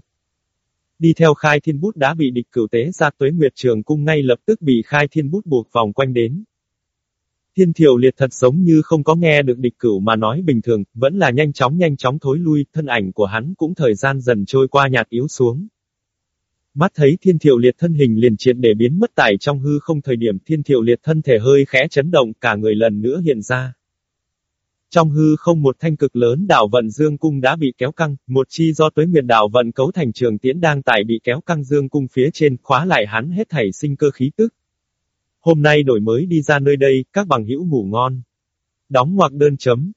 Đi theo khai thiên bút đã bị địch cửu tế ra tuế nguyệt trường cung ngay lập tức bị khai thiên bút buộc vòng quanh đến. Thiên thiểu liệt thật giống như không có nghe được địch cửu mà nói bình thường, vẫn là nhanh chóng nhanh chóng thối lui, thân ảnh của hắn cũng thời gian dần trôi qua nhạt yếu xuống. Mắt thấy thiên thiểu liệt thân hình liền triệt để biến mất tại trong hư không thời điểm thiên thiểu liệt thân thể hơi khẽ chấn động cả người lần nữa hiện ra. Trong hư không một thanh cực lớn đảo vận dương cung đã bị kéo căng, một chi do tuế nguyệt đảo vận cấu thành trường tiễn đang tại bị kéo căng dương cung phía trên, khóa lại hắn hết thảy sinh cơ khí tức. Hôm nay đổi mới đi ra nơi đây, các bằng hữu ngủ ngon. Đóng ngoặc đơn chấm.